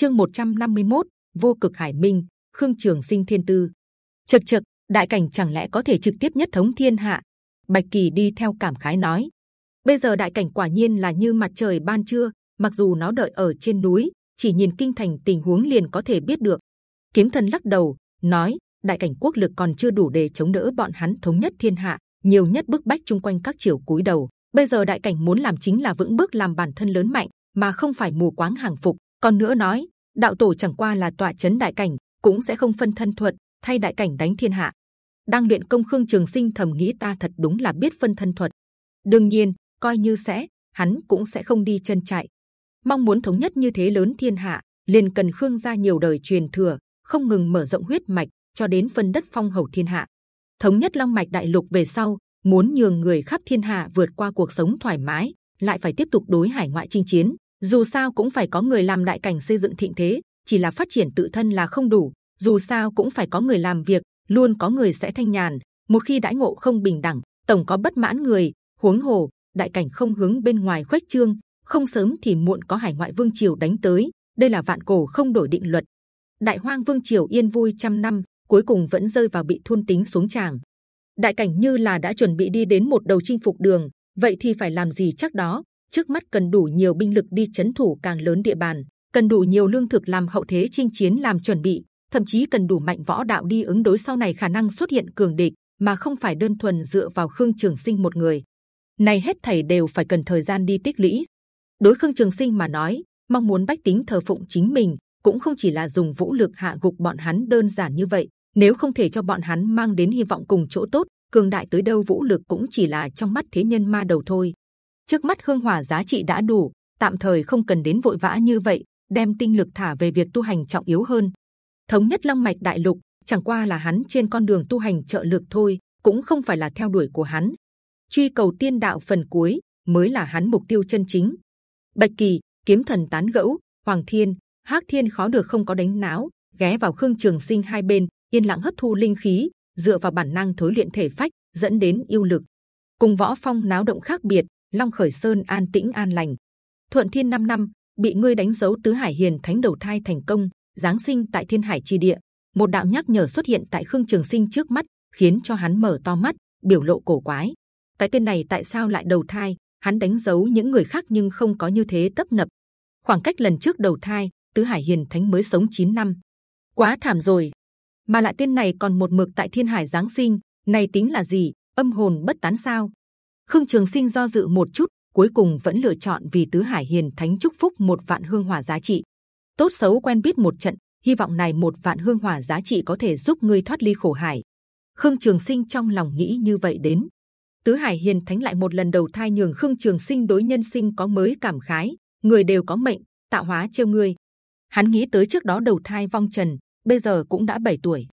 chương 151, vô cực hải minh khương trường sinh thiên tư. Chật chật đại cảnh chẳng lẽ có thể trực tiếp nhất thống thiên hạ? Bạch kỳ đi theo cảm khái nói. Bây giờ đại cảnh quả nhiên là như mặt trời ban trưa mặc dù nó đợi ở trên núi chỉ nhìn kinh thành tình huống liền có thể biết được. Kiếm thần lắc đầu nói đại cảnh quốc lực còn chưa đủ để chống đỡ bọn hắn thống nhất thiên hạ nhiều nhất bức bách chung quanh các triều cúi đầu. Bây giờ đại cảnh muốn làm chính là vững bước làm bản thân lớn mạnh mà không phải mù quáng hàng phục còn nữa nói, đạo tổ chẳng qua là tọa chấn đại cảnh, cũng sẽ không phân thân thuật, thay đại cảnh đánh thiên hạ. Đang luyện công khương trường sinh thầm nghĩ ta thật đúng là biết phân thân thuật. Đương nhiên, coi như sẽ, hắn cũng sẽ không đi chân chạy. Mong muốn thống nhất như thế lớn thiên hạ, liền cần khương gia nhiều đời truyền thừa, không ngừng mở rộng huyết mạch, cho đến phân đất phong hầu thiên hạ. Thống nhất long mạch đại lục về sau, muốn nhường người khắp thiên hạ vượt qua cuộc sống thoải mái, lại phải tiếp tục đối hải ngoại chinh chiến dù sao cũng phải có người làm đại cảnh xây dựng thịnh thế, chỉ là phát triển tự thân là không đủ. Dù sao cũng phải có người làm việc, luôn có người sẽ thanh nhàn. Một khi đãi ngộ không bình đẳng, tổng có bất mãn người, huống hồ, đại cảnh không hướng bên ngoài khuếch trương, không sớm thì muộn có hải ngoại vương triều đánh tới. Đây là vạn cổ không đổi định luật. Đại hoang vương triều yên vui trăm năm, cuối cùng vẫn rơi vào bị thôn tính xuống tràng. Đại cảnh như là đã chuẩn bị đi đến một đầu chinh phục đường, vậy thì phải làm gì chắc đó? Trước mắt cần đủ nhiều binh lực đi chấn thủ càng lớn địa bàn, cần đủ nhiều lương thực làm hậu thế chinh chiến làm chuẩn bị, thậm chí cần đủ mạnh võ đạo đi ứng đối sau này khả năng xuất hiện cường địch, mà không phải đơn thuần dựa vào khương trường sinh một người. Này hết thảy đều phải cần thời gian đi tích lũy. Đối khương trường sinh mà nói, mong muốn bách tính thờ phụng chính mình cũng không chỉ là dùng vũ lực hạ gục bọn hắn đơn giản như vậy. Nếu không thể cho bọn hắn mang đến hy vọng cùng chỗ tốt, cường đại tới đâu vũ lực cũng chỉ là trong mắt thế nhân ma đầu thôi trước mắt hương hỏa giá trị đã đủ, tạm thời không cần đến vội vã như vậy, đem tinh lực thả về việc tu hành trọng yếu hơn. Thống nhất long mạch đại lục, chẳng qua là hắn trên con đường tu hành trợ lực thôi, cũng không phải là theo đuổi của hắn. Truy cầu tiên đạo phần cuối, mới là hắn mục tiêu chân chính. Bạch kỳ, kiếm thần tán gẫu, hoàng thiên, hắc thiên khó được không có đánh não, ghé vào khương trường sinh hai bên, yên lặng hấp thu linh khí, dựa vào bản năng thối luyện thể phách, dẫn đến yêu lực. Cùng võ phong náo động khác biệt long khởi sơn an tĩnh an lành. Thuận thiên 5 năm, bị ngươi đánh dấu tứ hải hiền thánh đầu thai thành công, giáng sinh tại thiên hải chi địa. Một đạo nhắc nhở xuất hiện tại khương trường sinh trước mắt, khiến cho hắn mở to mắt, biểu lộ cổ quái. Cái tên này tại sao lại đầu thai? Hắn đánh dấu những người khác nhưng không có như thế tấp nập. Khoảng cách lần trước đầu thai, tứ hải hiền thánh mới sống 9 năm. Quá thảm rồi. Mà lại tên này còn một mực tại thiên hải giáng sinh, này tính là gì? Âm hồn bất tán sao? Khương trường sinh do dự một chút, cuối cùng vẫn lựa chọn vì tứ hải hiền thánh chúc phúc một vạn hương hỏa giá trị. Tốt xấu quen biết một trận, hy vọng này một vạn hương hỏa giá trị có thể giúp ngươi thoát ly khổ hải. Khương trường sinh trong lòng nghĩ như vậy đến. Tứ hải hiền thánh lại một lần đầu thai nhường khương trường sinh đối nhân sinh có mới cảm khái, người đều có mệnh, tạo hóa trêu ngươi. Hắn nghĩ tới trước đó đầu thai vong trần, bây giờ cũng đã 7 tuổi.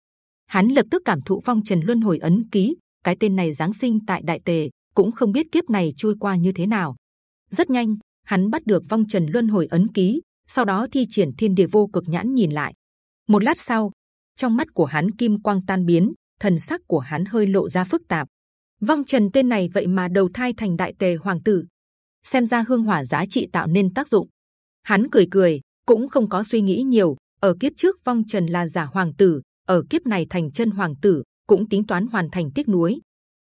Hắn lập tức cảm thụ vong trần luân hồi ấn ký, cái tên này giáng sinh tại đại tề cũng không biết kiếp này trôi qua như thế nào. Rất nhanh, hắn bắt được vong trần luân hồi ấn ký, sau đó thi triển thiên địa vô cực nhãn nhìn lại. Một lát sau, trong mắt của hắn kim quang tan biến, thần sắc của hắn hơi lộ ra phức tạp. Vong trần tên này vậy mà đầu thai thành đại tề hoàng tử. Xem ra hương hỏa giá trị tạo nên tác dụng. Hắn cười cười, cũng không có suy nghĩ nhiều, ở kiếp trước vong trần là giả hoàng tử, ở kiếp này thành chân hoàng tử, cũng tính toán hoàn thành tiếc nuối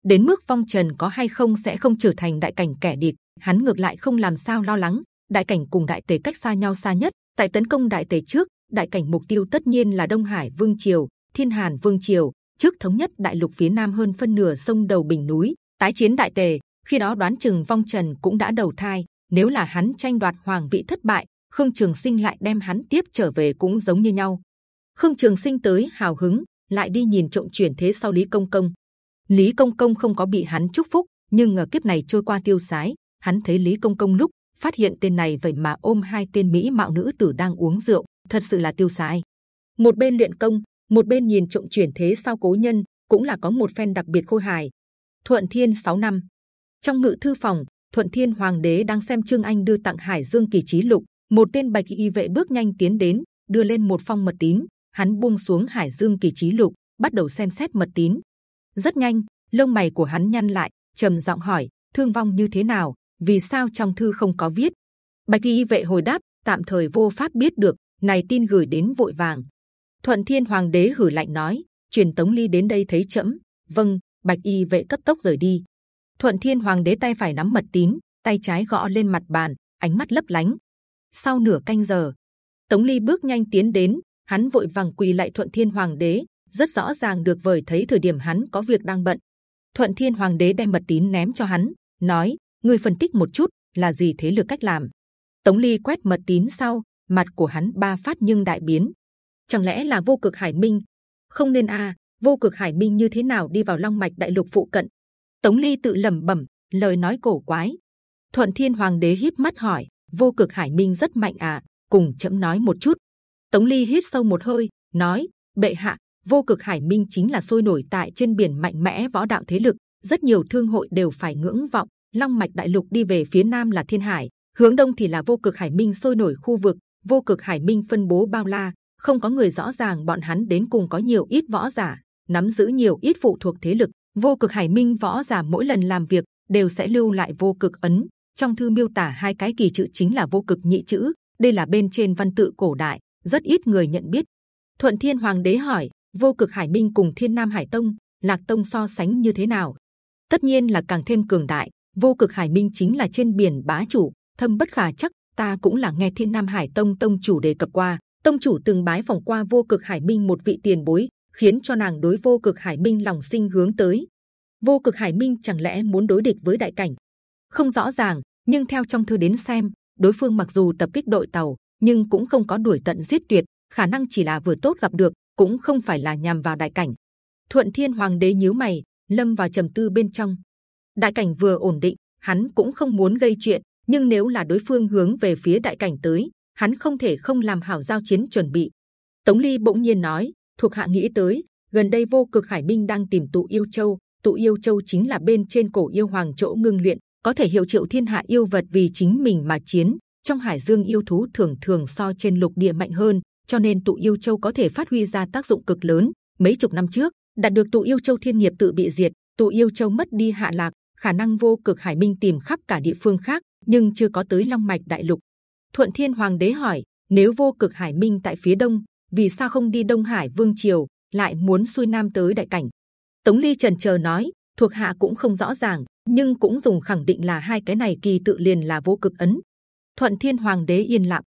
đến mức phong trần có hay không sẽ không trở thành đại cảnh kẻ địch. Hắn ngược lại không làm sao lo lắng. Đại cảnh cùng đại tề cách xa nhau xa nhất. Tại tấn công đại tề trước, đại cảnh mục tiêu tất nhiên là đông hải vương triều, thiên hàn vương triều. Trước thống nhất đại lục phía nam hơn phân nửa sông đầu bình núi, tái chiến đại tề. Khi đó đoán chừng vong trần cũng đã đầu thai. Nếu là hắn tranh đoạt hoàng vị thất bại, khương trường sinh lại đem hắn tiếp trở về cũng giống như nhau. Khương trường sinh tới hào hứng, lại đi nhìn trộm chuyển thế sau lý công công lý công công không có bị hắn chúc phúc, nhưng ở kiếp này trôi qua tiêu sái. Hắn thấy lý công công lúc phát hiện tên này vậy mà ôm hai tên mỹ mạo nữ tử đang uống rượu, thật sự là tiêu sái. Một bên luyện công, một bên nhìn trộm chuyển thế sau cố nhân, cũng là có một phen đặc biệt khôi hài. Thuận thiên 6 năm. Trong ngự thư phòng, thuận thiên hoàng đế đang xem trương anh đưa tặng hải dương kỳ trí lục. Một tên bạch y vệ bước nhanh tiến đến, đưa lên một phong mật tín. Hắn buông xuống hải dương kỳ trí lục, bắt đầu xem xét mật tín rất nhanh lông mày của hắn nhăn lại trầm giọng hỏi thương vong như thế nào vì sao trong thư không có viết bạch y vệ hồi đáp tạm thời vô pháp biết được này tin gửi đến vội vàng. Thuận Thiên Hoàng đế hử lạnh nói, truyền Tống Ly đến đây thấy chậm. Vâng, Bạch Y vệ cấp tốc rời đi. Thuận Thiên Hoàng đế tay phải nắm mật tín, tay trái gõ lên mặt bàn, ánh mắt lấp lánh. Sau nửa canh giờ, Tống Ly bước nhanh tiến đến, hắn vội vàng quỳ lại Thuận Thiên Hoàng đế, rất rõ ràng được vời thấy thời điểm hắn có việc đang bận. Thuận Thiên Hoàng đế đem mật tín ném cho hắn, nói: người phân tích một chút là gì thế lực cách làm. Tống Ly quét mật tín sau, mặt của hắn ba phát nhưng đại biến. Chẳng lẽ là vô cực hải minh? Không nên a, à, vô cực hải minh như thế nào đi vào long mạch đại lục phụ cận? Tống Ly tự lẩm bẩm, lời nói cổ quái. Thuận Thiên Hoàng đế híp mắt hỏi, vô cực hải minh rất mạnh à? Cùng chậm nói một chút. Tống Ly hít sâu một hơi, nói: bệ hạ, vô cực hải minh chính là sôi nổi tại trên biển mạnh mẽ võ đạo thế lực, rất nhiều thương hội đều phải ngưỡng vọng. Long mạch đại lục đi về phía nam là thiên hải, hướng đông thì là vô cực hải minh sôi nổi khu vực. Vô cực hải minh phân bố bao la, không có người rõ ràng bọn hắn đến cùng có nhiều ít võ giả, nắm giữ nhiều ít phụ thuộc thế lực. Vô cực hải minh võ giả mỗi lần làm việc đều sẽ lưu lại vô cực ấn. Trong thư miêu tả hai cái kỳ chữ chính là vô cực nhị chữ. Đây là bên trên văn tự cổ đại, rất ít người nhận biết. Thuận Thiên Hoàng đế hỏi, vô cực hải minh cùng Thiên Nam Hải Tông, Lạc Tông so sánh như thế nào? Tất nhiên là càng thêm cường đại. Vô cực hải minh chính là trên biển bá chủ, thâm bất khả chắc. Ta cũng là nghe Thiên Nam Hải Tông tông chủ đề cập qua. Tông chủ từng bái phỏng qua vô cực hải minh một vị tiền bối, khiến cho nàng đối vô cực hải minh lòng sinh hướng tới. Vô cực hải minh chẳng lẽ muốn đối địch với đại cảnh? Không rõ ràng, nhưng theo trong thư đến xem, đối phương mặc dù tập kích đội tàu, nhưng cũng không có đuổi tận giết tuyệt, khả năng chỉ là vừa tốt gặp được, cũng không phải là nhằm vào đại cảnh. Thuận Thiên Hoàng đế nhíu mày, lâm vào trầm tư bên trong. Đại cảnh vừa ổn định, hắn cũng không muốn gây chuyện, nhưng nếu là đối phương hướng về phía đại cảnh tới, hắn không thể không làm hảo giao chiến chuẩn bị. Tống Ly bỗng nhiên nói, thuộc hạ nghĩ tới, gần đây vô cực hải binh đang tìm tụ yêu châu, tụ yêu châu chính là bên trên cổ yêu hoàng chỗ ngưng luyện, có thể hiệu triệu thiên hạ yêu vật vì chính mình mà chiến. Trong hải dương yêu thú thường thường so trên lục địa mạnh hơn, cho nên tụ yêu châu có thể phát huy ra tác dụng cực lớn. Mấy chục năm trước, đạt được tụ yêu châu thiên nghiệp tự bị diệt, tụ yêu châu mất đi hạ lạc, khả năng vô cực hải minh tìm khắp cả địa phương khác, nhưng chưa có tới long mạch đại lục. Thuận Thiên Hoàng đế hỏi: Nếu vô cực hải minh tại phía đông, vì sao không đi Đông Hải Vương triều, lại muốn xuôi nam tới đại cảnh? Tống Ly trần chờ nói: thuộc hạ cũng không rõ ràng, nhưng cũng dùng khẳng định là hai cái này kỳ tự liền là vô cực ấn. Thuận Thiên Hoàng đế yên lặng,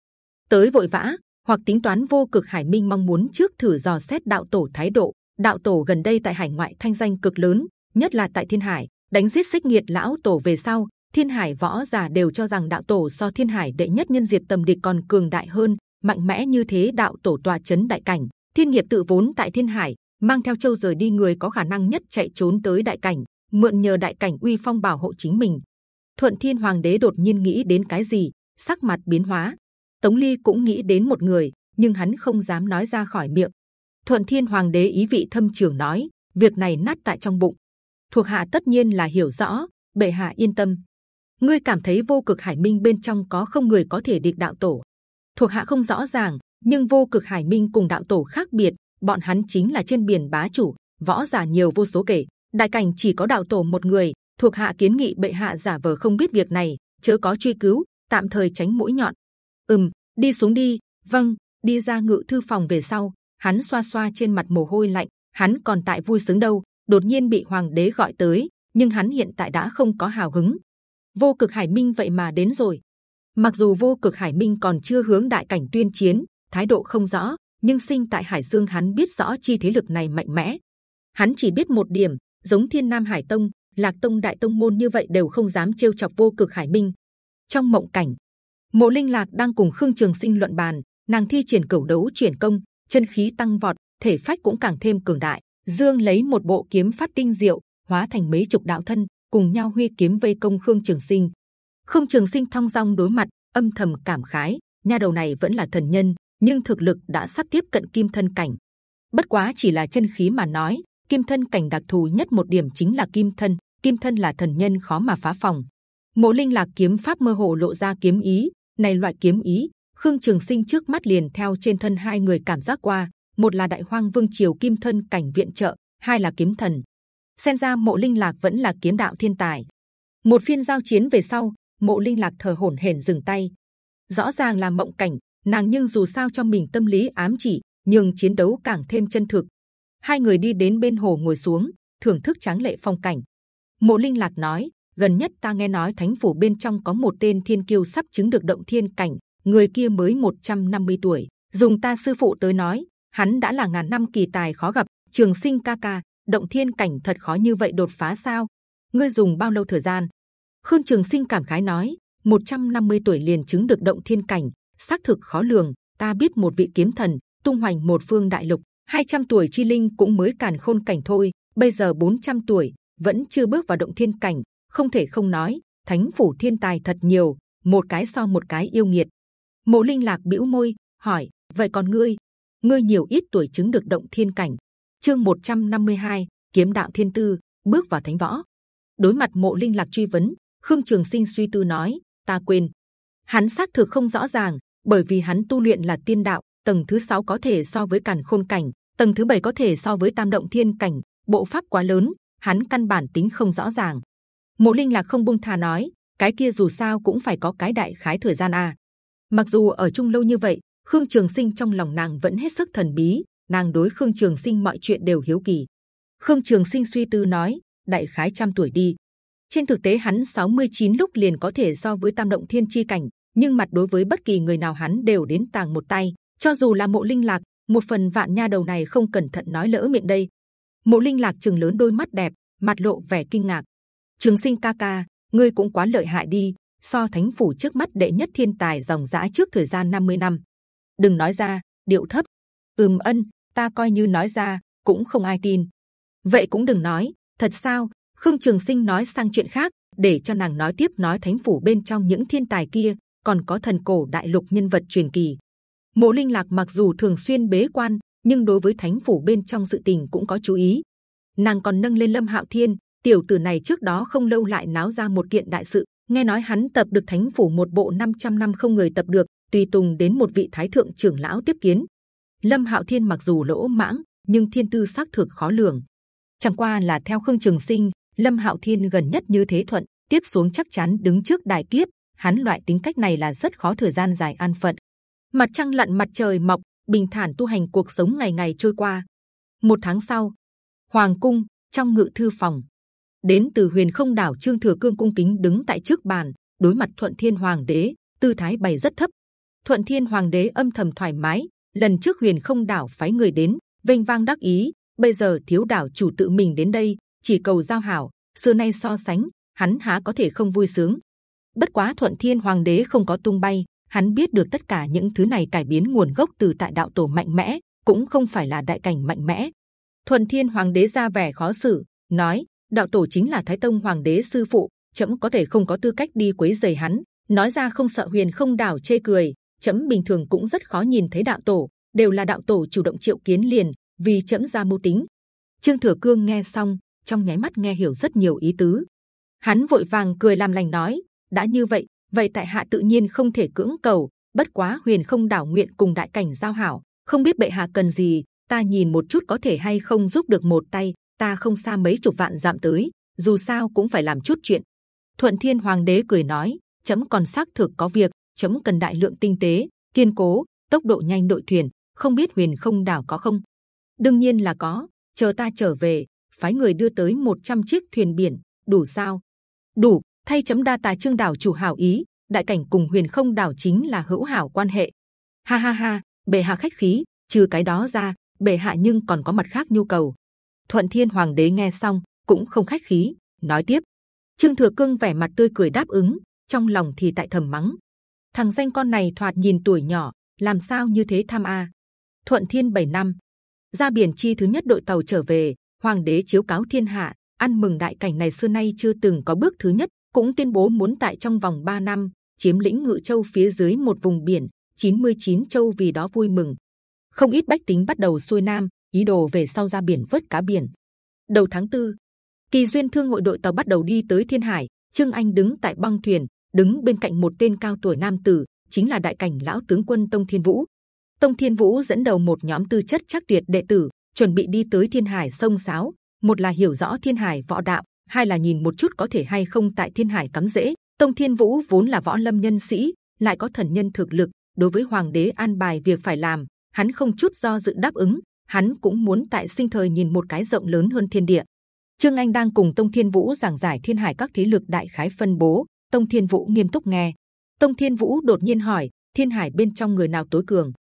tới vội vã hoặc tính toán vô cực hải minh mong muốn trước thử dò xét đạo tổ thái độ. Đạo tổ gần đây tại hải ngoại thanh danh cực lớn, nhất là tại thiên hải đánh giết xích nghiệt lão tổ về sau, thiên hải võ giả đều cho rằng đạo tổ so thiên hải đệ nhất nhân diệt tầm địch còn cường đại hơn, mạnh mẽ như thế đạo tổ tòa chấn đại cảnh, thiên nghiệp tự vốn tại thiên hải mang theo châu rời đi người có khả năng nhất chạy trốn tới đại cảnh, mượn nhờ đại cảnh uy phong bảo hộ chính mình. Thuận Thiên Hoàng đế đột nhiên nghĩ đến cái gì, sắc mặt biến hóa. Tống Ly cũng nghĩ đến một người, nhưng hắn không dám nói ra khỏi miệng. Thuận Thiên Hoàng đế ý vị thâm trường nói, việc này nát tại trong bụng. Thuộc hạ tất nhiên là hiểu rõ, bệ hạ yên tâm. Ngươi cảm thấy vô cực hải minh bên trong có không người có thể địch đạo tổ? Thuộc hạ không rõ ràng, nhưng vô cực hải minh cùng đạo tổ khác biệt, bọn hắn chính là trên biển bá chủ, võ giả nhiều vô số kể. Đại cảnh chỉ có đạo tổ một người, thuộc hạ kiến nghị bệ hạ giả vờ không biết việc này, chớ có truy cứu, tạm thời tránh mũi nhọn. Ừm, đi xuống đi. Vâng, đi ra ngự thư phòng về sau, hắn xoa xoa trên mặt mồ hôi lạnh, hắn còn tại vui sướng đâu. Đột nhiên bị hoàng đế gọi tới, nhưng hắn hiện tại đã không có hào hứng. Vô cực hải minh vậy mà đến rồi. Mặc dù vô cực hải minh còn chưa hướng đại cảnh tuyên chiến, thái độ không rõ, nhưng sinh tại hải dương hắn biết rõ chi thế lực này mạnh mẽ. Hắn chỉ biết một điểm, giống thiên nam hải tông, lạc tông đại tông môn như vậy đều không dám trêu chọc vô cực hải minh. Trong mộng cảnh, mộ linh lạc đang cùng khương trường sinh luận bàn, nàng thi triển cửu đấu chuyển công, chân khí tăng vọt, thể phách cũng càng thêm cường đại. Dương lấy một bộ kiếm phát tinh diệu, hóa thành mấy chục đạo thân, cùng nhau huy kiếm vây công khương trường sinh. khương trường sinh thong dong đối mặt, âm thầm cảm khái, nha đầu này vẫn là thần nhân, nhưng thực lực đã sắp tiếp cận kim thân cảnh. Bất quá chỉ là chân khí mà nói, kim thân cảnh đặc thù nhất một điểm chính là kim thân. Kim thân là thần nhân khó mà phá phòng. Mộ linh lạc kiếm pháp mơ hồ lộ ra kiếm ý, này loại kiếm ý, khương trường sinh trước mắt liền theo trên thân hai người cảm giác qua. Một là đại hoang vương triều kim thân cảnh viện trợ, hai là kiếm thần. Xem ra mộ linh lạc vẫn là kiếm đạo thiên tài. Một phiên giao chiến về sau, mộ linh lạc thở hổn hển dừng tay. Rõ ràng là mộng cảnh, nàng nhưng dù sao cho mình tâm lý ám chỉ, nhưng chiến đấu càng thêm chân thực. Hai người đi đến bên hồ ngồi xuống, thưởng thức tráng lệ phong cảnh. Mộ Linh Lạc nói, gần nhất ta nghe nói thánh phủ bên trong có một tên thiên kiêu sắp chứng được động thiên cảnh, người kia mới 150 tuổi. Dùng ta sư phụ tới nói, hắn đã là ngàn năm kỳ tài khó gặp. Trường sinh ca ca, động thiên cảnh thật khó như vậy đột phá sao? Ngươi dùng bao lâu thời gian? Khương Trường Sinh cảm khái nói, 150 tuổi liền chứng được động thiên cảnh, xác thực khó lường. Ta biết một vị kiếm thần tung hoành một phương đại lục, 200 tuổi chi linh cũng mới càn khôn cảnh thôi. Bây giờ 400 tuổi vẫn chưa bước vào động thiên cảnh, không thể không nói, thánh phủ thiên tài thật nhiều, một cái so một cái yêu nghiệt. Mộ Linh lạc bĩu môi hỏi, vậy còn ngươi, ngươi nhiều ít tuổi chứng được động thiên cảnh? Chương 152, kiếm đạo thiên tư, bước vào thánh võ. Đối mặt Mộ Linh lạc truy vấn, Khương Trường Sinh suy tư nói, ta quên. Hắn xác thực không rõ ràng, bởi vì hắn tu luyện là tiên đạo, tầng thứ sáu có thể so với càn khôn cảnh, tầng thứ bảy có thể so với tam động thiên cảnh, bộ pháp quá lớn, hắn căn bản tính không rõ ràng. Mộ Linh lạc không buông tha nói, cái kia dù sao cũng phải có cái đại khái thời gian à. Mặc dù ở chung lâu như vậy, Khương Trường Sinh trong lòng nàng vẫn hết sức thần bí, nàng đối Khương Trường Sinh mọi chuyện đều hiếu kỳ. Khương Trường Sinh suy tư nói, đại khái trăm tuổi đi. Trên thực tế hắn 69 lúc liền có thể so với Tam Động Thiên chi cảnh, nhưng mặt đối với bất kỳ người nào hắn đều đến tàng một tay. Cho dù là Mộ Linh Lạc, một phần vạn nha đầu này không cẩn thận nói lỡ miệng đây. Mộ Linh Lạc trừng lớn đôi mắt đẹp, mặt lộ vẻ kinh ngạc. Trường Sinh ca ca, ngươi cũng quá lợi hại đi. So Thánh phủ trước mắt đệ nhất thiên tài dòng dã trước thời gian 50 năm. Đừng nói ra, điệu thấp. Ừm ân, ta coi như nói ra, cũng không ai tin. Vậy cũng đừng nói, thật sao? Khương Trường Sinh nói sang chuyện khác, để cho nàng nói tiếp nói Thánh phủ bên trong những thiên tài kia, còn có thần cổ đại lục nhân vật truyền kỳ. Mộ Linh Lạc mặc dù thường xuyên bế quan, nhưng đối với Thánh phủ bên trong sự tình cũng có chú ý. Nàng còn nâng lên Lâm Hạo Thiên, tiểu tử này trước đó không lâu lại náo ra một kiện đại sự, nghe nói hắn tập được Thánh phủ một bộ 500 năm không người tập được, tùy tùng đến một vị Thái thượng trưởng lão tiếp kiến. Lâm Hạo Thiên mặc dù lỗ mãng, nhưng thiên tư xác thực khó lường. Chẳng qua là theo Khương Trường Sinh, Lâm Hạo Thiên gần nhất như thế thuận, tiếp xuống chắc chắn đứng trước đại kiếp. Hắn loại tính cách này là rất khó thời gian dài an phận. Mặt trăng lặn mặt trời mọc, bình thản tu hành cuộc sống ngày ngày trôi qua. Một tháng sau, Hoàng cung trong ngự thư phòng, đến từ Huyền Không đảo Trương Thừa Cương cung kính đứng tại trước bàn, đối mặt Thuận Thiên Hoàng đế, tư thái bày rất thấp. Thuận Thiên Hoàng đế âm thầm thoải mái. Lần trước Huyền Không đảo phái người đến, vinh vang đắc ý. Bây giờ thiếu đảo chủ tự mình đến đây, chỉ cầu giao hảo. Xưa nay so sánh, hắn há có thể không vui sướng? Bất quá Thuận Thiên Hoàng đế không có tung bay, hắn biết được tất cả những thứ này cải biến nguồn gốc từ tại đạo tổ mạnh mẽ, cũng không phải là đại cảnh mạnh mẽ. Thuận Thiên Hoàng đế ra vẻ khó xử, nói: đạo tổ chính là Thái Tông Hoàng đế sư phụ, chấm có thể không có tư cách đi quấy giày hắn. Nói ra không sợ Huyền không đảo chê cười, chấm bình thường cũng rất khó nhìn thấy đạo tổ, đều là đạo tổ chủ động triệu kiến liền, vì chấm ra mưu tính. Trương Thừa Cương nghe xong, trong nháy mắt nghe hiểu rất nhiều ý tứ. Hắn vội vàng cười làm lành nói: đã như vậy, vậy tại hạ tự nhiên không thể cưỡng cầu. Bất quá Huyền không đảo nguyện cùng đại cảnh giao hảo, không biết bệ hạ cần gì, ta nhìn một chút có thể hay không giúp được một tay. Ta không xa mấy chục vạn dặm tới, dù sao cũng phải làm chút chuyện. Thuận Thiên Hoàng đế cười nói: chấm còn xác thực có việc, chấm cần đại lượng tinh tế, kiên cố, tốc độ nhanh đội thuyền. Không biết Huyền không đảo có không? Đương nhiên là có. Chờ ta trở về, phái người đưa tới 100 chiếc thuyền biển, đủ sao? Đủ. Thay chấm đa tài trương đảo chủ hảo ý, đại cảnh cùng Huyền không đảo chính là hữu hảo quan hệ. Ha ha ha, bệ hạ khách khí. Trừ cái đó ra, bệ hạ nhưng còn có mặt khác nhu cầu. Thuận Thiên Hoàng đế nghe xong cũng không khách khí, nói tiếp. Trương Thừa Cương vẻ mặt tươi cười đáp ứng, trong lòng thì tại thầm mắng. Thằng danh con này thoạt nhìn tuổi nhỏ, làm sao như thế tham a? Thuận Thiên 7 năm, ra biển chi thứ nhất đội tàu trở về, Hoàng đế chiếu cáo thiên hạ, ăn mừng đại cảnh này xưa nay chưa từng có bước thứ nhất, cũng tuyên bố muốn tại trong vòng 3 năm chiếm lĩnh Ngự Châu phía dưới một vùng biển, 99 châu vì đó vui mừng. Không ít bách tính bắt đầu xuôi nam, ý đồ về sau ra biển vớt cá biển. Đầu tháng tư, kỳ duyên thương hội đội tàu bắt đầu đi tới thiên hải. Trương Anh đứng tại băng thuyền, đứng bên cạnh một tên cao tuổi nam tử, chính là đại cảnh lão tướng quân Tông Thiên Vũ. Tông Thiên Vũ dẫn đầu một nhóm tư chất chắc tuyệt đệ tử, chuẩn bị đi tới thiên hải sông sáo. Một là hiểu rõ thiên hải võ đạo, hai là nhìn một chút có thể hay không tại thiên hải cắm rễ. Tông Thiên Vũ vốn là võ lâm nhân sĩ, lại có thần nhân thực lực, đối với hoàng đế an bài việc phải làm, hắn không chút do dự đáp ứng. Hắn cũng muốn tại sinh thời nhìn một cái rộng lớn hơn thiên địa. Trương Anh đang cùng Tông Thiên Vũ giảng giải thiên hải các thế lực đại khái phân bố. Tông Thiên Vũ nghiêm túc nghe. Tông Thiên Vũ đột nhiên hỏi: Thiên hải bên trong người nào tối cường?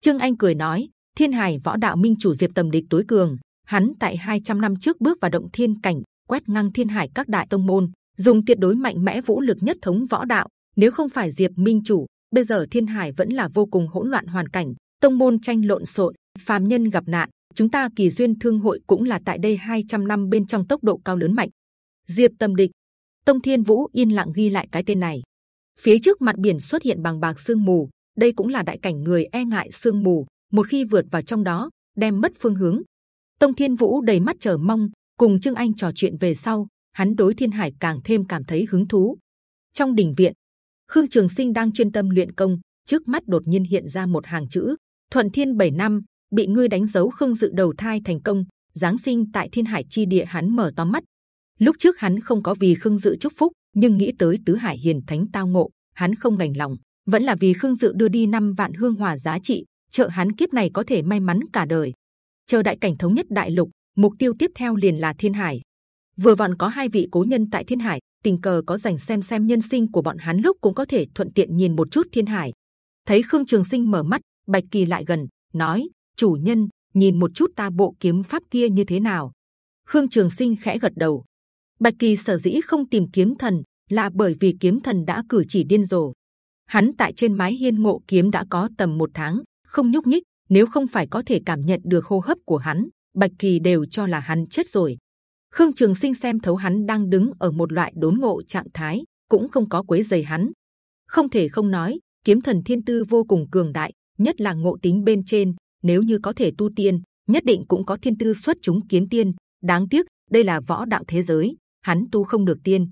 Trương Anh cười nói: Thiên hải võ đạo minh chủ Diệp Tầm Địch tối cường. Hắn tại 200 năm trước bước vào động thiên cảnh, quét ngang thiên hải các đại tông môn, dùng tuyệt đối mạnh mẽ vũ lực nhất thống võ đạo. Nếu không phải Diệp Minh chủ, bây giờ thiên hải vẫn là vô cùng hỗn loạn hoàn cảnh, tông môn tranh lộn xộn, phàm nhân gặp nạn. Chúng ta kỳ duyên thương hội cũng là tại đây 200 năm bên trong tốc độ cao lớn mạnh. Diệp Tâm Địch, Tông Thiên Vũ yên lặng ghi lại cái tên này. Phía trước mặt biển xuất hiện bằng bạc sương mù, đây cũng là đại cảnh người e ngại sương mù. Một khi vượt vào trong đó, đem mất phương hướng. Tông Thiên Vũ đầy mắt chờ mong, cùng Trương Anh trò chuyện về sau, hắn đối Thiên Hải càng thêm cảm thấy hứng thú. Trong đình viện, Khương Trường Sinh đang chuyên tâm luyện công, trước mắt đột nhiên hiện ra một hàng chữ: Thuận Thiên 7 năm, bị ngươi đánh dấu Khương dự đầu thai thành công, giáng sinh tại Thiên Hải chi địa, hắn mở to mắt. Lúc trước hắn không có vì Khương dự chúc phúc, nhưng nghĩ tới tứ hải hiền thánh tao ngộ, hắn không đành lòng, vẫn là vì Khương dự đưa đi năm vạn hương hỏa giá trị, trợ hắn kiếp này có thể may mắn cả đời. Chờ đại cảnh thống nhất đại lục, mục tiêu tiếp theo liền là Thiên Hải. Vừa vặn có hai vị cố nhân tại Thiên Hải, tình cờ có dành xem xem nhân sinh của bọn hắn lúc cũng có thể thuận tiện nhìn một chút Thiên Hải. Thấy Khương Trường Sinh mở mắt, Bạch Kỳ lại gần, nói: chủ nhân, nhìn một chút ta bộ kiếm pháp kia như thế nào. Khương trường sinh khẽ gật đầu. Bạch kỳ sở dĩ không tìm kiếm thần là bởi vì kiếm thần đã cử chỉ điên rồ. Hắn tại trên mái hiên ngộ kiếm đã có tầm một tháng, không nhúc nhích, nếu không phải có thể cảm nhận được hô hấp của hắn, bạch kỳ đều cho là hắn chết rồi. Khương trường sinh xem thấu hắn đang đứng ở một loại đốn ngộ trạng thái, cũng không có quấy giày hắn. Không thể không nói, kiếm thần thiên tư vô cùng cường đại, nhất là ngộ tính bên trên nếu như có thể tu tiên, nhất định cũng có thiên tư xuất chúng kiến tiên. Đáng tiếc đây là võ đạo thế giới, hắn tu không được tiên.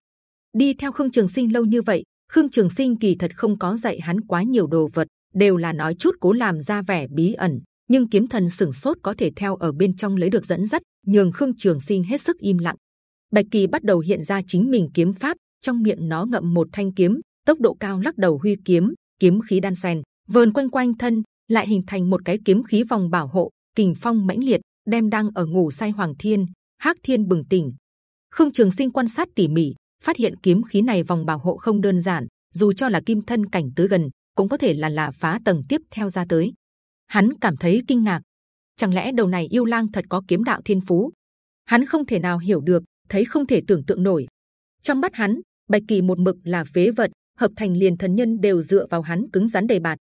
Đi theo Khương Trường Sinh lâu như vậy, Khương Trường Sinh kỳ thật không có dạy hắn quá nhiều đồ vật, đều là nói chút cố làm ra vẻ bí ẩn. Nhưng kiếm thần sửng sốt có thể theo ở bên trong lấy được dẫn dắt, nhường Khương Trường Sinh hết sức im lặng. Bạch Kỳ bắt đầu hiện ra chính mình kiếm pháp, trong miệng nó ngậm một thanh kiếm, tốc độ cao lắc đầu huy kiếm, kiếm khí đan xen, vờn quanh quanh thân, lại hình thành một cái kiếm khí vòng bảo hộ, kình phong mãnh liệt, đem đang ở ngủ say Hoàng Thiên, Hắc Thiên bừng tỉnh. Khương Trường Sinh quan sát tỉ mỉ, phát hiện kiếm khí này vòng bảo hộ không đơn giản, dù cho là kim thân cảnh tới gần, cũng có thể là là phá tầng tiếp theo ra tới. Hắn cảm thấy kinh ngạc, chẳng lẽ đầu này yêu lang thật có kiếm đạo thiên phú? Hắn không thể nào hiểu được, thấy không thể tưởng tượng nổi. Trong mắt hắn, bạch kỳ một mực là phế vật, hợp thành liền thần nhân đều dựa vào hắn cứng rắn đầy bạt,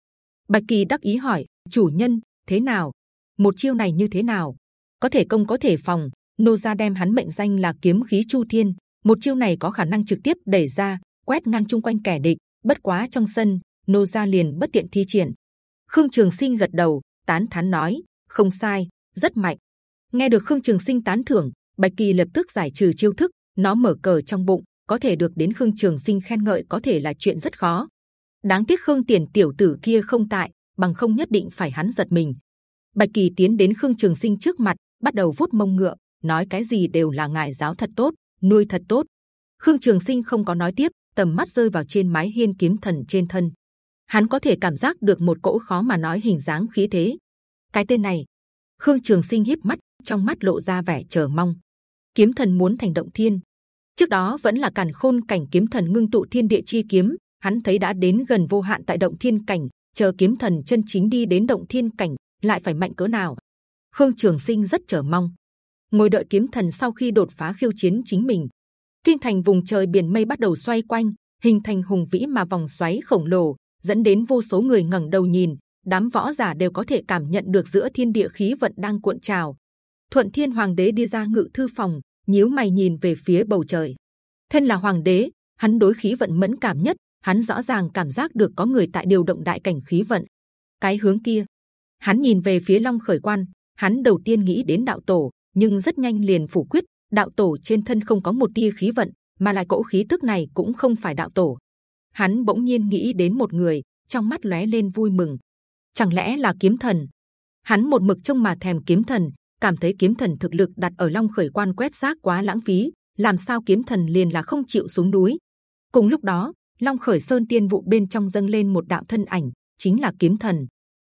Bạch Kỳ đắc ý hỏi chủ nhân thế nào? Một chiêu này như thế nào? Có thể công có thể phòng. Nô gia đem hắn mệnh danh là kiếm khí chu thiên. Một chiêu này có khả năng trực tiếp đẩy ra, quét ngang chung quanh kẻ địch. Bất quá trong sân, nô gia liền bất tiện thi triển. Khương Trường Sinh gật đầu, tán thán nói, không sai, rất mạnh. Nghe được Khương Trường Sinh tán thưởng, Bạch Kỳ lập tức giải trừ chiêu thức, nó mở cờ trong bụng, có thể được đến Khương Trường Sinh khen ngợi có thể là chuyện rất khó đáng tiếc khương tiền tiểu tử kia không tại, bằng không nhất định phải hắn giật mình. Bạch kỳ tiến đến khương trường sinh trước mặt, bắt đầu vuốt mông ngựa, nói cái gì đều là ngài giáo thật tốt, nuôi thật tốt. Khương trường sinh không có nói tiếp, tầm mắt rơi vào trên mái hiên kiếm thần trên thân. Hắn có thể cảm giác được một cỗ khó mà nói hình dáng khí thế. Cái tên này, khương trường sinh híp mắt, trong mắt lộ ra vẻ chờ mong. Kiếm thần muốn thành động thiên. Trước đó vẫn là càn khôn cảnh kiếm thần ngưng tụ thiên địa chi kiếm hắn thấy đã đến gần vô hạn tại động thiên cảnh, chờ kiếm thần chân chính đi đến động thiên cảnh, lại phải mạnh cỡ nào? Khương trường sinh rất chờ mong. Ngồi đợi kiếm thần sau khi đột phá khiêu chiến chính mình. Kinh thành vùng trời biển mây bắt đầu xoay quanh, hình thành hùng vĩ mà vòng xoáy khổng lồ, dẫn đến vô số người ngẩng đầu nhìn, đám võ giả đều có thể cảm nhận được giữa thiên địa khí vận đang cuộn trào. Thuận thiên hoàng đế đi ra ngự thư phòng, nhíu mày nhìn về phía bầu trời. Thân là hoàng đế, hắn đối khí vận mẫn cảm nhất hắn rõ ràng cảm giác được có người tại điều động đại cảnh khí vận. Cái hướng kia, hắn nhìn về phía Long Khởi Quan, hắn đầu tiên nghĩ đến đạo tổ, nhưng rất nhanh liền phủ quyết. Đạo tổ trên thân không có một tia khí vận, mà lại cỗ khí tức này cũng không phải đạo tổ. Hắn bỗng nhiên nghĩ đến một người, trong mắt lóe lên vui mừng. Chẳng lẽ là kiếm thần? Hắn một mực trông mà thèm kiếm thần, cảm thấy kiếm thần thực lực đặt ở Long Khởi Quan quét xác quá lãng phí. Làm sao kiếm thần liền là không chịu xuống núi? Cùng lúc đó, Long Khởi Sơn Tiên vụ bên trong dâng lên một đạo thân ảnh, chính là kiếm thần.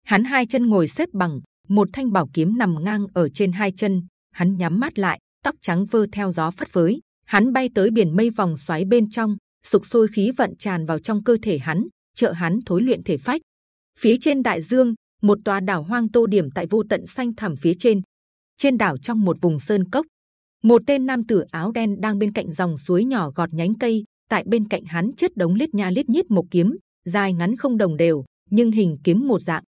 Hắn hai chân ngồi xếp bằng, một thanh bảo kiếm nằm ngang ở trên hai chân. Hắn nhắm mắt lại, tóc trắng vơ theo gió phất phới. Hắn bay tới biển mây vòng xoáy bên trong, sục sôi khí vận tràn vào trong cơ thể hắn, trợ hắn thối luyện thể phách. Phía trên đại dương, một tòa đảo hoang tô điểm tại vô tận xanh thẳm phía trên. Trên đảo trong một vùng sơn cốc, một tên nam tử áo đen đang bên cạnh dòng suối nhỏ gọt nhánh cây. Tại bên cạnh hắn chất đống lít nha lít nhít một kiếm, dài ngắn không đồng đều, nhưng hình kiếm một dạng.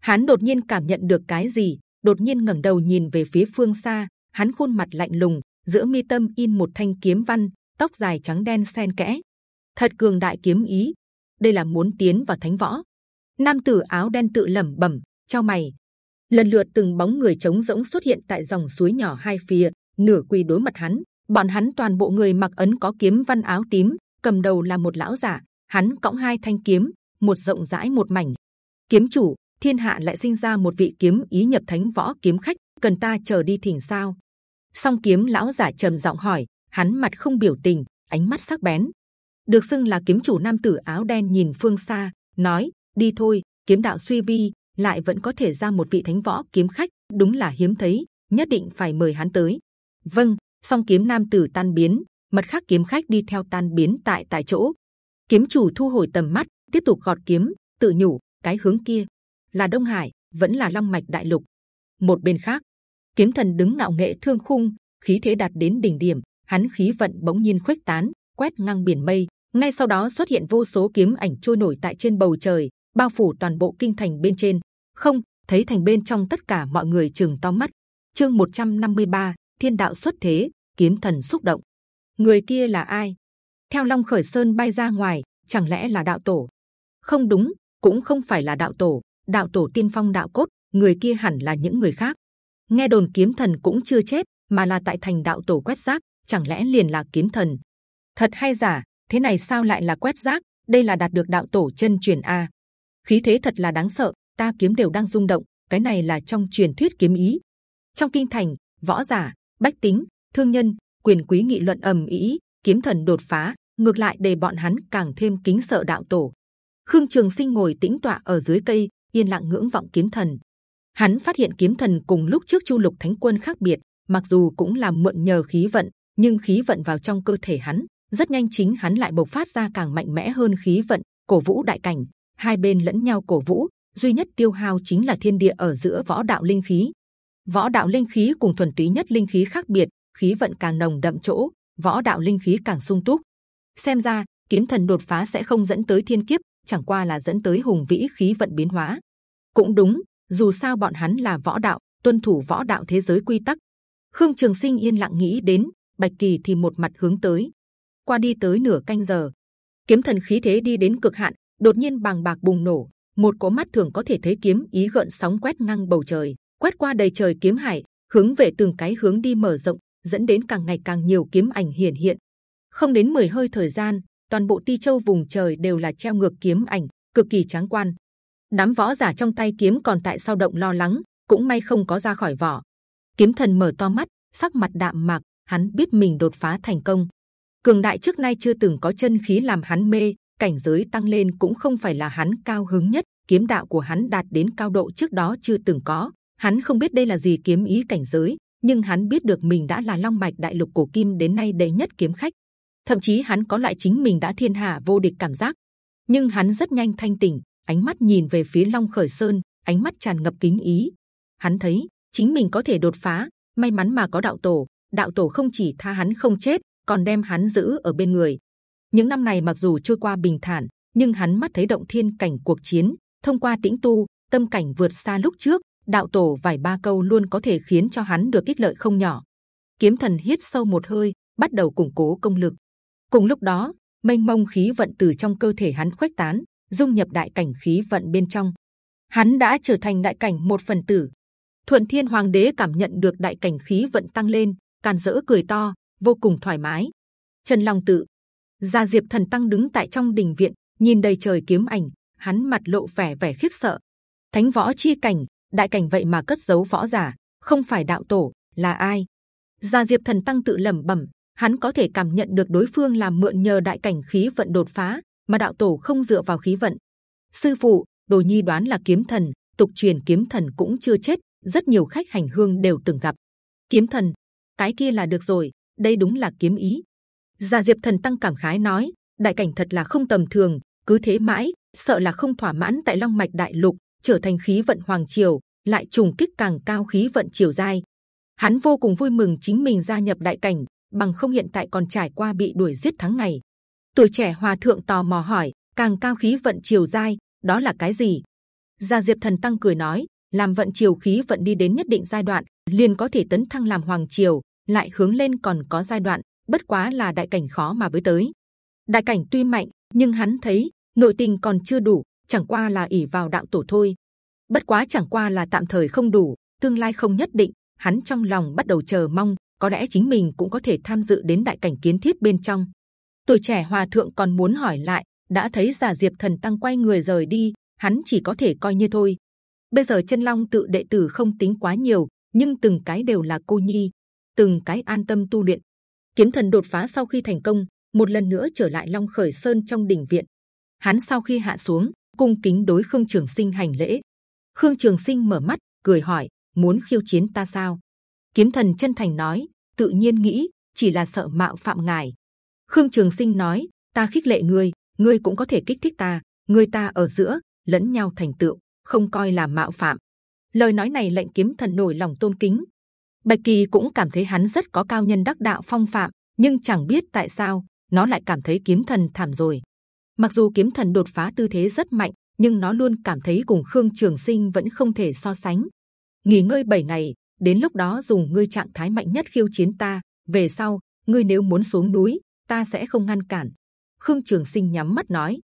Hắn đột nhiên cảm nhận được cái gì, đột nhiên ngẩng đầu nhìn về phía phương xa. Hắn khuôn mặt lạnh lùng, giữa mi tâm in một thanh kiếm văn, tóc dài trắng đen xen kẽ, thật cường đại kiếm ý. Đây là muốn tiến vào thánh võ. Nam tử áo đen tự lẩm bẩm, cho mày. Lần lượt từng bóng người trống rỗng xuất hiện tại dòng suối nhỏ hai phía, nửa quỳ đối mặt hắn. Bọn hắn toàn bộ người mặc ấn có kiếm văn áo tím, cầm đầu là một lão giả. Hắn cõng hai thanh kiếm, một rộng rãi một mảnh. Kiếm chủ, thiên hạ lại sinh ra một vị kiếm ý nhập thánh võ kiếm khách, cần ta chờ đi thỉnh sao? Song kiếm lão giả trầm giọng hỏi, hắn mặt không biểu tình, ánh mắt sắc bén. Được xưng là kiếm chủ nam tử áo đen nhìn phương xa, nói: đi thôi, kiếm đạo suy vi, lại vẫn có thể ra một vị thánh võ kiếm khách, đúng là hiếm thấy, nhất định phải mời hắn tới. Vâng, song kiếm nam tử tan biến, mật khắc kiếm khách đi theo tan biến tại tại chỗ. Kiếm chủ thu hồi tầm mắt, tiếp tục gọt kiếm, tự nhủ cái hướng kia là Đông Hải, vẫn là Long Mạch Đại Lục. Một bên khác, kiếm thần đứng ngạo nghệ thương khung, khí thế đạt đến đỉnh điểm, hắn khí vận bỗng nhiên khuếch tán, quét ngang biển mây. ngay sau đó xuất hiện vô số kiếm ảnh trôi nổi tại trên bầu trời, bao phủ toàn bộ kinh thành bên trên. không thấy thành bên trong tất cả mọi người chừng to mắt. Chương 153, Thiên đạo xuất thế, kiếm thần xúc động. Người kia là ai? Theo Long Khởi Sơn bay ra ngoài, chẳng lẽ là đạo tổ? Không đúng, cũng không phải là đạo tổ. Đạo tổ tiên phong đạo cốt, người kia hẳn là những người khác. Nghe đồn kiếm thần cũng chưa chết, mà là tại thành đạo tổ quét rác, chẳng lẽ liền là kiếm thần? Thật hay giả? Thế này sao lại là quét rác? Đây là đạt được đạo tổ chân truyền a. Khí thế thật là đáng sợ. Ta kiếm đều đang rung động. Cái này là trong truyền thuyết kiếm ý. Trong kinh thành, võ giả, bách tính, thương nhân, quyền quý nghị luận ầm ĩ. Kiếm thần đột phá, ngược lại để bọn hắn càng thêm kính sợ đạo tổ. Khương Trường Sinh ngồi tĩnh tọa ở dưới cây, yên lặng ngưỡng vọng kiếm thần. Hắn phát hiện kiếm thần cùng lúc trước Chu Lục Thánh Quân khác biệt, mặc dù cũng là mượn nhờ khí vận, nhưng khí vận vào trong cơ thể hắn rất nhanh chính hắn lại bộc phát ra càng mạnh mẽ hơn khí vận, cổ vũ đại cảnh, hai bên lẫn nhau cổ vũ, duy nhất tiêu hao chính là thiên địa ở giữa võ đạo linh khí. Võ đạo linh khí cùng thuần túy nhất linh khí khác biệt, khí vận càng nồng đậm chỗ, võ đạo linh khí càng sung túc. Xem ra kiếm thần đột phá sẽ không dẫn tới thiên kiếp, chẳng qua là dẫn tới hùng vĩ khí vận biến hóa. Cũng đúng, dù sao bọn hắn là võ đạo, tuân thủ võ đạo thế giới quy tắc. Khương Trường Sinh yên lặng nghĩ đến, Bạch Kỳ thì một mặt hướng tới. Qua đi tới nửa canh giờ, kiếm thần khí thế đi đến cực hạn, đột nhiên bàng bạc bùng nổ, một cỗ mắt thường có thể thấy kiếm ý gợn sóng quét ngang bầu trời, quét qua đầy trời kiếm hải, hướng về từng cái hướng đi mở rộng, dẫn đến càng ngày càng nhiều kiếm ảnh hiển hiện. Không đến 10 hơi thời gian, toàn bộ ti châu vùng trời đều là treo ngược kiếm ảnh, cực kỳ tráng quan. Đám võ giả trong tay kiếm còn tại sao động lo lắng, cũng may không có ra khỏi vỏ. Kiếm thần mở to mắt, sắc mặt đạm mạc, hắn biết mình đột phá thành công. Cường đại trước nay chưa từng có chân khí làm hắn mê, cảnh giới tăng lên cũng không phải là hắn cao hứng nhất. Kiếm đạo của hắn đạt đến cao độ trước đó chưa từng có. Hắn không biết đây là gì kiếm ý cảnh giới, nhưng hắn biết được mình đã là long mạch đại lục cổ kim đến nay đệ nhất kiếm khách. Thậm chí hắn có lại chính mình đã thiên hạ vô địch cảm giác. Nhưng hắn rất nhanh thanh tỉnh, ánh mắt nhìn về phía long khởi sơn, ánh mắt tràn ngập kính ý. Hắn thấy chính mình có thể đột phá, may mắn mà có đạo tổ. Đạo tổ không chỉ tha hắn không chết, còn đem hắn giữ ở bên người. Những năm này mặc dù trôi qua bình thản, nhưng hắn mắt thấy động thiên cảnh cuộc chiến, thông qua tĩnh tu, tâm cảnh vượt xa lúc trước. Đạo tổ vài ba câu luôn có thể khiến cho hắn được ích lợi không nhỏ. Kiếm thần hít sâu một hơi, bắt đầu củng cố công lực. Cùng lúc đó, mênh mông khí vận từ trong cơ thể hắn khuếch tán, dung nhập đại cảnh khí vận bên trong. Hắn đã trở thành đại cảnh một phần tử. Thuận Thiên Hoàng Đế cảm nhận được đại cảnh khí vận tăng lên, càn dỡ cười to, vô cùng thoải mái. Trần Long Tự, Gia Diệp Thần Tăng đứng tại trong đình viện, nhìn đầy trời kiếm ảnh, hắn mặt lộ vẻ vẻ khiếp sợ. Thánh võ chi cảnh, đại cảnh vậy mà cất giấu võ giả, không phải đạo tổ, là ai? Gia Diệp Thần Tăng tự lẩm bẩm, hắn có thể cảm nhận được đối phương làm mượn nhờ đại cảnh khí vận đột phá, mà đạo tổ không dựa vào khí vận. Sư phụ, đồ nhi đoán là kiếm thần tục truyền kiếm thần cũng chưa chết rất nhiều khách hành hương đều từng gặp kiếm thần cái kia là được rồi đây đúng là kiếm ý Gia Diệp Thần tăng cảm khái nói, đại cảnh thật là không tầm thường, cứ thế mãi, sợ là không thỏa mãn tại Long Mạch Đại Lục trở thành khí vận hoàng triều, lại trùng kích càng cao khí vận chiều dài, Hắn vô cùng vui mừng chính mình gia nhập đại cảnh, bằng không hiện tại còn trải qua bị đuổi giết tháng ngày. Tuổi trẻ hòa thượng tò mò hỏi, càng cao khí vận chiều dài đó là cái gì? Gia Diệp Thần tăng cười nói, làm vận chiều khí vận đi đến nhất định giai đoạn, liền có thể tấn thăng làm hoàng triều, lại hướng lên còn có giai đoạn bất quá là đại cảnh khó mà với tới. Đại cảnh tuy mạnh, nhưng hắn thấy nội tình còn chưa đủ, chẳng qua là ỉ vào đạo tổ thôi. Bất quá chẳng qua là tạm thời không đủ, tương lai không nhất định. Hắn trong lòng bắt đầu chờ mong, có lẽ chính mình cũng có thể tham dự đến đại cảnh kiến thiết bên trong. Tuổi trẻ hòa thượng còn muốn hỏi lại, đã thấy giả diệp thần tăng quay người rời đi, hắn chỉ có thể coi như thôi. Bây giờ chân long tự đệ tử không tính quá nhiều, nhưng từng cái đều là cô nhi, từng cái an tâm tu luyện, kiếm thần đột phá sau khi thành công một lần nữa trở lại long khởi sơn trong đình viện hắn sau khi hạ xuống cung kính đối khương trường sinh hành lễ khương trường sinh mở mắt cười hỏi muốn khiêu chiến ta sao? Kiếm thần chân thành nói tự nhiên nghĩ chỉ là sợ mạo phạm ngài. Khương trường sinh nói ta khích lệ ngươi ngươi cũng có thể kích thích ta ngươi ta ở giữa lẫn nhau thành tựu không coi là mạo phạm. Lời nói này lệnh kiếm thần nổi lòng tôn kính. Bạch Kỳ cũng cảm thấy hắn rất có cao nhân đắc đạo phong phạm, nhưng chẳng biết tại sao nó lại cảm thấy kiếm thần thảm rồi. Mặc dù kiếm thần đột phá tư thế rất mạnh, nhưng nó luôn cảm thấy cùng Khương Trường Sinh vẫn không thể so sánh. Nghỉ ngơi 7 ngày, đến lúc đó dùng ngươi trạng thái mạnh nhất khiêu chiến ta. Về sau, ngươi nếu muốn xuống núi, ta sẽ không ngăn cản. Khương Trường Sinh nhắm mắt nói.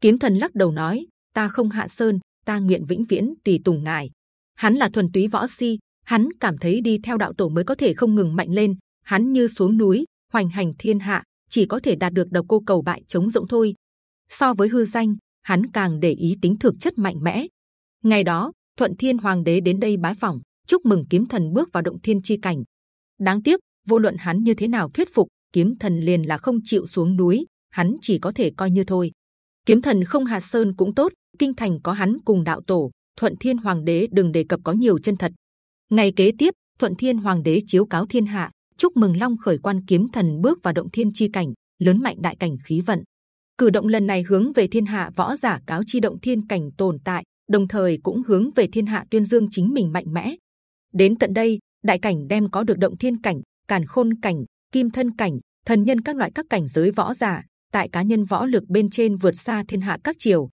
Kiếm thần lắc đầu nói, ta không hạ sơn, ta nguyện vĩnh viễn tùy tùng ngài. Hắn là thuần túy võ si, hắn cảm thấy đi theo đạo tổ mới có thể không ngừng mạnh lên. Hắn như xuống núi, hoành hành thiên hạ, chỉ có thể đạt được độc cô cầu bại chống rộng thôi. So với hư danh, hắn càng để ý tính thực chất mạnh mẽ. Ngày đó, Thuận Thiên Hoàng đế đến đây bái phỏng, chúc mừng kiếm thần bước vào động thiên chi cảnh. Đáng tiếc, vô luận hắn như thế nào thuyết phục, kiếm thần liền là không chịu xuống núi, hắn chỉ có thể coi như thôi. Kiếm thần không hà sơn cũng tốt, kinh thành có hắn cùng đạo tổ, Thuận Thiên Hoàng đế đừng đề cập có nhiều chân thật, Ngày kế tiếp, Thuận Thiên Hoàng đế chiếu cáo thiên hạ, chúc mừng Long khởi quan kiếm thần bước vào động thiên chi cảnh, lớn mạnh đại cảnh khí vận. Cử động lần này hướng về thiên hạ võ giả cáo chi động thiên cảnh tồn tại, đồng thời cũng hướng về thiên hạ tuyên dương chính mình mạnh mẽ. Đến tận đây, đại cảnh đem có được động thiên cảnh, càn khôn cảnh, kim thân cảnh, thần nhân các loại các cảnh giới võ giả, tại cá nhân võ lực bên trên vượt xa thiên hạ các triều.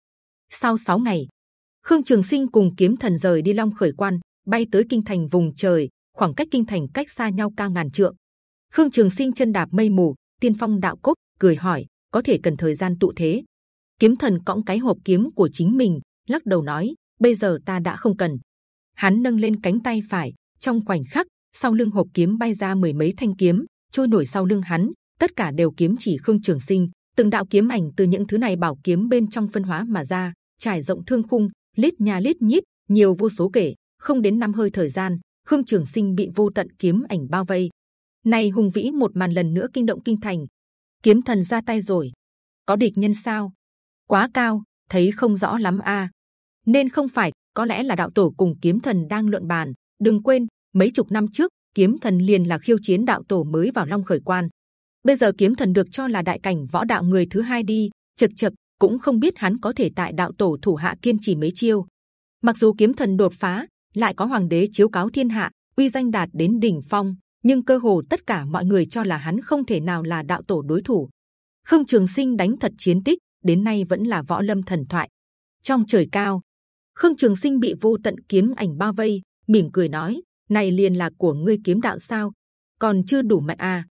Sau 6 ngày, Khương Trường Sinh cùng kiếm thần rời đi Long khởi quan, bay tới kinh thành vùng trời, khoảng cách kinh thành cách xa nhau cao ngàn trượng. Khương Trường Sinh chân đạp mây mù, tiên phong đạo cốt, cười hỏi, có thể cần thời gian tụ thế. Kiếm thần cõng cái hộp kiếm của chính mình, lắc đầu nói, bây giờ ta đã không cần. Hắn nâng lên cánh tay phải, trong khoảnh khắc, sau lưng hộp kiếm bay ra mười mấy thanh kiếm, trôi nổi sau lưng hắn, tất cả đều kiếm chỉ Khương Trường Sinh. Từng đạo kiếm ảnh từ những thứ này bảo kiếm bên trong phân hóa mà ra, trải rộng thương khung, lít nhà lít nhít, nhiều vô số kể không đến năm hơi thời gian khương trường sinh bị vô tận kiếm ảnh bao vây này hùng vĩ một màn lần nữa kinh động kinh thành kiếm thần ra tay rồi. Có địch nhân sao? Quá cao thấy không rõ lắm a. Nên không phải có lẽ là đạo tổ cùng kiếm thần đang luận bàn. Đừng quên mấy chục năm trước kiếm thần liền là khiêu chiến đạo tổ mới vào long khởi quan. Bây giờ kiếm thần được cho là đại cảnh võ đạo người thứ hai đi. Chực chực cũng không biết hắn có thể tại đạo tổ thủ hạ kiên trì mấy chiêu. Mặc dù kiếm thần đột phá lại có hoàng đế chiếu cáo thiên hạ, uy danh đạt đến đỉnh phong, nhưng cơ hồ tất cả mọi người cho là hắn không thể nào là đạo tổ đối thủ. Khương Trường Sinh đánh thật chiến tích, đến nay vẫn là võ lâm thần thoại. Trong trời cao, Khương Trường Sinh bị vô tận kiếm ảnh bao vây, mỉm cười nói: này liền là của ngươi kiếm đạo sao? Còn chưa đủ mạnh à?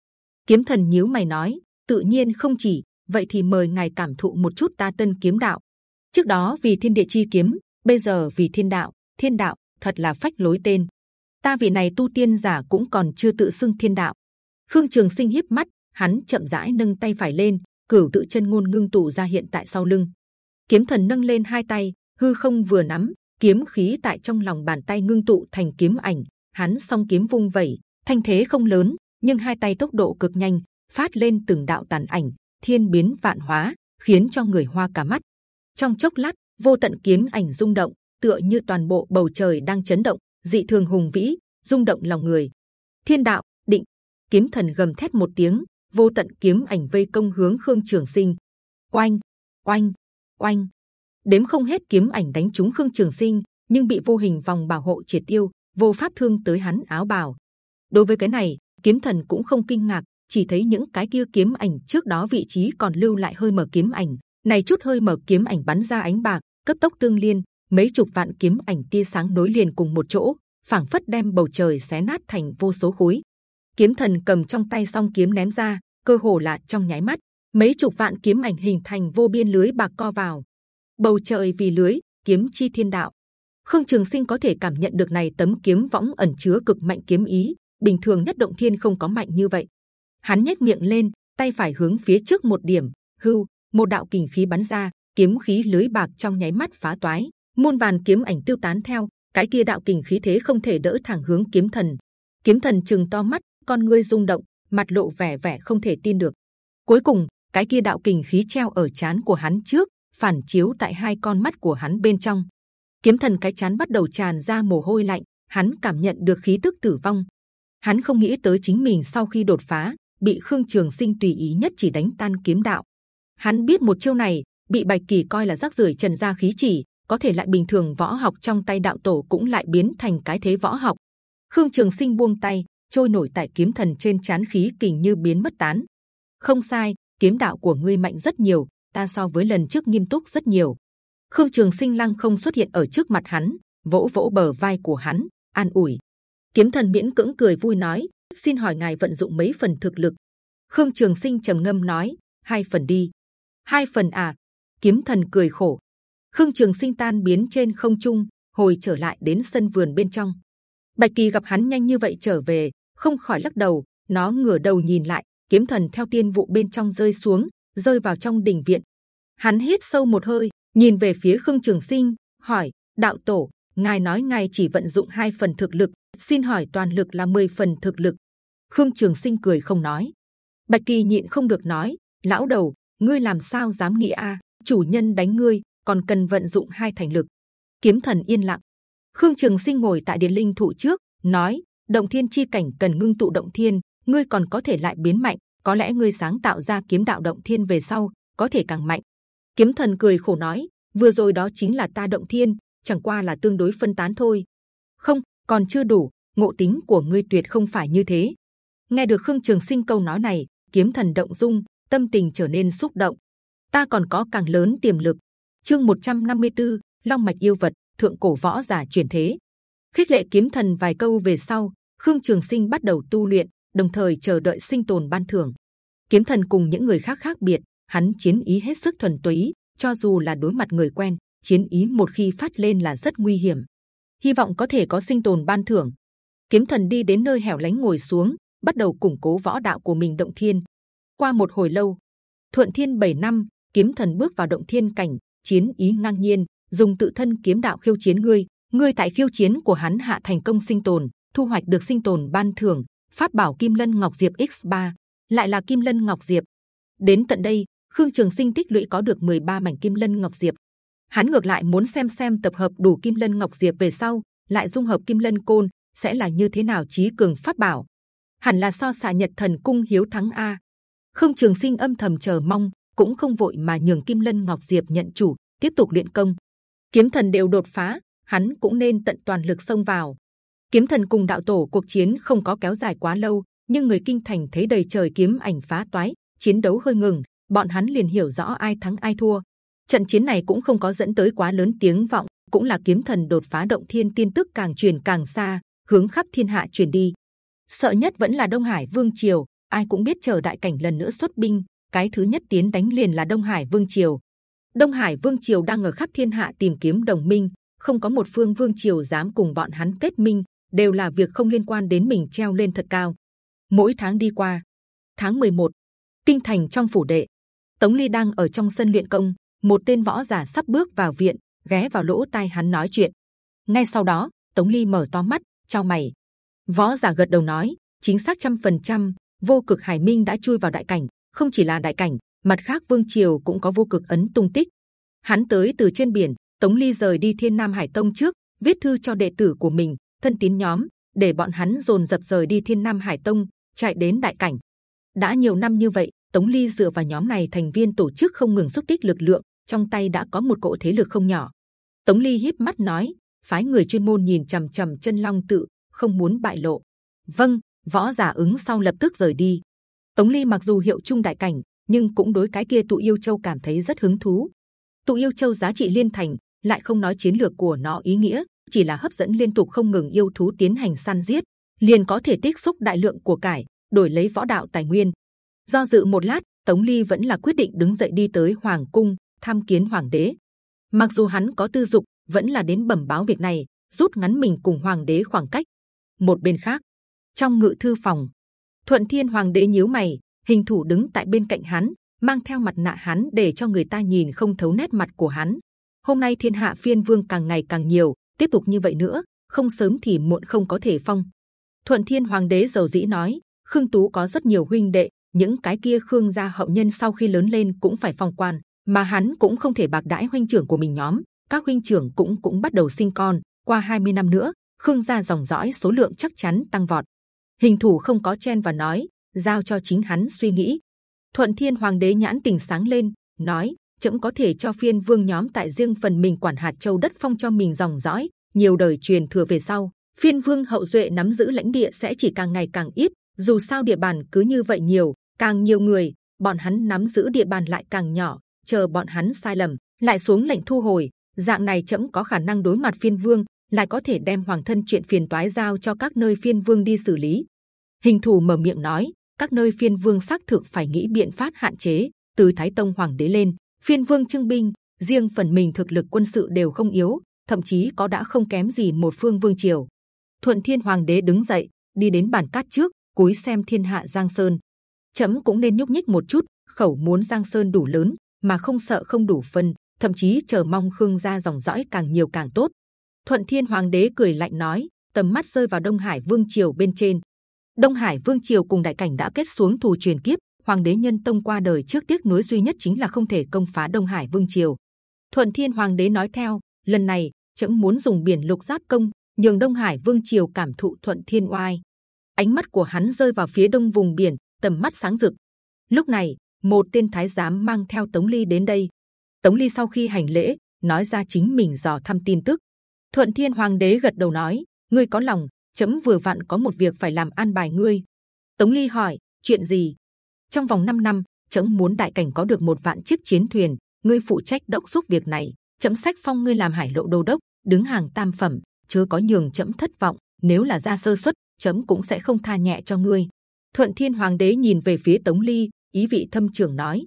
Kiếm thần nhíu mày nói: tự nhiên không chỉ. Vậy thì mời ngài cảm thụ một chút ta tân kiếm đạo. Trước đó vì thiên địa chi kiếm, bây giờ vì thiên đạo, thiên đạo thật là phách lối tên. Ta vị này tu tiên giả cũng còn chưa tự xưng thiên đạo. Khương Trường Sinh hiếp mắt, hắn chậm rãi nâng tay phải lên, cửu tự chân ngôn ngưng tụ ra hiện tại sau lưng. Kiếm thần nâng lên hai tay, hư không vừa nắm, kiếm khí tại trong lòng bàn tay ngưng tụ thành kiếm ảnh. Hắn song kiếm vung vẩy, thanh thế không lớn, nhưng hai tay tốc độ cực nhanh, phát lên từng đạo tàn ảnh, thiên biến vạn hóa, khiến cho người hoa cả mắt. Trong chốc lát, vô tận kiếm ảnh rung động, tựa như toàn bộ bầu trời đang chấn động, dị thường hùng vĩ, rung động lòng người. Thiên đạo định, kiếm thần gầm thét một tiếng, vô tận kiếm ảnh vây công hướng khương trường sinh. oanh, oanh, oanh, đếm không hết kiếm ảnh đánh trúng khương trường sinh, nhưng bị vô hình vòng bảo hộ triệt tiêu, vô pháp thương tới hắn áo bào. Đối với cái này, kiếm thần cũng không kinh ngạc, chỉ thấy những cái kia kiếm ảnh trước đó vị trí còn lưu lại hơi mở kiếm ảnh, này chút hơi mở kiếm ảnh bắn ra ánh bạc, cấp tốc tương liên, mấy chục vạn kiếm ảnh tia sáng nối liền cùng một chỗ, phảng phất đem bầu trời xé nát thành vô số khối. Kiếm thần cầm trong tay song kiếm ném ra, cơ hồ là trong nháy mắt, mấy chục vạn kiếm ảnh hình thành vô biên lưới bạc co vào. Bầu trời vì lưới, kiếm chi thiên đạo. Khương Trường Sinh có thể cảm nhận được này tấm kiếm võng ẩn chứa cực mạnh kiếm ý, bình thường nhất động thiên không có mạnh như vậy. Hắn nhếch miệng lên, tay phải hướng phía trước một điểm, hưu, một đạo kình khí bắn ra, kiếm khí lưới bạc trong nháy mắt phá toái, muôn vàn kiếm ảnh tiêu tán theo, cái kia đạo kình khí thế không thể đỡ thẳng hướng kiếm thần. Kiếm thần chừng to mắt, con ngươi rung động, mặt lộ vẻ vẻ không thể tin được. Cuối cùng, cái kia đạo kình khí treo ở chán của hắn trước, phản chiếu tại hai con mắt của hắn bên trong. Kiếm thần cái chán bắt đầu tràn ra mồ hôi lạnh, hắn cảm nhận được khí tức tử vong. Hắn không nghĩ tới chính mình sau khi đột phá, bị khương trường sinh tùy ý nhất chỉ đánh tan kiếm đạo. Hắn biết một chiêu này bị bạch kỳ coi là rác rưởi trần gia khí chỉ, có thể lại bình thường võ học trong tay đạo tổ cũng lại biến thành cái thế võ học. Khương Trường Sinh buông tay, trôi nổi tại kiếm thần trên chán khí kình như biến mất tán. Không sai, kiếm đạo của ngươi mạnh rất nhiều, ta so với lần trước nghiêm túc rất nhiều. Khương Trường Sinh lăng không xuất hiện ở trước mặt hắn, vỗ vỗ bờ vai của hắn, an ủi. Kiếm thần miễn cưỡng cười vui nói, xin hỏi ngài vận dụng mấy phần thực lực? Khương Trường Sinh trầm ngâm nói, hai phần đi. Hai phần à? Kiếm thần cười khổ, khương trường sinh tan biến trên không trung, hồi trở lại đến sân vườn bên trong. Bạch kỳ gặp hắn nhanh như vậy trở về, không khỏi lắc đầu, nó ngửa đầu nhìn lại, kiếm thần theo tiên vụ bên trong rơi xuống, rơi vào trong đình viện. Hắn hít sâu một hơi, nhìn về phía khương trường sinh, hỏi, đạo tổ, ngài nói ngài chỉ vận dụng hai phần thực lực, xin hỏi toàn lực là 10 phần thực lực? Khương trường sinh cười không nói. Bạch kỳ nhịn không được nói, lão đầu, ngươi làm sao dám nghĩ a? Chủ nhân đánh ngươi còn cần vận dụng hai thành lực. Kiếm thần yên lặng. Khương Trường Sinh ngồi tại điện linh thụ trước, nói: Động Thiên chi cảnh cần ngưng tụ động thiên, ngươi còn có thể lại biến mạnh. Có lẽ ngươi sáng tạo ra kiếm đạo động thiên về sau có thể càng mạnh. Kiếm thần cười khổ nói: Vừa rồi đó chính là ta động thiên, chẳng qua là tương đối phân tán thôi. Không, còn chưa đủ. Ngộ tính của ngươi tuyệt không phải như thế. Nghe được Khương Trường Sinh câu nói này, kiếm thần động dung, tâm tình trở nên xúc động. Ta còn có càng lớn tiềm lực, chương 154, long mạch yêu vật thượng cổ võ giả truyền thế. Khích lệ kiếm thần vài câu về sau khương trường sinh bắt đầu tu luyện đồng thời chờ đợi sinh tồn ban thưởng. Kiếm thần cùng những người khác khác biệt hắn chiến ý hết sức thuần túy cho dù là đối mặt người quen chiến ý một khi phát lên là rất nguy hiểm. Hy vọng có thể có sinh tồn ban thưởng. Kiếm thần đi đến nơi hẻo lánh ngồi xuống bắt đầu củng cố võ đạo của mình động thiên. Qua một hồi lâu thuận thiên 7 năm kiếm thần bước vào động thiên cảnh chiến ý ngang nhiên, dùng tự thân kiếm đạo khiêu chiến ngươi. Ngươi tại khiêu chiến của hắn hạ thành công sinh tồn, thu hoạch được sinh tồn ban thưởng pháp bảo kim lân ngọc diệp x 3 lại là kim lân ngọc diệp. Đến tận đây, khương trường sinh tích lũy có được 13 mảnh kim lân ngọc diệp. Hắn ngược lại muốn xem xem tập hợp đủ kim lân ngọc diệp về sau, lại dung hợp kim lân côn sẽ là như thế nào trí cường pháp bảo. Hẳn là so xạ nhật thần cung hiếu thắng a. Khương Trường Sinh âm thầm chờ mong, cũng không vội mà nhường Kim Lân Ngọc Diệp nhận chủ, tiếp tục luyện công. Kiếm thần đều đột phá, hắn cũng nên tận toàn lực xông vào. Kiếm thần cùng đạo tổ cuộc chiến không có kéo dài quá lâu, nhưng người kinh thành thấy đầy trời kiếm ảnh phá toái, chiến đấu hơi ngừng, bọn hắn liền hiểu rõ ai thắng ai thua. Trận chiến này cũng không có dẫn tới quá lớn tiếng vọng, cũng là kiếm thần đột phá động thiên tin tức càng truyền càng xa, hướng khắp thiên hạ truyền đi. Sợ nhất vẫn là Đông Hải Vương triều, ai cũng biết chờ đại cảnh lần nữa xuất binh, cái thứ nhất tiến đánh liền là Đông Hải Vương triều. Đông Hải Vương triều đang ở khắp thiên hạ tìm kiếm đồng minh, không có một phương Vương triều dám cùng bọn hắn kết minh, đều là việc không liên quan đến mình treo lên thật cao. Mỗi tháng đi qua, tháng 11, kinh thành trong phủ đệ, Tống Ly đang ở trong sân luyện công, một tên võ giả sắp bước vào viện, ghé vào lỗ tai hắn nói chuyện. Ngay sau đó, Tống Ly mở to mắt, trao mày. Võ giả gật đầu nói, chính xác trăm phần trăm, vô cực hải minh đã chui vào đại cảnh, không chỉ là đại cảnh, mặt khác vương triều cũng có vô cực ấn tung tích. Hắn tới từ trên biển, Tống Ly rời đi Thiên Nam Hải Tông trước, viết thư cho đệ tử của mình, thân tín nhóm, để bọn hắn dồn dập rời đi Thiên Nam Hải Tông, chạy đến đại cảnh. đã nhiều năm như vậy, Tống Ly dựa vào nhóm này thành viên tổ chức không ngừng xúc tích lực lượng, trong tay đã có một cỗ thế lực không nhỏ. Tống Ly híp mắt nói, phái người chuyên môn nhìn c h ầ m c h ầ m chân long tự, không muốn bại lộ. Vâng, võ giả ứng sau lập tức rời đi. Tống Ly mặc dù hiệu trung đại cảnh, nhưng cũng đối cái kia tụ yêu châu cảm thấy rất hứng thú. Tụ yêu châu giá trị liên thành, lại không nói chiến lược của nó ý nghĩa, chỉ là hấp dẫn liên tục không ngừng yêu thú tiến hành săn giết, liền có thể tích xúc đại lượng của cải, đổi lấy võ đạo tài nguyên. Do dự một lát, Tống Ly vẫn là quyết định đứng dậy đi tới Hoàng cung tham kiến Hoàng đế. Mặc dù hắn có tư dục, vẫn là đến bẩm báo việc này, rút ngắn mình cùng Hoàng đế khoảng cách. Một bên khác, trong ngự thư phòng, Thuận Thiên Hoàng đế nhíu mày, hình thủ đứng tại bên cạnh hắn, mang theo mặt nạ hắn để cho người ta nhìn không thấu nét mặt của hắn. Hôm nay thiên hạ phiên vương càng ngày càng nhiều, tiếp tục như vậy nữa, không sớm thì muộn không có thể phong. Thuận Thiên Hoàng đế giàu dĩ nói, Khương Tú có rất nhiều huynh đệ, những cái kia Khương gia hậu nhân sau khi lớn lên cũng phải phong quan, mà hắn cũng không thể bạc đãi huynh trưởng của mình nhóm. Các huynh trưởng cũng cũng bắt đầu sinh con. Qua 20 năm nữa, Khương gia dòng dõi số lượng chắc chắn tăng vọt. Hình thủ không có chen và nói, giao cho chính hắn suy nghĩ. Thuận Thiên Hoàng đế nhãn tình sáng lên, nói, chậm có thể cho phiên vương nhóm tại riêng phần mình quản hạt châu đất phong cho mình dòng dõi, nhiều đời truyền thừa về sau, phiên vương hậu duệ nắm giữ lãnh địa sẽ chỉ càng ngày càng ít. Dù sao địa bàn cứ như vậy nhiều, càng nhiều người, bọn hắn nắm giữ địa bàn lại càng nhỏ, chờ bọn hắn sai lầm lại xuống lệnh thu hồi dạng này chậm có khả năng đối mặt phiên vương lại có thể đem hoàng thân chuyện phiền toái giao cho các nơi phiên vương đi xử lý hình thủ mở miệng nói các nơi phiên vương xác thực phải nghĩ biện pháp hạn chế từ thái tông hoàng đế lên phiên vương trưng binh riêng phần mình thực lực quân sự đều không yếu thậm chí có đã không kém gì một phương vương triều thuận thiên hoàng đế đứng dậy đi đến bàn cát trước cúi xem thiên hạ giang sơn chấm cũng nên nhúc nhích một chút khẩu muốn giang sơn đủ lớn mà không sợ không đủ phân, thậm chí chờ mong khương gia dòng dõi càng nhiều càng tốt. Thuận Thiên Hoàng đế cười lạnh nói, tầm mắt rơi vào Đông Hải Vương triều bên trên. Đông Hải Vương triều cùng đại cảnh đã kết xuống thù truyền kiếp. Hoàng đế nhân tông qua đời trước tiếc nuối duy nhất chính là không thể công phá Đông Hải Vương triều. Thuận Thiên Hoàng đế nói theo, lần này trẫm muốn dùng biển lục giáp công, nhường Đông Hải Vương triều cảm thụ Thuận Thiên oai. Ánh mắt của hắn rơi vào phía đông vùng biển, tầm mắt sáng rực. Lúc này một tên thái giám mang theo Tống Ly đến đây. Tống Ly sau khi hành lễ, nói ra chính mình dò thăm tin tức. Thuận Thiên Hoàng đế gật đầu nói: ngươi có lòng, chấm vừa vặn có một việc phải làm an bài ngươi. Tống Ly hỏi: chuyện gì? Trong vòng 5 năm, chấm muốn đại cảnh có được một vạn chiếc chiến thuyền, ngươi phụ trách đốc xúc việc này. Chấm sách phong ngươi làm hải lộ đô đốc, đứng hàng tam phẩm, chưa có nhường chấm thất vọng. Nếu là ra sơ suất, chấm cũng sẽ không tha nhẹ cho ngươi. Thuận Thiên Hoàng đế nhìn về phía Tống Ly, ý vị thâm trường nói.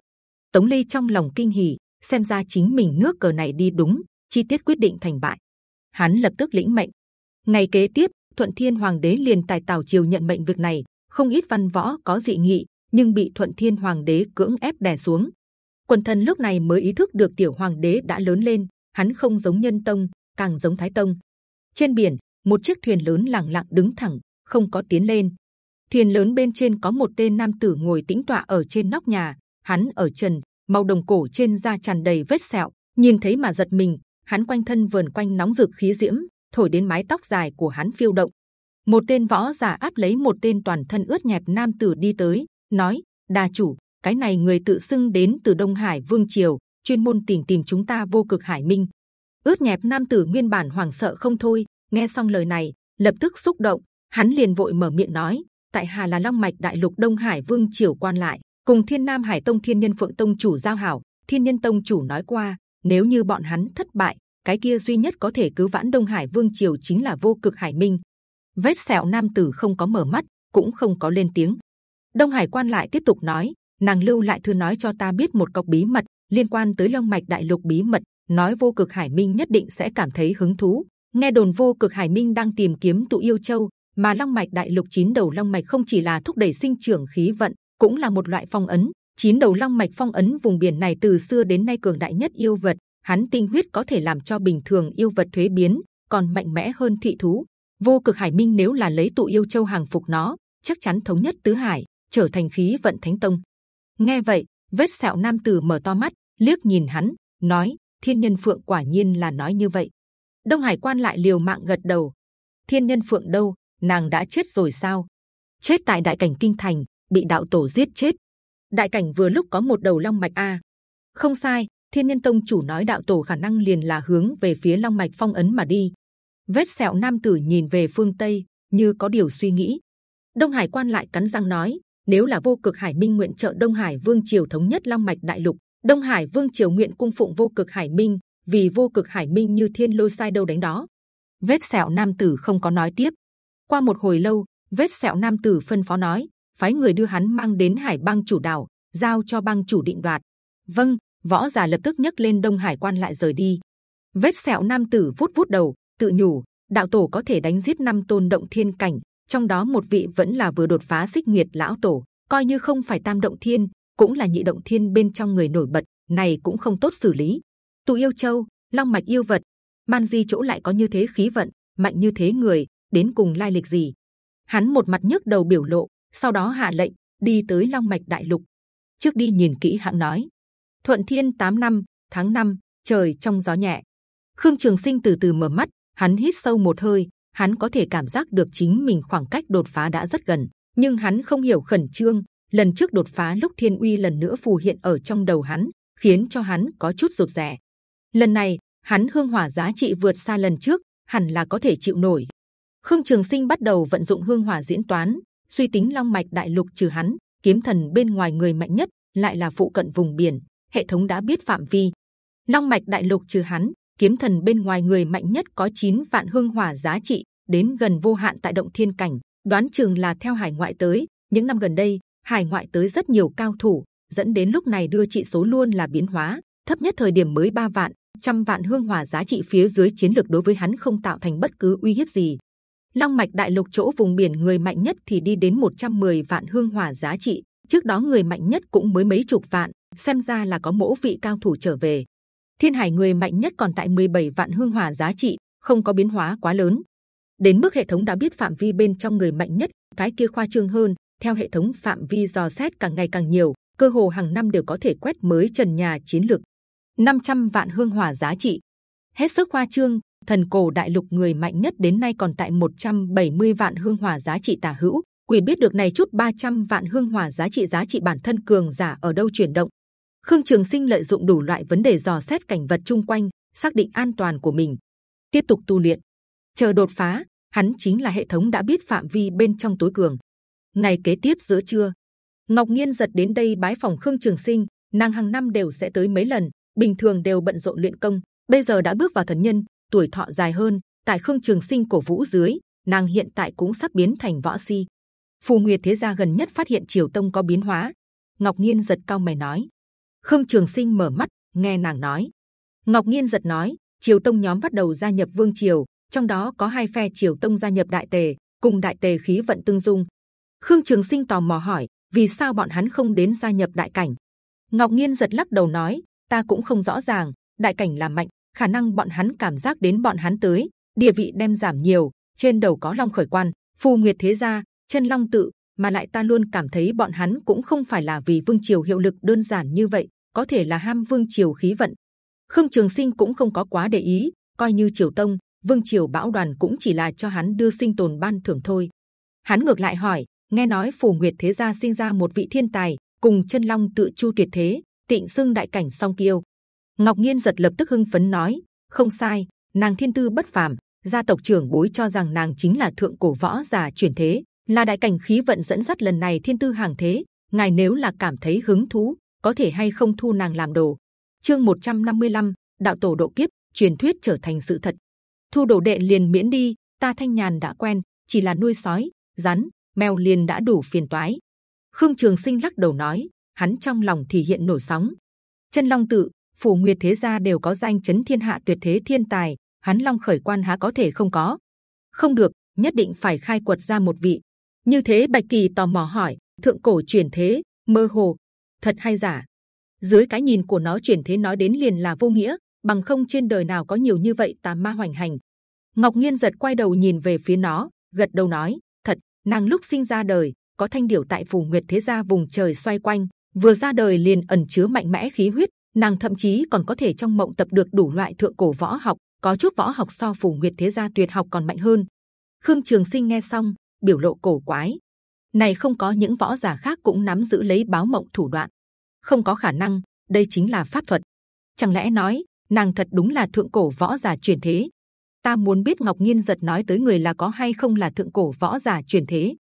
Tống Ly trong lòng kinh hỉ, xem ra chính mình nước cờ này đi đúng, chi tiết quyết định thành bại. Hắn lập tức lĩnh mệnh. Ngày kế tiếp, Thuận Thiên Hoàng đế liền tài Tào triều nhận mệnh việc này, không ít văn võ có dị nghị, nhưng bị Thuận Thiên Hoàng đế cưỡng ép đè xuống. Quần thần lúc này mới ý thức được tiểu hoàng đế đã lớn lên, hắn không giống nhân tông, càng giống thái tông. Trên biển, một chiếc thuyền lớn lẳng lặng đứng thẳng, không có tiến lên, thuyền lớn bên trên có một tên nam tử ngồi tĩnh tọa ở trên nóc nhà hắn ở trần màu đồng cổ trên da tràn đầy vết sẹo nhìn thấy mà giật mình hắn quanh thân vườn quanh nóng rực khí diễm thổi đến mái tóc dài của hắn phiêu động. Một tên võ giả áp lấy một tên toàn thân ướt nhẹp nam tử đi tới nói đa chủ cái này người tự xưng đến từ đông hải vương triều chuyên môn tìm tìm chúng ta vô cực hải minh. Ướt nhẹp nam tử nguyên bản hoảng sợ không thôi nghe xong lời này lập tức xúc động. Hắn liền vội mở miệng nói tại Hà là Long mạch Đại Lục Đông Hải Vương triều quan lại, cùng Thiên Nam Hải Tông Thiên Nhân Phượng Tông chủ giao hảo. Thiên Nhân Tông chủ nói qua, nếu như bọn hắn thất bại, cái kia duy nhất có thể cứu vãn Đông Hải Vương triều chính là vô cực Hải Minh. Vết sẹo nam tử không có mở mắt, cũng không có lên tiếng. Đông Hải quan lại tiếp tục nói, nàng lưu lại thư nói cho ta biết một cọc bí mật liên quan tới Long mạch Đại Lục bí mật, nói vô cực Hải Minh nhất định sẽ cảm thấy hứng thú. Nghe đồn vô cực Hải Minh đang tìm kiếm tụ yêu châu, mà long mạch đại lục chín đầu long mạch không chỉ là thúc đẩy sinh trưởng khí vận cũng là một loại phong ấn chín đầu long mạch phong ấn vùng biển này từ xưa đến nay cường đại nhất yêu vật hắn tinh huyết có thể làm cho bình thường yêu vật thuế biến, còn mạnh mẽ hơn thị thú. Vô cực hải minh nếu là lấy tụ yêu châu hàng phục nó, chắc chắn thống nhất tứ hải, trở thành khí vận thánh tông. Nghe vậy, vết sẹo nam tử mở to mắt, liếc nhìn hắn, nói, thiên nhân phượng quả nhiên là nói như vậy. Đông hải quan lại liều mạng gật đầu. Thiên nhân phượng đâu? Nàng đã chết rồi sao? Chết tại đại cảnh kinh thành, bị đạo tổ giết chết. Đại cảnh vừa lúc có một đầu long mạch a. Không sai thiên nhân tông chủ nói đạo tổ khả năng liền là hướng về phía long mạch phong ấn mà đi. Vết sẹo nam tử nhìn về phương tây, như có điều suy nghĩ. Đông hải quan lại cắn răng nói, nếu là vô cực hải minh nguyện trợ đông hải vương triều thống nhất long mạch đại lục, đông hải vương triều nguyện cung phụng vô cực hải minh, vì vô cực hải minh như thiên lôi sai đâu đánh đó. Vết sẹo nam tử không có nói tiếp. Qua một hồi lâu, vết sẹo nam tử phân phó nói, phái người đưa hắn mang đến hải bang chủ đảo giao cho bang chủ định đoạt. Vâng võ già lập tức nhấc lên đông hải quan lại rời đi. Vết sẹo nam tử vút vút đầu, tự nhủ, đạo tổ có thể đánh giết năm tôn động thiên cảnh, trong đó một vị vẫn là vừa đột phá xích nguyệt lão tổ, coi như không phải tam động thiên, cũng là nhị động thiên bên trong người nổi bật, này cũng không tốt xử lý. Tụ yêu châu, long mạch yêu vật, man di chỗ lại có như thế khí vận, mạnh như thế người, đến cùng lai lịch gì? Hắn một mặt nhấc đầu biểu lộ, sau đó hạ lệnh, đi tới long mạch đại lục. Trước đi nhìn kỹ hạng nói thuận thiên 8 năm tháng 5, trời trong gió nhẹ. Khương trường sinh từ từ mở mắt hắn hít sâu một hơi hắn có thể cảm giác được chính mình khoảng cách đột phá đã rất gần nhưng hắn không hiểu khẩn trương. Lần trước đột phá lúc thiên uy lần nữa phù hiện ở trong đầu hắn khiến cho hắn có chút rụt rè. Lần này hắn hương hỏa giá trị vượt xa lần trước hẳn là có thể chịu nổi. Khương trường sinh bắt đầu vận dụng hương hỏa diễn toán suy tính long mạch đại lục trừ hắn kiếm thần bên ngoài người mạnh nhất lại là phụ cận vùng biển hệ thống đã biết phạm vi. Long mạch đại lục trừ hắn, kiếm thần bên ngoài người mạnh nhất có 9 vạn hương hỏa giá trị, đến gần vô hạn tại động thiên cảnh, đoán chừng là theo hải ngoại tới. Những năm gần đây, hải ngoại tới rất nhiều cao thủ, dẫn đến lúc này đưa trị số luôn là biến hóa. Thấp nhất thời điểm mới 3 vạn, trăm vạn hương hỏa giá trị phía dưới chiến lược đối với hắn không tạo thành bất cứ uy hiếp gì. Long mạch đại lục chỗ vùng biển người mạnh nhất thì đi đến 110 vạn hương hỏa giá trị, trước đó người mạnh nhất cũng mới mấy chục vạn xem ra là có mẫu vị cao thủ trở về. Thiên hải người mạnh nhất còn tại 17 vạn hương hỏa giá trị, không có biến hóa quá lớn. Đến mức hệ thống đã biết phạm vi bên trong người mạnh nhất, cái kia khoa trương hơn, theo hệ thống phạm vi dò xét càng ngày càng nhiều, cơ hồ hàng năm đều có thể quét mới trần nhà chiến lược. 500 vạn hương hỏa giá trị. Hết sức khoa trương, thần cổ đại lục người mạnh nhất đến nay còn tại 170 vạn hương hỏa giá trị tả hữu. Quỷ biết được này chút 300 vạn hương hỏa giá trị giá trị bản thân cường giả ở đâu chuyển động khương trường sinh lợi dụng đủ loại vấn đề dò xét cảnh vật chung quanh, xác định an toàn của mình. Tiếp tục tu luyện. Chờ đột phá, hắn chính là hệ thống đã biết phạm vi bên trong tối cường. Ngày kế tiếp giữa trưa, ngọc nhiên giật đến đây bái phòng khương trường sinh, nàng hàng năm đều sẽ tới mấy lần, bình thường đều bận rộn luyện công, bây giờ đã bước vào thần nhân, tuổi thọ dài hơn, tại khương trường sinh cổ vũ dưới, nàng hiện tại cũng sắp biến thành võ si. Phù nguyệt thế gia gần nhất phát hiện triều tông có biến hóa. Ngọc nhiên giật cao mày nói khương trường sinh mở mắt, nghe nàng nói. Ngọc nhiên giật nói, triều tông nhóm bắt đầu gia nhập vương triều, trong đó có hai phe triều tông gia nhập đại tề, cùng đại tề khí vận tương dung. Khương trường sinh tò mò hỏi, vì sao bọn hắn không đến gia nhập đại cảnh? Ngọc nhiên giật lắc đầu nói, ta cũng không rõ ràng, đại cảnh là mạnh, khả năng bọn hắn cảm giác đến bọn hắn tới, địa vị đem giảm nhiều, trên đầu có long khởi quan, phù nguyệt thế gia, chân long tự, mà lại ta luôn cảm thấy bọn hắn cũng không phải là vì vương triều hiệu lực đơn giản như vậy có thể là ham vương triều khí vận. Khương trường sinh cũng không có quá để ý, coi như triều tông, vương triều bão đoàn cũng chỉ là cho hắn đưa sinh tồn ban thưởng thôi. Hắn ngược lại hỏi, nghe nói phù nguyệt thế gia sinh ra một vị thiên tài, cùng chân long tự chu tuyệt thế, tịnh xưng đại cảnh song kiêu. Ngọc nhiên giật lập tức hưng phấn nói, không sai, nàng thiên tư bất phàm, gia tộc trưởng bối cho rằng nàng chính là thượng cổ võ giả chuyển thế, là đại cảnh khí vận dẫn dắt lần này thiên tư hàng thế, ngài nếu là cảm thấy hứng thú có thể hay không thu nàng làm đồ. Chương 155, đạo tổ độ kiếp truyền thuyết trở thành sự thật. Thu đồ đệ liền miễn đi ta thanh nhàn đã quen chỉ là nuôi sói rắn mèo liền đã đủ phiền toái. Khương trường sinh lắc đầu nói hắn trong lòng thì hiện nổi sóng. Chân long tự phủ nguyệt thế gia đều có danh chấn thiên hạ tuyệt thế thiên tài hắn long khởi quan há có thể không có? Không được nhất định phải khai quật ra một vị. Như thế bạch kỳ tò mò hỏi thượng cổ truyền thế mơ hồ thật hay giả dưới cái nhìn của nó chuyển thế nói đến liền là vô nghĩa bằng không trên đời nào có nhiều như vậy tà ma hoành hành ngọc nghiên giật quay đầu nhìn về phía nó gật đầu nói thật nàng lúc sinh ra đời có thanh điểu tại phủ nguyệt thế gia vùng trời xoay quanh vừa ra đời liền ẩn chứa mạnh mẽ khí huyết nàng thậm chí còn có thể trong mộng tập được đủ loại thượng cổ võ học, có chút võ học so phủ nguyệt thế gia tuyệt học còn mạnh hơn. Khương Trường Sinh nghe xong, biểu lộ cổ quái. Này không có những võ giả khác cũng nắm giữ lấy báo mộng thủ đoạn, không có khả năng. Đây chính là pháp thuật. Chẳng lẽ nói nàng thật đúng là thượng cổ võ giả truyền thế? Ta muốn biết Ngọc Nhiên giật nói tới người là có hay không là thượng cổ võ giả truyền thế.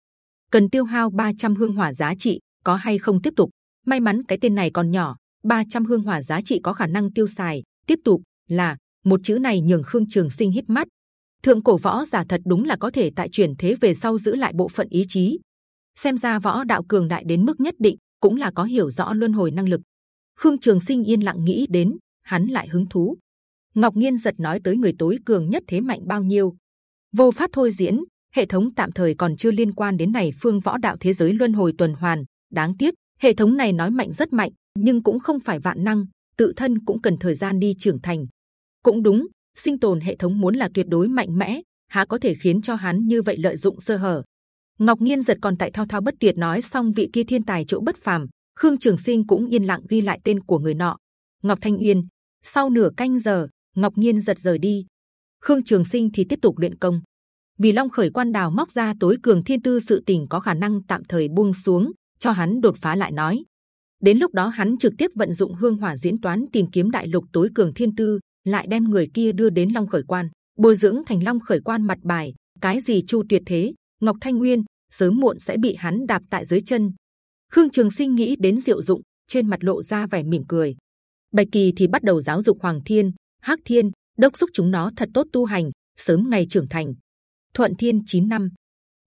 Cần tiêu hao 300 hương hỏa giá trị, có hay không tiếp tục? May mắn cái tên này còn nhỏ, 300 hương hỏa giá trị có khả năng tiêu xài. Tiếp tục là một chữ này nhường Khương Trường Sinh hít mắt. Thượng cổ võ giả thật đúng là có thể tại chuyển thế về sau giữ lại bộ phận ý chí. Xem ra võ đạo cường đại đến mức nhất định cũng là có hiểu rõ luân hồi năng lực. Khương Trường Sinh yên lặng nghĩ đến, hắn lại hứng thú. Ngọc nghiên giật nói tới người tối cường nhất thế mạnh bao nhiêu. Vô pháp thôi diễn, hệ thống tạm thời còn chưa liên quan đến này phương võ đạo thế giới luân hồi tuần hoàn. Đáng tiếc, hệ thống này nói mạnh rất mạnh, nhưng cũng không phải vạn năng, tự thân cũng cần thời gian đi trưởng thành. Cũng đúng, sinh tồn hệ thống muốn là tuyệt đối mạnh mẽ, há có thể khiến cho hắn như vậy lợi dụng sơ hở. Ngọc Nhiên giật còn tại thao thao bất tuyệt nói xong vị kia thiên tài chỗ bất phàm, Khương Trường Sinh cũng yên lặng ghi lại tên của người nọ. Ngọc Thanh Yên. Sau nửa canh giờ, Ngọc Nhiên giật rời đi. Khương Trường Sinh thì tiếp tục luyện công. Vì Long khởi quan đào móc ra tối cường thiên tư sự tình có khả năng tạm thời buông xuống, cho hắn đột phá lại nói. Đến lúc đó hắn trực tiếp vận dụng hương hỏa diễn toán tìm kiếm đại lục tối cường thiên tư, lại đem người kia đưa đến Long khởi quan, bồi dưỡng thành Long khởi quan mặt bài. Cái gì chu tuyệt thế, Ngọc Thanh Nguyên sớm muộn sẽ bị hắn đạp tại dưới chân. Khương Trường Sinh nghĩ đến Diệu Dụng, trên mặt lộ ra vẻ mỉm cười. Bạch Kỳ thì bắt đầu giáo dục Hoàng Thiên, Hắc Thiên, đốc thúc chúng nó thật tốt tu hành, sớm ngày trưởng thành. Thuận Thiên 9 năm,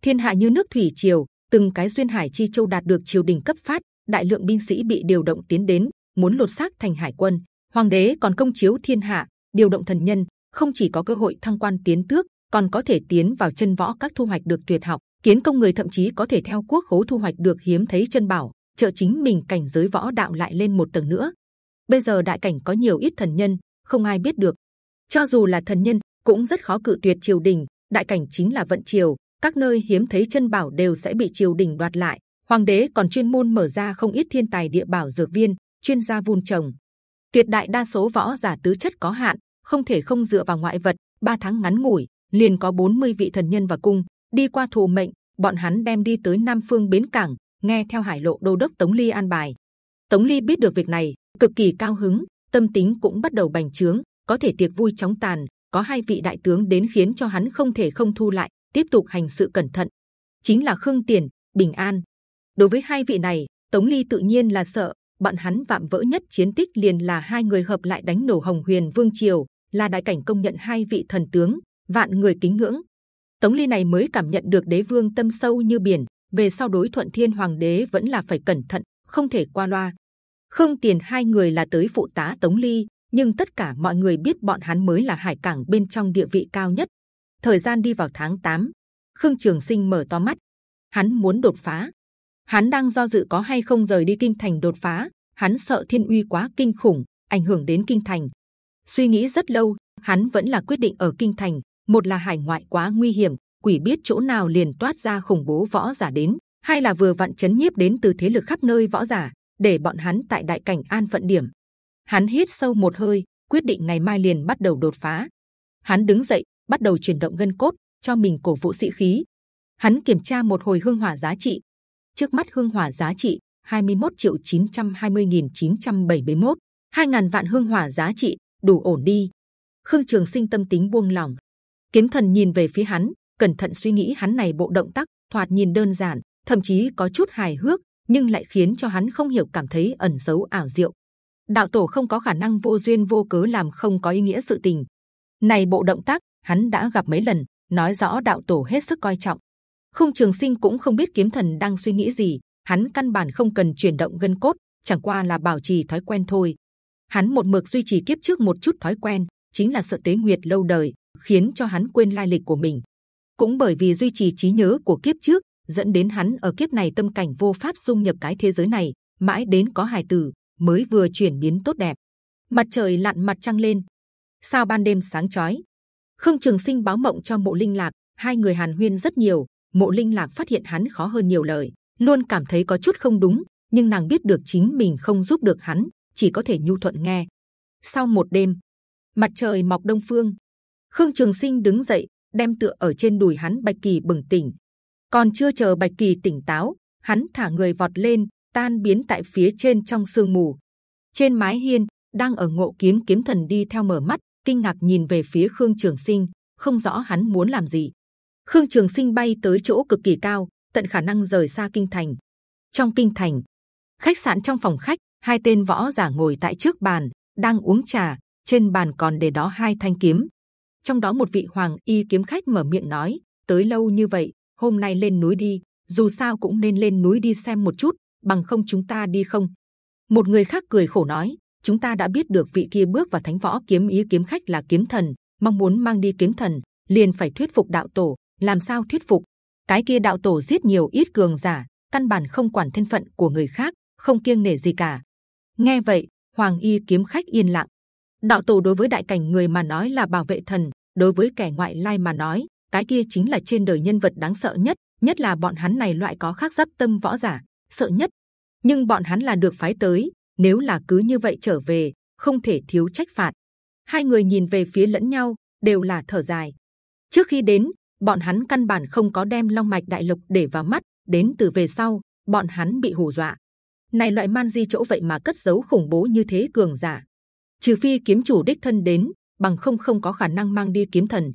thiên hạ như nước thủy triều, từng cái duyên hải chi châu đạt được triều đình cấp phát, đại lượng binh sĩ bị điều động tiến đến, muốn lột xác thành hải quân. Hoàng đế còn công chiếu thiên hạ, điều động thần nhân, không chỉ có cơ hội thăng quan tiến tước, còn có thể tiến vào chân võ các thu hoạch được tuyệt học, kiến công người thậm chí có thể theo quốc khố thu hoạch được hiếm thấy chân bảo, trợ chính mình cảnh giới võ đạo lại lên một tầng nữa. Bây giờ đại cảnh có nhiều ít thần nhân, không ai biết được. Cho dù là thần nhân, cũng rất khó cự tuyệt triều đình, đại cảnh chính là vận triều, các nơi hiếm thấy chân bảo đều sẽ bị triều đình đoạt lại. Hoàng đế còn chuyên môn mở ra không ít thiên tài địa bảo dược viên, chuyên gia vun trồng. Tuyệt đại đa số võ giả tứ chất có hạn, không thể không dựa vào ngoại vật, ba tháng ngắn ngủi liền có 40 vị thần nhân và cung đi qua thù mệnh bọn hắn đem đi tới Nam Phương bến cảng, nghe theo Hải Lộ Đô đốc Tống Ly an bài. Tống Ly biết được việc này, cực kỳ cao hứng, tâm tính cũng bắt đầu bành trướng, có thể tiệc vui chóng tàn, có hai vị đại tướng đến khiến cho hắn không thể không thu lại, tiếp tục hành sự cẩn thận. Chính là Khương Tiền, Bình An. Đối với hai vị này, Tống Ly tự nhiên là sợ, bọn hắn vạm vỡ nhất chiến tích liền là hai người hợp lại đánh nổ Hồng Huyền Vương triều, là đại cảnh công nhận hai vị thần tướng, vạn người kính ngưỡng, Tống Ly này mới cảm nhận được đế vương tâm sâu như biển. Về sau đối thuận thiên hoàng đế vẫn là phải cẩn thận, không thể qua loa. Khương Tiền hai người là tới phụ tá Tống Ly, nhưng tất cả mọi người biết bọn hắn mới là hải cảng bên trong địa vị cao nhất. Thời gian đi vào tháng 8, Khương Trường Sinh mở to mắt, hắn muốn đột phá. Hắn đang do dự có hay không rời đi kinh thành đột phá. Hắn sợ thiên uy quá kinh khủng, ảnh hưởng đến kinh thành. Suy nghĩ rất lâu, hắn vẫn là quyết định ở kinh thành một là hải ngoại quá nguy hiểm, quỷ biết chỗ nào liền toát ra khủng bố võ giả đến, hai là vừa vặn chấn nhiếp đến từ thế lực khắp nơi võ giả, để bọn hắn tại đại cảnh an phận điểm. Hắn hít sâu một hơi, quyết định ngày mai liền bắt đầu đột phá. Hắn đứng dậy, bắt đầu chuyển động gân cốt, cho mình cổ vũ sĩ khí. Hắn kiểm tra một hồi hương hỏa giá trị. Trước mắt hương hỏa giá trị 21 triệu 920.971, hai ngàn vạn hương hỏa giá trị đủ ổn đi. Khương Trường Sinh tâm tính buông lỏng, Kiếm thần nhìn về phía hắn, cẩn thận suy nghĩ hắn này bộ động tác, thoạt nhìn đơn giản, thậm chí có chút hài hước, nhưng lại khiến cho hắn không hiểu cảm thấy ẩn giấu ảo diệu. Đạo tổ không có khả năng vô duyên vô cớ làm không có ý nghĩa sự tình. Này bộ động tác hắn đã gặp mấy lần, nói rõ đạo tổ hết sức coi trọng. Không Trường Sinh cũng không biết kiếm thần đang suy nghĩ gì, hắn căn bản không cần chuyển động gân cốt, chẳng qua là bảo trì thói quen thôi. Hắn một mực duy trì kiếp trước một chút thói quen, chính là sợ tế nguyệt lâu đời, khiến cho hắn quên lai lịch của mình. Cũng bởi vì duy trì trí nhớ của kiếp trước, dẫn đến hắn ở kiếp này tâm cảnh vô pháp dung nhập cái thế giới này, mãi đến có hài tử mới vừa chuyển biến tốt đẹp. Mặt trời lặn mặt trăng lên, sao ban đêm sáng chói. Khương Trường Sinh báo mộng cho Mộ Linh Lạc, hai người hàn huyên rất nhiều. Mộ Linh Lạc phát hiện hắn khó hơn nhiều lời, luôn cảm thấy có chút không đúng, nhưng nàng biết được chính mình không giúp được hắn, chỉ có thể nhu thuận nghe. Sau một đêm, mặt trời mọc đông phương, Khương Trường Sinh đứng dậy, đem tựa ở trên đùi hắn Bạch Kỳ bừng tỉnh. Còn chưa chờ Bạch Kỳ tỉnh táo, hắn thả người vọt lên, tan biến tại phía trên trong sương mù. Trên mái hiên, đang ở ngộ kiếm kiếm thần đi theo mở mắt, kinh ngạc nhìn về phía Khương Trường Sinh, không rõ hắn muốn làm gì. Khương Trường Sinh bay tới chỗ cực kỳ cao, tận khả năng rời xa kinh thành. Trong kinh thành, khách sạn trong phòng khách, hai tên võ giả ngồi tại trước bàn, đang uống trà. Trên bàn còn để đó hai thanh kiếm. Trong đó một vị hoàng y kiếm khách mở miệng nói: tới lâu như vậy, hôm nay lên núi đi. Dù sao cũng nên lên núi đi xem một chút, bằng không chúng ta đi không? Một người khác cười khổ nói: chúng ta đã biết được vị kia bước vào thánh võ kiếm ý kiếm khách là kiếm thần, mong muốn mang đi kiếm thần, liền phải thuyết phục đạo tổ. Làm sao thuyết phục? Cái kia đạo tổ giết nhiều ít cường giả, căn bản không quản thân phận của người khác, không kiêng nể gì cả. Nghe vậy, Hoàng Y kiếm khách yên lặng. Đạo tổ đối với đại cảnh người mà nói là bảo vệ thần, đối với kẻ ngoại lai mà nói, cái kia chính là trên đời nhân vật đáng sợ nhất, nhất là bọn hắn này loại có khác giáp tâm võ giả, sợ nhất. Nhưng bọn hắn là được phái tới, nếu là cứ như vậy trở về, không thể thiếu trách phạt. Hai người nhìn về phía lẫn nhau, đều là thở dài. Trước khi đến, bọn hắn căn bản không có đem long mạch đại lục để vào mắt. Đến từ về sau, bọn hắn bị hù dọa. Này loại man di chỗ vậy mà cất giấu khủng bố như thế cường giả, trừ phi kiếm chủ đích thân đến, bằng không không có khả năng mang đi kiếm thần.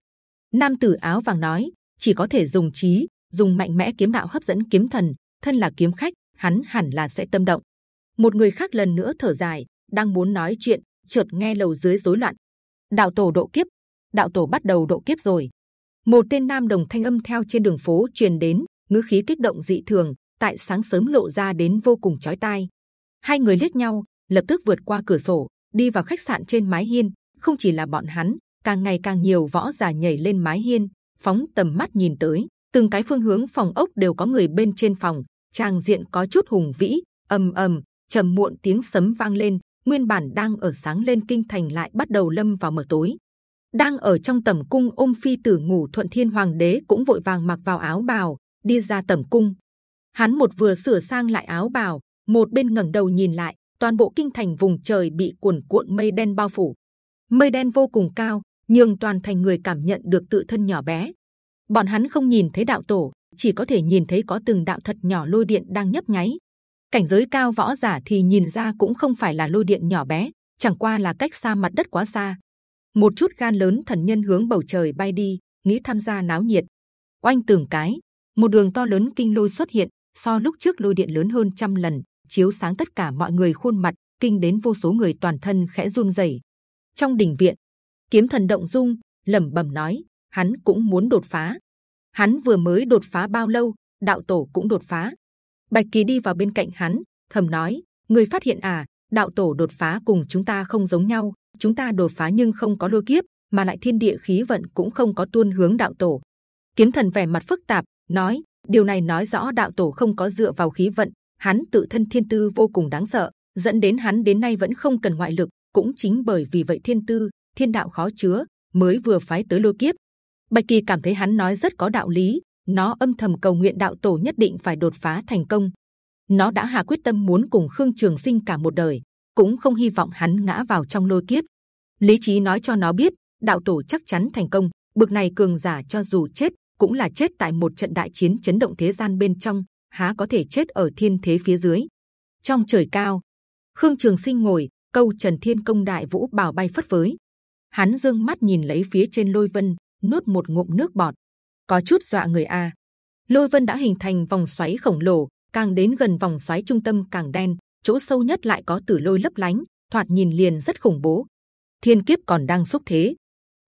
Nam tử áo vàng nói, chỉ có thể dùng trí, dùng mạnh mẽ kiếm đạo hấp dẫn kiếm thần. Thân là kiếm khách, hắn hẳn là sẽ tâm động một người khác lần nữa thở dài đang muốn nói chuyện chợt nghe lầu dưới rối loạn đạo tổ độ kiếp đạo tổ bắt đầu độ kiếp rồi một tên nam đồng thanh âm theo trên đường phố truyền đến ngữ khí kích động dị thường tại sáng sớm lộ ra đến vô cùng chói tai hai người liếc nhau lập tức vượt qua cửa sổ đi vào khách sạn trên mái hiên không chỉ là bọn hắn, càng ngày càng nhiều võ giả nhảy lên mái hiên, phóng tầm mắt nhìn tới. Từng cái phương hướng phòng ốc đều có người bên trên phòng trang diện có chút hùng vĩ, ầm ầm, trầm muộn tiếng sấm vang lên. Nguyên bản đang ở sáng lên kinh thành lại bắt đầu lâm vào mờ tối. Đang ở trong tẩm cung ôm phi tử ngủ thuận thiên hoàng đế cũng vội vàng mặc vào áo bào, đi ra tẩm cung. Hắn một vừa sửa sang lại áo bào, một bên ngẩng đầu nhìn lại, toàn bộ kinh thành vùng trời bị cuồn cuộn mây đen bao phủ mây đen vô cùng cao nhưng toàn thành người cảm nhận được tự thân nhỏ bé bọn hắn không nhìn thấy đạo tổ chỉ có thể nhìn thấy có từng đạo thật nhỏ lôi điện đang nhấp nháy cảnh giới cao võ giả thì nhìn ra cũng không phải là lôi điện nhỏ bé, chẳng qua là cách xa mặt đất quá xa. Một chút gan lớn thần nhân hướng bầu trời bay đi, nghĩ tham gia náo nhiệt. Oanh tường cái, một đường to lớn kinh lôi xuất hiện, so lúc trước lôi điện lớn hơn trăm lần, chiếu sáng tất cả mọi người khuôn mặt, kinh đến vô số người toàn thân khẽ run rẩy. Trong đình viện, kiếm thần động dung lẩm bẩm nói, hắn cũng muốn đột phá. Hắn vừa mới đột phá bao lâu, đạo tổ cũng đột phá, Bạch Kỳ đi vào bên cạnh hắn, thầm nói: người phát hiện à, đạo tổ đột phá cùng chúng ta không giống nhau. Chúng ta đột phá nhưng không có lôi kiếp, mà lại thiên địa khí vận cũng không có tuôn hướng đạo tổ. Kiếm thần vẻ mặt phức tạp nói: điều này nói rõ đạo tổ không có dựa vào khí vận, hắn tự thân thiên tư vô cùng đáng sợ, dẫn đến hắn đến nay vẫn không cần ngoại lực cũng chính bởi vì vậy thiên tư, thiên đạo khó chứa, mới vừa phái tới lôi kiếp. Bạch kỳ cảm thấy hắn nói rất có đạo lý, nó âm thầm cầu nguyện đạo tổ nhất định phải đột phá thành công. Nó đã hạ quyết tâm muốn cùng Khương Trường Sinh cả một đời, cũng không hy vọng hắn ngã vào trong lôi kiếp. Lý trí nói cho nó biết, đạo tổ chắc chắn thành công. Bực này cường giả cho dù chết cũng là chết tại một trận đại chiến chấn động thế gian bên trong, há có thể chết ở thiên thế phía dưới. Trong trời cao, Khương Trường Sinh ngồi, câu Trần Thiên Công đại vũ bào bay phất phới. Hắn dương mắt nhìn lấy phía trên lôi vân, nuốt một ngụm nước bọt, có chút dọa người a. Lôi vân đã hình thành vòng xoáy khổng lồ, càng đến gần vòng xoáy trung tâm càng đen, chỗ sâu nhất lại có tử lôi lấp lánh, thoạt nhìn liền rất khủng bố. Thiên kiếp còn đang xúc thế,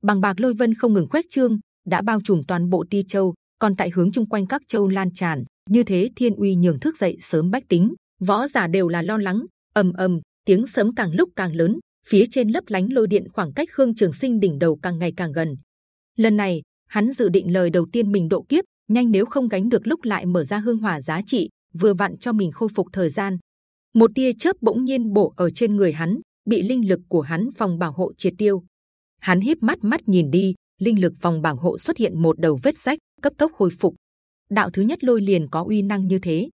bằng bạc lôi vân không ngừng khuếch trương, đã bao trùm toàn bộ ti châu, còn tại hướng chung quanh các châu lan tràn. Như thế thiên uy nhường thức dậy sớm bách tính, võ giả đều là lo lắng. ầm ầm, tiếng sấm càng lúc càng lớn, phía trên lấp lánh lôi điện khoảng cách khương trường sinh đỉnh đầu càng ngày càng gần. Lần này hắn dự định lời đầu tiên mình độ kiếp nhanh nếu không gánh được lúc lại mở ra hương hỏa giá trị vừa vặn cho mình khôi phục thời gian. Một tia chớp bỗng nhiên bổ ở trên người hắn bị linh lực của hắn phòng bảo hộ triệt tiêu. Hắn híp mắt mắt nhìn đi linh lực phòng bảo hộ xuất hiện một đầu vết rách cấp tốc khôi phục. Đạo thứ nhất lôi liền có uy năng như thế.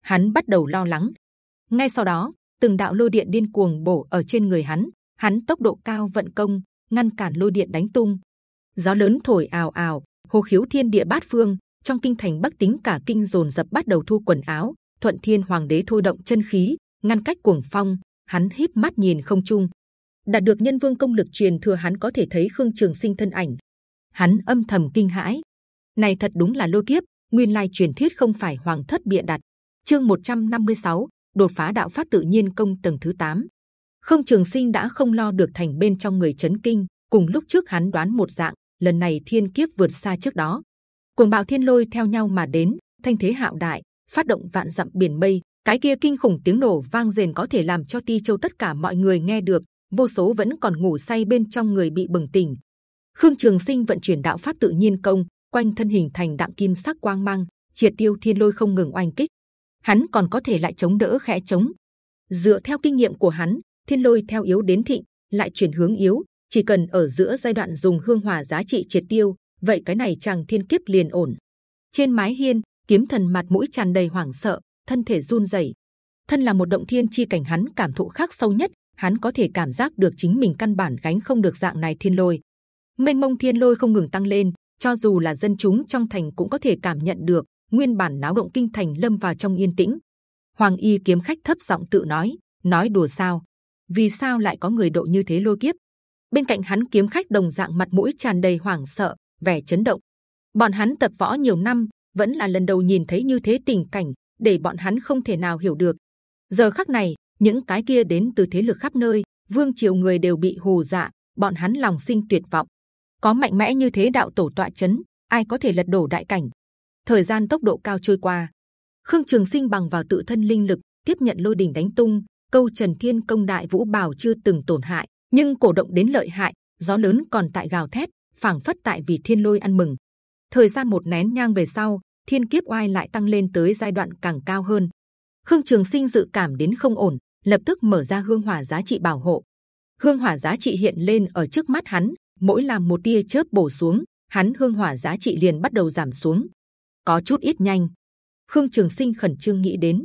Hắn bắt đầu lo lắng. Ngay sau đó từng đạo lôi điện điên cuồng bổ ở trên người hắn. Hắn tốc độ cao vận công, ngăn cản lôi điện đánh tung. Gió lớn thổi ào ào, hồ khiếu thiên địa bát phương. Trong kinh thành bắc tính cả kinh dồn dập bắt đầu thu quần áo. Thuận Thiên Hoàng đế thôi động chân khí, ngăn cách cuồng phong. Hắn híp mắt nhìn không trung, đạt được nhân vương công lực truyền thừa hắn có thể thấy khương trường sinh thân ảnh hắn âm thầm kinh hãi này thật đúng là lôi kiếp nguyên lai truyền thuyết không phải hoàng thất bịa đặt chương 156, đột phá đạo pháp tự nhiên công tầng thứ 8. không trường sinh đã không lo được thành bên trong người chấn kinh cùng lúc trước hắn đoán một dạng lần này thiên kiếp vượt xa trước đó cuồng bạo thiên lôi theo nhau mà đến thanh thế hạo đại phát động vạn dặm biển mây cái kia kinh khủng tiếng nổ vang dền có thể làm cho ti châu tất cả mọi người nghe được vô số vẫn còn ngủ say bên trong người bị bừng tỉnh. Khương Trường Sinh vận chuyển đạo pháp tự nhiên công, quanh thân hình thành đạm kim sắc quang mang, triệt tiêu thiên lôi không ngừng oanh kích. Hắn còn có thể lại chống đỡ khẽ chống. Dựa theo kinh nghiệm của hắn, thiên lôi theo yếu đến thịnh, lại chuyển hướng yếu. Chỉ cần ở giữa giai đoạn dùng hương hỏa giá trị triệt tiêu, vậy cái này chàng thiên kiếp liền ổn. Trên mái hiên, kiếm thần mặt mũi tràn đầy hoảng sợ, thân thể run rẩy. Thân là một động thiên chi cảnh hắn cảm thụ khác sâu nhất, hắn có thể cảm giác được chính mình căn bản gánh không được dạng này thiên lôi. Mênh mông thiên lôi không ngừng tăng lên, cho dù là dân chúng trong thành cũng có thể cảm nhận được. Nguyên bản náo động kinh thành lâm vào trong yên tĩnh. Hoàng y kiếm khách thấp giọng tự nói, nói đùa sao? Vì sao lại có người độ như thế lôi kiếp? Bên cạnh hắn kiếm khách đồng dạng mặt mũi tràn đầy hoảng sợ, vẻ chấn động. Bọn hắn tập võ nhiều năm, vẫn là lần đầu nhìn thấy như thế tình cảnh, để bọn hắn không thể nào hiểu được. Giờ khắc này, những cái kia đến từ thế lực khắp nơi vương triều người đều bị hù dạ bọn hắn lòng sinh tuyệt vọng có mạnh mẽ như thế đạo tổ tọa chấn ai có thể lật đổ đại cảnh thời gian tốc độ cao trôi qua khương trường sinh bằng vào tự thân linh lực tiếp nhận lôi đỉnh đánh tung câu trần thiên công đại vũ bảo chưa từng tổn hại nhưng cổ động đến lợi hại gió lớn còn tại gào thét phảng phất tại vì thiên lôi ăn mừng thời gian một nén nhang về sau thiên kiếp oai lại tăng lên tới giai đoạn càng cao hơn khương trường sinh dự cảm đến không ổn lập tức mở ra hương hỏa giá trị bảo hộ. Hương hỏa giá trị hiện lên ở trước mắt hắn, mỗi làm một tia chớp bổ xuống, hắn hương hỏa giá trị liền bắt đầu giảm xuống. Có chút ít nhanh. Khương Trường Sinh khẩn trương nghĩ đến.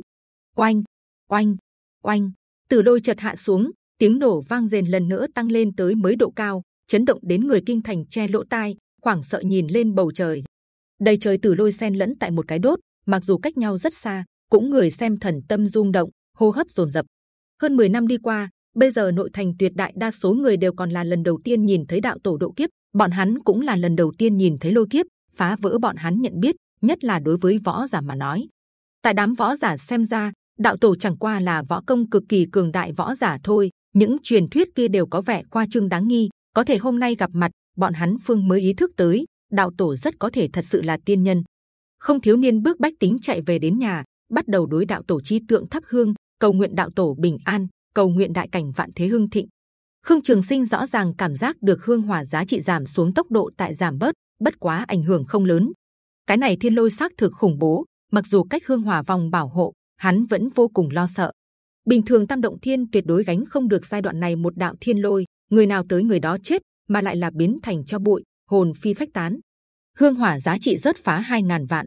Oanh, oanh, oanh. Từ đôi chợt hạ xuống, tiếng nổ vang dền lần nữa tăng lên tới mới độ cao, chấn động đến người kinh thành che lỗ tai, hoảng sợ nhìn lên bầu trời. đây trời từ lôi xen lẫn tại một cái đốt, mặc dù cách nhau rất xa, cũng người xem thần tâm rung động, hô hấp rồn rập hơn 10 năm đi qua bây giờ nội thành tuyệt đại đa số người đều còn là lần đầu tiên nhìn thấy đạo tổ độ kiếp bọn hắn cũng là lần đầu tiên nhìn thấy lôi kiếp phá vỡ bọn hắn nhận biết nhất là đối với võ giả mà nói tại đám võ giả xem ra đạo tổ chẳng qua là võ công cực kỳ cường đại võ giả thôi những truyền thuyết kia đều có vẻ khoa trương đáng nghi có thể hôm nay gặp mặt bọn hắn phương mới ý thức tới đạo tổ rất có thể thật sự là tiên nhân không thiếu niên bước bách tính chạy về đến nhà bắt đầu đối đạo tổ chi tượng thắp hương cầu nguyện đạo tổ bình an, cầu nguyện đại cảnh vạn thế hưng thịnh. Khương Trường Sinh rõ ràng cảm giác được hương hỏa giá trị giảm xuống tốc độ tại giảm bớt, bất quá ảnh hưởng không lớn. Cái này thiên lôi xác thực khủng bố, mặc dù cách hương hỏa vòng bảo hộ, hắn vẫn vô cùng lo sợ. Bình thường tam động thiên tuyệt đối gánh không được giai đoạn này một đạo thiên lôi, người nào tới người đó chết, mà lại là biến thành cho bụi, hồn phi phách tán. Hương hỏa giá trị rất phá 2.000 vạn.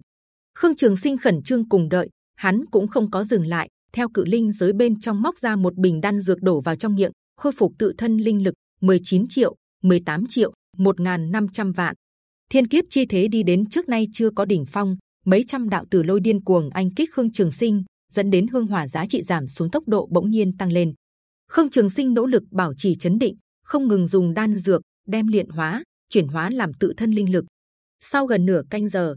Khương Trường Sinh khẩn trương cùng đợi, hắn cũng không có dừng lại, theo cự linh giới bên trong móc ra một bình đan dược đổ vào trong miệng khôi phục tự thân linh lực 19 triệu 18 triệu 1.500 vạn thiên kiếp chi thế đi đến trước nay chưa có đỉnh phong mấy trăm đạo tử lôi điên cuồng anh kích khương trường sinh dẫn đến hương hỏa giá trị giảm xuống tốc độ bỗng nhiên tăng lên khương trường sinh nỗ lực bảo trì chấn định không ngừng dùng đan dược đem luyện hóa chuyển hóa làm tự thân linh lực sau gần nửa canh giờ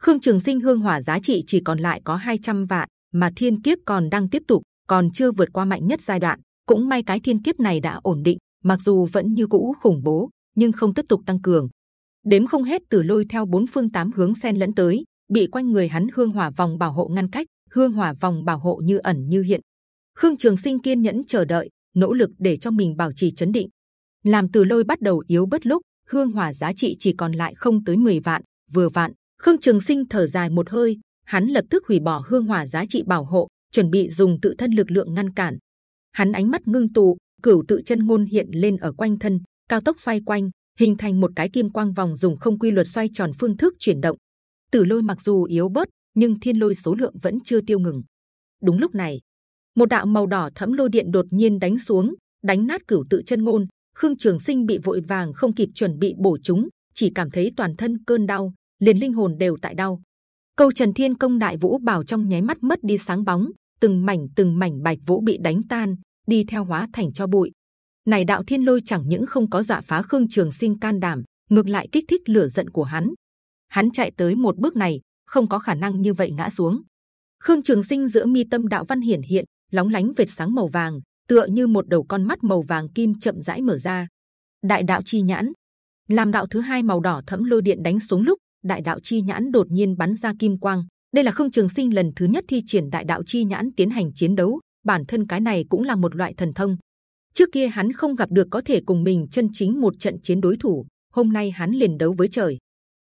khương trường sinh hương hỏa giá trị chỉ còn lại có 200 vạn mà thiên kiếp còn đang tiếp tục, còn chưa vượt qua mạnh nhất giai đoạn. Cũng may cái thiên kiếp này đã ổn định, mặc dù vẫn như cũ khủng bố, nhưng không tiếp tục tăng cường. Đếm không hết từ lôi theo bốn phương tám hướng xen lẫn tới, bị quanh người hắn hương hỏa vòng bảo hộ ngăn cách, hương hỏa vòng bảo hộ như ẩn như hiện. Khương Trường Sinh kiên nhẫn chờ đợi, nỗ lực để cho mình bảo trì chấn định. Làm từ lôi bắt đầu yếu bất lúc, hương hỏa giá trị chỉ còn lại không tới 10 vạn, vừa vạn. Khương Trường Sinh thở dài một hơi, hắn lập tức hủy bỏ hương hỏa giá trị bảo hộ, chuẩn bị dùng tự thân lực lượng ngăn cản. Hắn ánh mắt ngưng tụ, cửu tự chân ngôn hiện lên ở quanh thân, cao tốc xoay quanh, hình thành một cái kim quang vòng dùng không quy luật xoay tròn phương thức chuyển động. Tử lôi mặc dù yếu bớt, nhưng thiên lôi số lượng vẫn chưa tiêu ngừng. Đúng lúc này, một đạo màu đỏ thẫm lôi điện đột nhiên đánh xuống, đánh nát cửu tự chân ngôn. Khương Trường Sinh bị vội vàng không kịp chuẩn bị bổ chúng, chỉ cảm thấy toàn thân cơn đau, liền linh hồn đều tại đau. Câu Trần Thiên Công Đại Vũ bảo trong nháy mắt mất đi sáng bóng, từng mảnh từng mảnh bạch vũ bị đánh tan, đi theo hóa thành cho bụi. Này đạo thiên lôi chẳng những không có dọa phá Khương Trường Sinh can đảm, ngược lại kích thích lửa giận của hắn. Hắn chạy tới một bước này, không có khả năng như vậy ngã xuống. Khương Trường Sinh giữa mi tâm đạo văn hiển hiện, lóng lánh vệt sáng màu vàng, tựa như một đầu con mắt màu vàng kim chậm rãi mở ra. Đại đạo chi nhãn, làm đạo thứ hai màu đỏ thẫm lôi điện đánh xuống lúc, đại đạo chi nhãn đột nhiên bắn ra kim quang. Đây là Khương Trường Sinh lần thứ nhất thi triển đại đạo chi nhãn tiến hành chiến đấu. Bản thân cái này cũng là một loại thần thông. Trước kia hắn không gặp được có thể cùng mình chân chính một trận chiến đối thủ. Hôm nay hắn liền đấu với trời.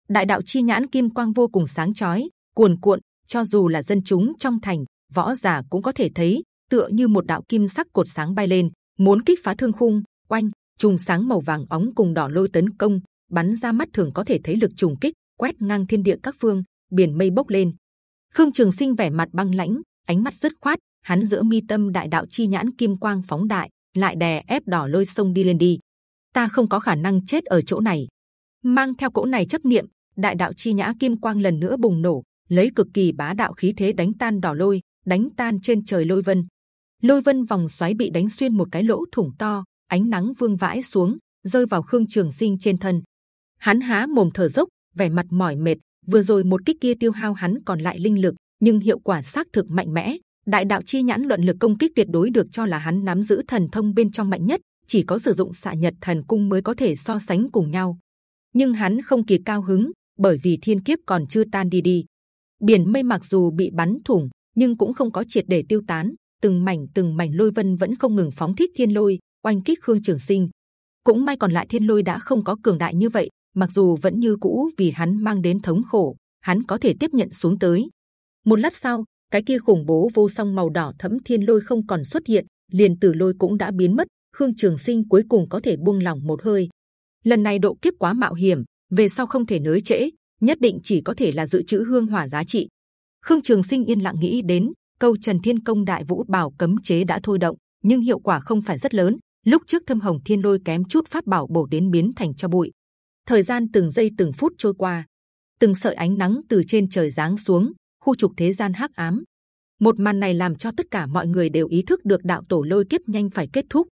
Đại đạo chi nhãn kim quang vô cùng sáng chói, cuồn cuộn. Cho dù là dân chúng trong thành, võ giả cũng có thể thấy, tựa như một đạo kim sắc cột sáng bay lên, muốn kích phá thương khung. Oanh, trùng sáng màu vàng óng cùng đỏ lôi tấn công, bắn ra mắt thường có thể thấy lực trùng kích, quét ngang thiên địa các phương, biển mây bốc lên. Khương Trường Sinh vẻ mặt băng lãnh, ánh mắt dứt khoát, hắn giữa mi tâm đại đạo chi nhãn kim quang phóng đại, lại đè ép đỏ lôi sông đi lên đi. Ta không có khả năng chết ở chỗ này. Mang theo cỗ này chấp niệm, đại đạo chi nhã kim quang lần nữa bùng nổ, lấy cực kỳ bá đạo khí thế đánh tan đỏ lôi, đánh tan trên trời lôi vân. Lôi vân vòng xoáy bị đánh xuyên một cái lỗ thủng to, ánh nắng vương vãi xuống, rơi vào khương trường sinh trên thân. Hắn há mồm thở dốc, vẻ mặt mỏi mệt. Vừa rồi một kích kia tiêu hao hắn còn lại linh lực, nhưng hiệu quả xác thực mạnh mẽ. Đại đạo chi nhãn luận lực công kích tuyệt đối được cho là hắn nắm giữ thần thông bên trong mạnh nhất, chỉ có sử dụng xạ nhật thần cung mới có thể so sánh cùng nhau. Nhưng hắn không kỳ cao hứng, bởi vì thiên kiếp còn chưa tan đi đi. Biển mây mặc dù bị bắn thủng, nhưng cũng không có triệt để tiêu tán. Từng mảnh từng mảnh lôi vân vẫn không ngừng phóng thích thiên lôi, oanh kích khương trường sinh. Cũng may còn lại thiên lôi đã không có cường đại như vậy, mặc dù vẫn như cũ vì hắn mang đến thống khổ, hắn có thể tiếp nhận xuống tới. Một lát sau, cái kia khủng bố vô song màu đỏ thẫm thiên lôi không còn xuất hiện, liền tử lôi cũng đã biến mất. Khương Trường Sinh cuối cùng có thể buông lòng một hơi. Lần này độ kiếp quá mạo hiểm, về sau không thể nới trễ, nhất định chỉ có thể là dự trữ hương hỏa giá trị. Khương Trường Sinh yên lặng nghĩ đến câu Trần Thiên Công Đại Vũ Bảo cấm chế đã thôi động, nhưng hiệu quả không phải rất lớn. Lúc trước Thâm Hồng Thiên Lôi kém chút phát bảo bổ đến biến thành cho bụi thời gian từng giây từng phút trôi qua từng sợi ánh nắng từ trên trời giáng xuống khu trục thế gian hắc ám. Một màn này làm cho tất cả mọi người đều ý thức được đạo tổ lôi kiếp nhanh phải kết thúc.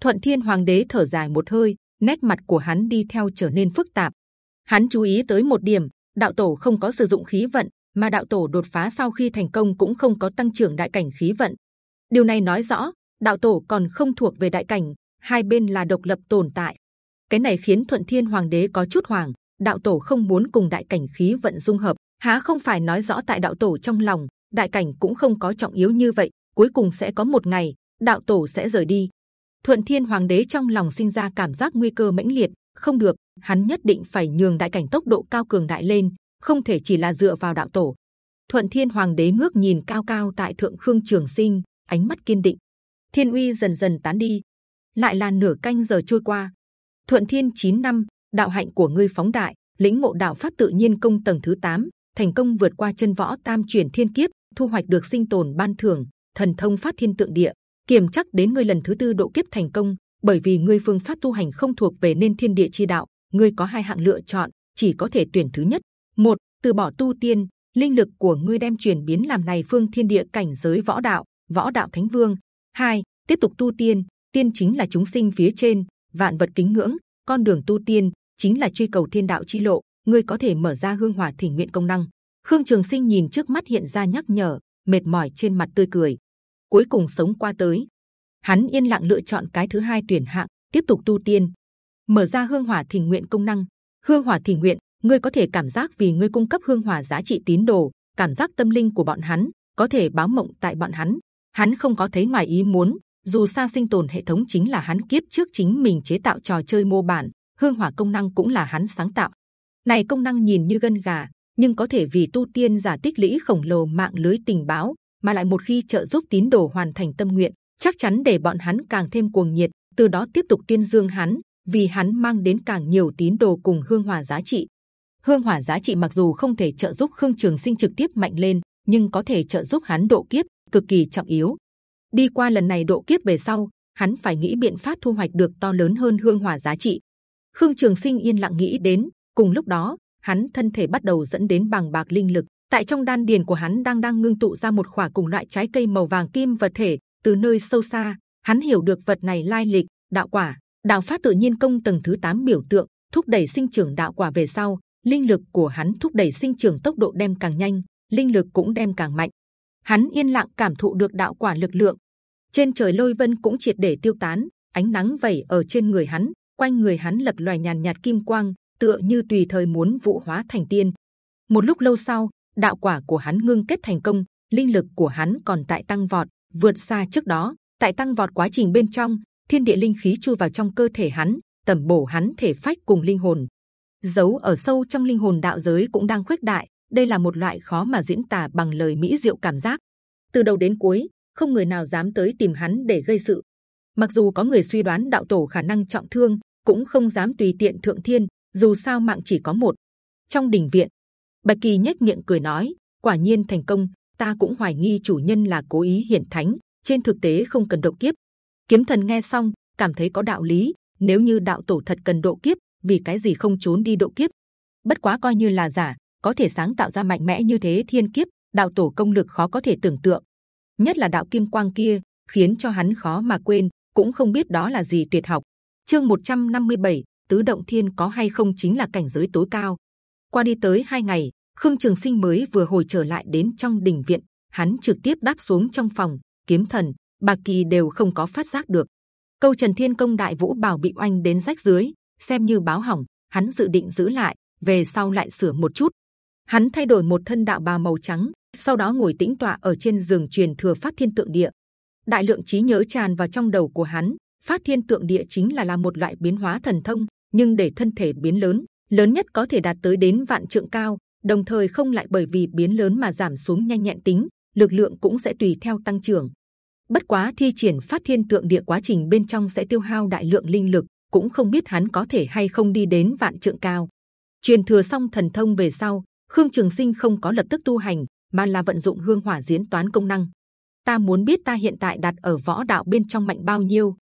Thuận thiên hoàng đế thở dài một hơi, nét mặt của hắn đi theo trở nên phức tạp. Hắn chú ý tới một điểm, đạo tổ không có sử dụng khí vận, mà đạo tổ đột phá sau khi thành công cũng không có tăng trưởng đại cảnh khí vận. Điều này nói rõ, đạo tổ còn không thuộc về đại cảnh, hai bên là độc lập tồn tại. Cái này khiến thuận thiên hoàng đế có chút hoàng đạo tổ không muốn cùng đại cảnh khí vận dung hợp há không phải nói rõ tại đạo tổ trong lòng đại cảnh cũng không có trọng yếu như vậy cuối cùng sẽ có một ngày đạo tổ sẽ rời đi. Thuận thiên hoàng đế trong lòng sinh ra cảm giác nguy cơ mãnh liệt không được hắn nhất định phải nhường đại cảnh tốc độ cao cường đại lên không thể chỉ là dựa vào đạo tổ. Thuận thiên hoàng đế ngước nhìn cao cao tại thượng khương trường sinh ánh mắt kiên định. Thiên uy dần dần tán đi lại là nửa canh giờ trôi qua. Thuận thiên 9 năm đạo hạnh của ngươi phóng đại lĩnh ngộ đạo pháp tự nhiên công tầng thứ 8, thành công vượt qua chân võ tam chuyển thiên kiếp, thu hoạch được sinh tồn ban thưởng, thần thông phát thiên tượng địa. Kiểm chắc đến ngươi lần thứ tư độ kiếp thành công, bởi vì ngươi phương pháp tu hành không thuộc về nên thiên địa chi đạo, ngươi có hai hạng lựa chọn, chỉ có thể tuyển thứ nhất. Một, từ bỏ tu tiên, linh lực của ngươi đem chuyển biến làm này phương thiên địa cảnh giới võ đạo võ đạo thánh vương. Hai, tiếp tục tu tiên tiên chính là chúng sinh phía trên, vạn vật kính ngưỡng, con đường tu tiên chính là truy cầu thiên đạo chi lộ ngươi có thể mở ra hương hỏa thỉnh nguyện công năng. Khương trường sinh nhìn trước mắt hiện ra nhắc nhở, mệt mỏi trên mặt tươi cười. Cuối cùng sống qua tới. Hắn yên lặng lựa chọn cái thứ hai tuyển hạng, tiếp tục tu tiên. Mở ra hương hỏa thỉnh nguyện công năng. Hương hỏa thỉnh nguyện, ngươi có thể cảm giác vì ngươi cung cấp hương hỏa giá trị tín đồ, cảm giác tâm linh của bọn hắn, có thể báo mộng tại bọn hắn. Hắn không có thấy ngoài ý muốn, dù sao sinh tồn hệ thống chính là hắn kiếp trước chính mình chế tạo trò chơi mô bản, hương hỏa công năng cũng là hắn sáng tạo này công năng nhìn như gân gà nhưng có thể vì tu tiên giả tích lũy khổng lồ mạng lưới tình báo mà lại một khi trợ giúp tín đồ hoàn thành tâm nguyện chắc chắn để bọn hắn càng thêm cuồng nhiệt từ đó tiếp tục tuyên dương hắn vì hắn mang đến càng nhiều tín đồ cùng hương hỏa giá trị hương hỏa giá trị mặc dù không thể trợ giúp khương trường sinh trực tiếp mạnh lên nhưng có thể trợ giúp hắn độ kiếp cực kỳ trọng yếu Đi qua lần này độ kiếp về sau, hắn phải nghĩ biện pháp thu hoạch được to lớn hơn hương hỏa giá trị. Khương Trường Sinh yên lặng nghĩ đến, cùng lúc đó, hắn thân thể bắt đầu dẫn đến bằng bạc linh lực. Tại trong đan điền của hắn đang đang ngưng tụ ra một khỏa cùng loại trái cây màu vàng kim vật thể. Từ nơi sâu xa, hắn hiểu được vật này lai lịch, đạo quả, đạo pháp tự nhiên công tầng thứ 8 biểu tượng, thúc đẩy sinh trưởng đạo quả về sau, linh lực của hắn thúc đẩy sinh trưởng tốc độ đem càng nhanh, linh lực cũng đem càng mạnh. Hắn yên lặng cảm thụ được đạo quả lực lượng. Trên trời lôi vân cũng triệt để tiêu tán, ánh nắng vẩy ở trên người hắn, quanh người hắn lập loài nhàn nhạt kim quang, tựa như tùy thời muốn vụ hóa thành tiên. Một lúc lâu sau, đạo quả của hắn ngưng kết thành công, linh lực của hắn còn tại tăng vọt, vượt xa trước đó. Tại tăng vọt quá trình bên trong, thiên địa linh khí chui vào trong cơ thể hắn, tẩm bổ hắn thể phách cùng linh hồn. Giấu ở sâu trong linh hồn đạo giới cũng đang khuếch đại. Đây là một loại khó mà diễn tả bằng lời mỹ diệu cảm giác. Từ đầu đến cuối, không người nào dám tới tìm hắn để gây sự. Mặc dù có người suy đoán đạo tổ khả năng trọng thương, cũng không dám tùy tiện thượng thiên. Dù sao mạng chỉ có một. Trong đình viện, Bạch Kỳ nhếch miệng cười nói: quả nhiên thành công. Ta cũng hoài nghi chủ nhân là cố ý hiển thánh, trên thực tế không cần độ kiếp. Kiếm thần nghe xong cảm thấy có đạo lý. Nếu như đạo tổ thật cần độ kiếp, vì cái gì không trốn đi độ kiếp? Bất quá coi như là giả, có thể sáng tạo ra mạnh mẽ như thế thiên kiếp, đạo tổ công lực khó có thể tưởng tượng. Nhất là đạo kim quang kia, khiến cho hắn khó mà quên, cũng không biết đó là gì tuyệt học. Chương 157, tứ động thiên có hay không chính là cảnh giới tối cao. Qua đi tới hai ngày, Khương Trường Sinh mới vừa hồi trở lại đến trong đình viện, hắn trực tiếp đáp xuống trong phòng. Kiếm thần, Bạc Kỳ đều không có phát giác được. Câu Trần Thiên Công Đại Vũ Bảo bị oanh đến rách dưới, xem như báo hỏng. Hắn dự định giữ lại, về sau lại sửa một chút. Hắn thay đổi một thân đạo bào màu trắng, sau đó ngồi tĩnh tọa ở trên giường truyền thừa phát thiên tượng địa. Đại lượng trí nhớ tràn vào trong đầu của hắn. Phát thiên tượng địa chính là là một loại biến hóa thần thông, nhưng để thân thể biến lớn, lớn nhất có thể đạt tới đến vạn trượng cao, đồng thời không lại bởi vì biến lớn mà giảm xuống nhanh nhẹn tính, lực lượng cũng sẽ tùy theo tăng trưởng. Bất quá thi triển phát thiên tượng địa quá trình bên trong sẽ tiêu hao đại lượng linh lực, cũng không biết hắn có thể hay không đi đến vạn trượng cao. Truyền thừa xong thần thông về sau, Khương Trường Sinh không có lập tức tu hành, mà là vận dụng hương hỏa diễn toán công năng. Ta muốn biết ta hiện tại đặt ở võ đạo bên trong mạnh bao nhiêu,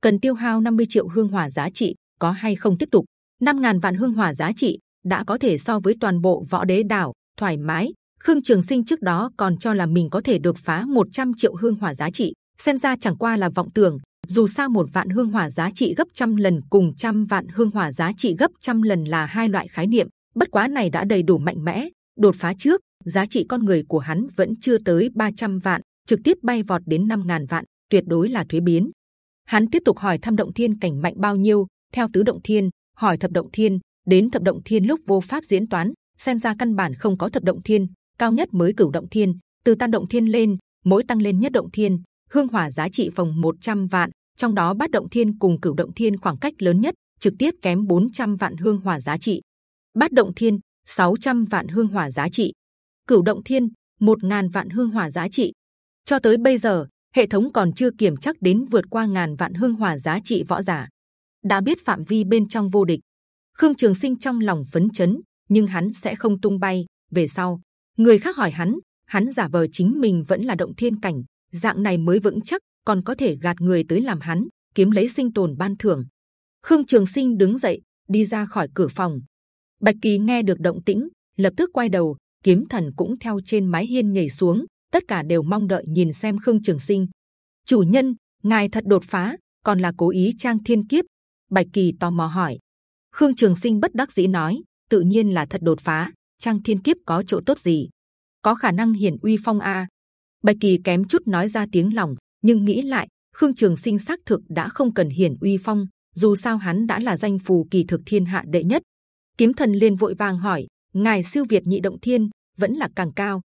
cần tiêu hao 50 triệu hương hỏa giá trị, có hay không tiếp tục? 5.000 vạn hương hỏa giá trị đã có thể so với toàn bộ võ đế đảo thoải mái. Khương Trường Sinh trước đó còn cho là mình có thể đột phá 100 triệu hương hỏa giá trị, xem ra chẳng qua là vọng tưởng. Dù sao một vạn hương hỏa giá trị gấp trăm lần cùng trăm vạn hương hỏa giá trị gấp trăm lần là hai loại khái niệm. Bất quá này đã đầy đủ mạnh mẽ. Đột phá trước, giá trị con người của hắn vẫn chưa tới 300 vạn, trực tiếp bay vọt đến 5.000 vạn, tuyệt đối là thuế biến. Hắn tiếp tục hỏi thăm động thiên cảnh mạnh bao nhiêu, theo tứ động thiên, hỏi thập động thiên, đến thập động thiên lúc vô pháp diễn toán, xem ra căn bản không có thập động thiên, cao nhất mới cửu động thiên, từ tam động thiên lên, mỗi tăng lên nhất động thiên, hương hỏa giá trị phòng 100 vạn, trong đó bát động thiên cùng cửu động thiên khoảng cách lớn nhất, trực tiếp kém 400 vạn hương hỏa giá trị. Bát động thiên 600 vạn hương hỏa giá trị, cửu động thiên 1.000 vạn hương hỏa giá trị. Cho tới bây giờ, hệ thống còn chưa kiểm chắc đến vượt qua ngàn vạn hương hỏa giá trị võ giả đã biết phạm vi bên trong vô địch. Khương Trường Sinh trong lòng phấn chấn, nhưng hắn sẽ không tung bay. Về sau, người khác hỏi hắn, hắn giả vờ chính mình vẫn là động thiên cảnh, dạng này mới vững chắc, còn có thể gạt người tới làm hắn kiếm lấy sinh tồn ban thưởng. Khương Trường Sinh đứng dậy, đi ra khỏi cửa phòng. Bạch Kỳ nghe được động tĩnh, lập tức quay đầu, kiếm thần cũng theo trên mái hiên nhảy xuống. Tất cả đều mong đợi nhìn xem Khương Trường Sinh. Chủ nhân, ngài thật đột phá, còn là cố ý trang thiên kiếp, Bạch Kỳ tò mò hỏi. Khương Trường Sinh bất đắc dĩ nói, tự nhiên là thật đột phá. Trang Thiên Kiếp có chỗ tốt gì? Có khả năng hiển uy phong a. Bạch Kỳ kém chút nói ra tiếng lòng, nhưng nghĩ lại, Khương Trường Sinh xác thực đã không cần hiển uy phong. Dù sao hắn đã là danh phù kỳ thực thiên hạ đệ nhất. Kiếm Thần liền vội vàng hỏi, ngài siêu việt nhị động thiên vẫn là càng cao.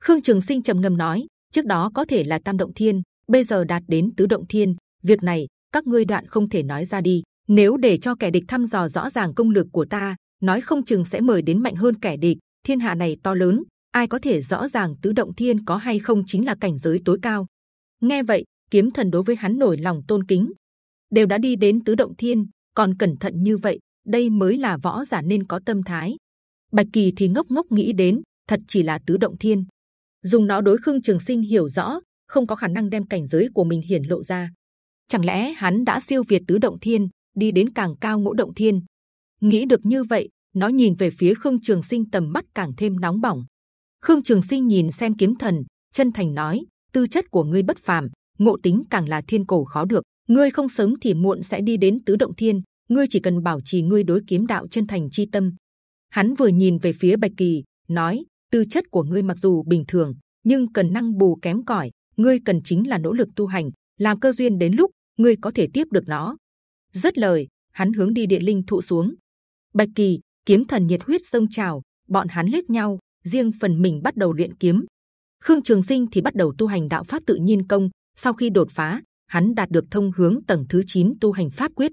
Khương Trường Sinh trầm ngâm nói, trước đó có thể là tam động thiên, bây giờ đạt đến tứ động thiên. Việc này các ngươi đoạn không thể nói ra đi. Nếu để cho kẻ địch thăm dò rõ ràng công lực của ta, nói không chừng sẽ mời đến mạnh hơn kẻ địch. Thiên hạ này to lớn, ai có thể rõ ràng tứ động thiên có hay không chính là cảnh giới tối cao. Nghe vậy, kiếm thần đối với hắn nổi lòng tôn kính. đều đã đi đến tứ động thiên, còn cẩn thận như vậy, đây mới là võ giả nên có tâm thái. Bạch kỳ thì ngốc ngốc nghĩ đến, thật chỉ là tứ động thiên. Dùng nó đối khương trường sinh hiểu rõ, không có khả năng đem cảnh giới của mình hiển lộ ra. Chẳng lẽ hắn đã siêu việt tứ động thiên, đi đến càng cao ngũ động thiên? Nghĩ được như vậy, nó nhìn về phía Khương Trường Sinh tầm mắt càng thêm nóng bỏng. Khương Trường Sinh nhìn xem kiếm thần, chân thành nói: tư chất của ngươi bất phàm, ngộ tính càng là thiên cổ khó được. Ngươi không sớm thì muộn sẽ đi đến tứ động thiên. Ngươi chỉ cần bảo trì ngươi đối kiếm đạo chân thành chi tâm. Hắn vừa nhìn về phía Bạch Kỳ, nói: tư chất của ngươi mặc dù bình thường, nhưng cần năng bù kém cỏi. Ngươi cần chính là nỗ lực tu hành, làm cơ duyên đến lúc ngươi có thể tiếp được nó dứt lời, hắn hướng đi địa linh thụ xuống. Bạch Kỳ, kiếm thần nhiệt huyết dâng trào, bọn hắn liếc nhau, riêng phần mình bắt đầu luyện kiếm. Khương Trường Sinh thì bắt đầu tu hành đạo pháp tự nhiên công. Sau khi đột phá, hắn đạt được thông hướng tầng thứ 9 tu hành pháp quyết.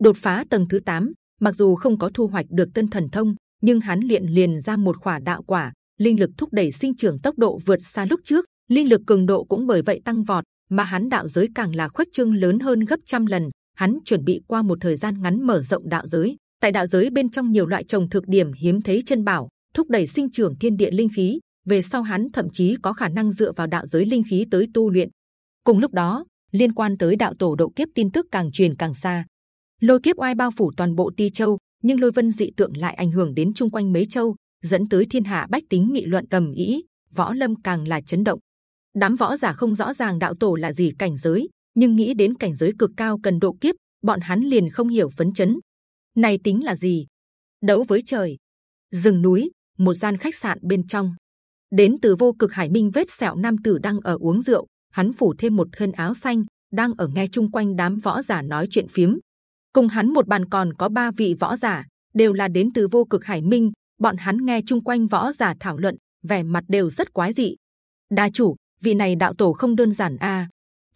Đột phá tầng thứ 8, mặc dù không có thu hoạch được tân thần thông, nhưng hắn luyện liền ra một khỏa đạo quả, linh lực thúc đẩy sinh trưởng tốc độ vượt xa lúc trước, linh lực cường độ cũng bởi vậy tăng vọt, mà hắn đạo giới càng là khuếch trương lớn hơn gấp trăm lần. Hắn chuẩn bị qua một thời gian ngắn mở rộng đạo giới, tại đạo giới bên trong nhiều loại trồng thực điểm hiếm thấy chân bảo, thúc đẩy sinh trưởng thiên địa linh khí. Về sau hắn thậm chí có khả năng dựa vào đạo giới linh khí tới tu luyện. Cùng lúc đó, liên quan tới đạo tổ độ kiếp tin tức càng truyền càng xa. Lôi kiếp oai bao phủ toàn bộ Ti Châu, nhưng lôi vân dị tượng lại ảnh hưởng đến chung quanh mấy châu, dẫn tới thiên hạ bách tính nghị luận cầm ý Võ lâm càng là chấn động. Đám võ giả không rõ ràng đạo tổ là gì cảnh giới, nhưng nghĩ đến cảnh giới cực cao cần độ kiếp, bọn hắn liền không hiểu phấn chấn. Này tính là gì? Đấu với trời. Rừng núi, một gian khách sạn bên trong. Đến từ vô cực hải minh vết sẹo nam tử đang ở uống rượu, hắn phủ thêm một thân áo xanh, đang ở nghe chung quanh đám võ giả nói chuyện phiếm. Cùng hắn một bàn còn có ba vị võ giả, đều là đến từ vô cực hải minh. Bọn hắn nghe chung quanh võ giả thảo luận, vẻ mặt đều rất quái dị. Đa chủ, vị này đạo tổ không đơn giản a.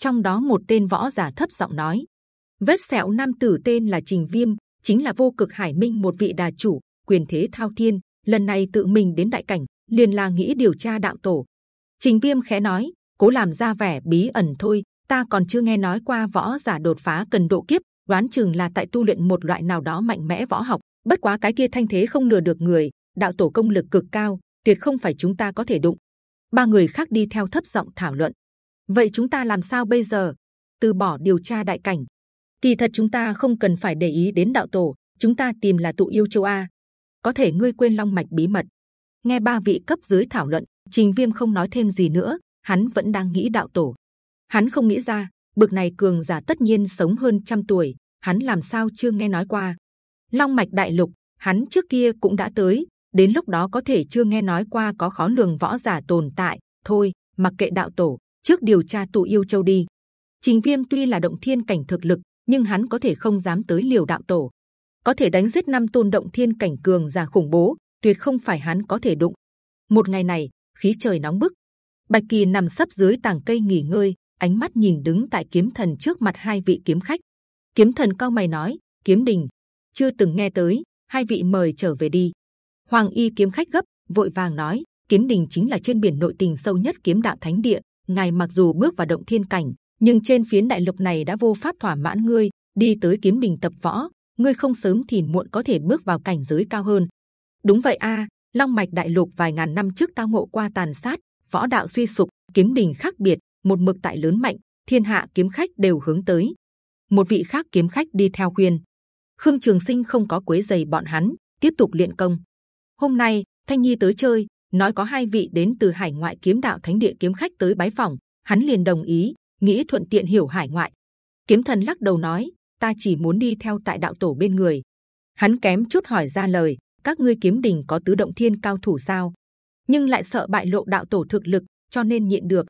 Trong đó một tên võ giả thấp giọng nói, vết sẹo nam tử tên là Trình Viêm, chính là vô cực hải minh một vị đà chủ, quyền thế thao thiên. Lần này tự mình đến đại cảnh, liền là nghĩ điều tra đạo tổ. Trình Viêm khẽ nói, cố làm ra vẻ bí ẩn thôi. Ta còn chưa nghe nói qua võ giả đột phá cần độ kiếp, đoán chừng là tại tu luyện một loại nào đó mạnh mẽ võ học. Bất quá cái kia thanh thế không lừa được người, đạo tổ công lực cực cao, tuyệt không phải chúng ta có thể đụng ba người khác đi theo thấp giọng thảo luận vậy chúng ta làm sao bây giờ? Từ bỏ điều tra đại cảnh. Kỳ thật chúng ta không cần phải để ý đến đạo tổ, chúng ta tìm là tụ yêu châu a. Có thể ngươi quên long mạch bí mật. Nghe ba vị cấp dưới thảo luận, trình viêm không nói thêm gì nữa, hắn vẫn đang nghĩ đạo tổ. Hắn không nghĩ ra, bực này cường giả tất nhiên sống hơn trăm tuổi, hắn làm sao chưa nghe nói qua. Long mạch đại lục, hắn trước kia cũng đã tới, đến lúc đó có thể chưa nghe nói qua có khó lường võ giả tồn tại. Thôi, mặc kệ đạo tổ trước điều tra tụ yêu châu đi. Trình viêm tuy là động thiên cảnh thực lực, nhưng hắn có thể không dám tới liều đạo tổ. Có thể đánh giết năm tôn động thiên cảnh cường giả khủng bố, tuyệt không phải hắn có thể đụng. Một ngày này, khí trời nóng bức. Bạch kỳ nằm sấp dưới tàng cây nghỉ ngơi, ánh mắt nhìn đứng tại kiếm thần trước mặt hai vị kiếm khách. Kiếm thần cao mày nói, kiếm đình, chưa từng nghe tới, hai vị mời trở về đi. Hoàng Y kiếm khách gấp, vội vàng nói: Kiếm đình chính là trên biển nội tình sâu nhất kiếm đạo thánh địa. Ngài mặc dù bước vào động thiên cảnh, nhưng trên phiến đại lục này đã vô pháp thỏa mãn ngươi. Đi tới kiếm bình tập võ, ngươi không sớm thì muộn có thể bước vào cảnh giới cao hơn. Đúng vậy a, Long mạch đại lục vài ngàn năm trước tao ngộ qua tàn sát, võ đạo suy sụp, kiếm đình khác biệt, một mực tại lớn mạnh, thiên hạ kiếm khách đều hướng tới. Một vị khác kiếm khách đi theo khuyên, Khương Trường Sinh không có quấy giày bọn hắn, tiếp tục luyện công hôm nay thanh nhi tới chơi nói có hai vị đến từ hải ngoại kiếm đạo thánh địa kiếm khách tới bái phòng hắn liền đồng ý, nghĩ thuận tiện hiểu hải ngoại. Kiếm thần lắc đầu nói, ta chỉ muốn đi theo tại đạo tổ bên người. Hắn kém chút hỏi ra lời, các ngươi kiếm đình có tứ động thiên cao thủ sao? Nhưng lại sợ bại lộ đạo tổ thực lực, cho nên nhịn được.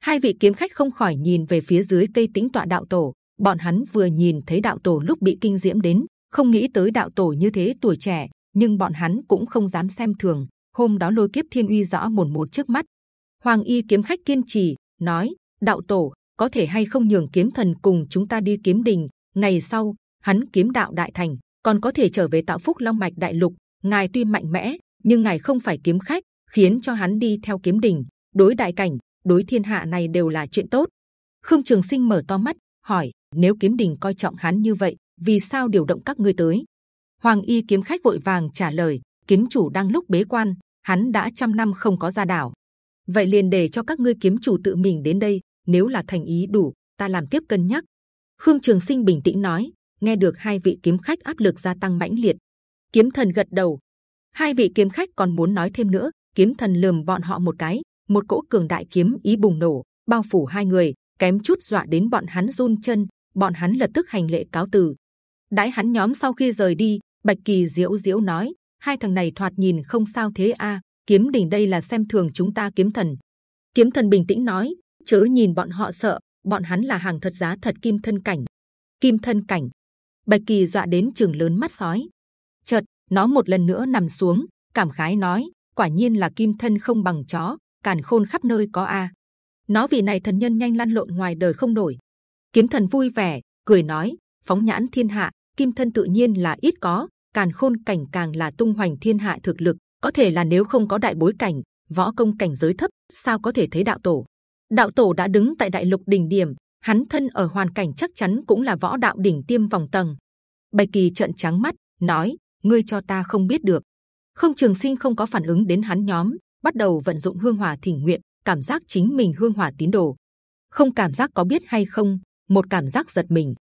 Hai vị kiếm khách không khỏi nhìn về phía dưới cây tĩnh tọa đạo tổ. Bọn hắn vừa nhìn thấy đạo tổ lúc bị kinh diễm đến, không nghĩ tới đạo tổ như thế tuổi trẻ, nhưng bọn hắn cũng không dám xem thường. Hôm đó lôi kiếp thiên uy rõ mồn một trước mắt. Hoàng y kiếm khách kiên trì nói: đạo tổ có thể hay không nhường kiếm thần cùng chúng ta đi kiếm đình. Ngày sau hắn kiếm đạo đại thành, còn có thể trở về tạo phúc long mạch đại lục. Ngài tuy mạnh mẽ, nhưng ngài không phải kiếm khách, khiến cho hắn đi theo kiếm đình. Đối đại cảnh, đối thiên hạ này đều là chuyện tốt. Khương Trường Sinh mở to mắt, hỏi: Nếu kiếm đình coi trọng hắn như vậy, vì sao điều động các ngươi tới? Hoàng y kiếm khách vội vàng trả lời: kiếm chủ đang lúc bế quan, hắn đã trăm năm không có ra đảo. Vậy liền để cho các ngươi kiếm chủ tự mình đến đây, nếu là thành ý đủ ta làm tiếp cân nhắc. Khương trường sinh bình tĩnh nói nghe được hai vị kiếm khách áp lực gia tăng mãnh liệt. Kiếm thần gật đầu. Hai vị kiếm khách còn muốn nói thêm nữa kiếm thần lườm bọn họ một cái một cỗ cường đại kiếm ý bùng nổ bao phủ hai người kém chút dọa đến bọn hắn run chân bọn hắn lập tức hành lễ cáo từ. Đãi hắn nhóm sau khi rời đi bạch kỳ diễu diễu nói hai thằng này thoạt nhìn không sao thế a, kiếm đỉnh đây là xem thường chúng ta kiếm thần. Kiếm thần bình tĩnh nói, chớ nhìn bọn họ sợ, bọn hắn là hàng thật giá thật kim thân cảnh. Kim thân cảnh. Bạch kỳ dọa đến trường lớn mắt sói. Chợt, nó một lần nữa nằm xuống, cảm khái nói, quả nhiên là kim thân không bằng chó, càn khôn khắp nơi có a. Nó vì này thần nhân nhanh lăn lộn ngoài đời không đổi. Kiếm thần vui vẻ, cười nói, phóng nhãn thiên hạ, kim thân tự nhiên là ít có càn khôn cảnh càng là tung hoành thiên hạ thực lực, có thể là nếu không có đại bối cảnh, võ công cảnh giới thấp, sao có thể thấy đạo tổ? Đạo tổ đã đứng tại đại lục đỉnh điểm, hắn thân ở hoàn cảnh chắc chắn cũng là võ đạo đỉnh tiêm vòng tầng. Bạch kỳ trợn trắng mắt, nói, ngươi cho ta không biết được. Không trường sinh không có phản ứng đến hắn nhóm, bắt đầu vận dụng hương hỏa thỉnh nguyện, cảm giác chính mình hương hỏa tín đồ. Không cảm giác có biết hay không, một cảm giác giật mình.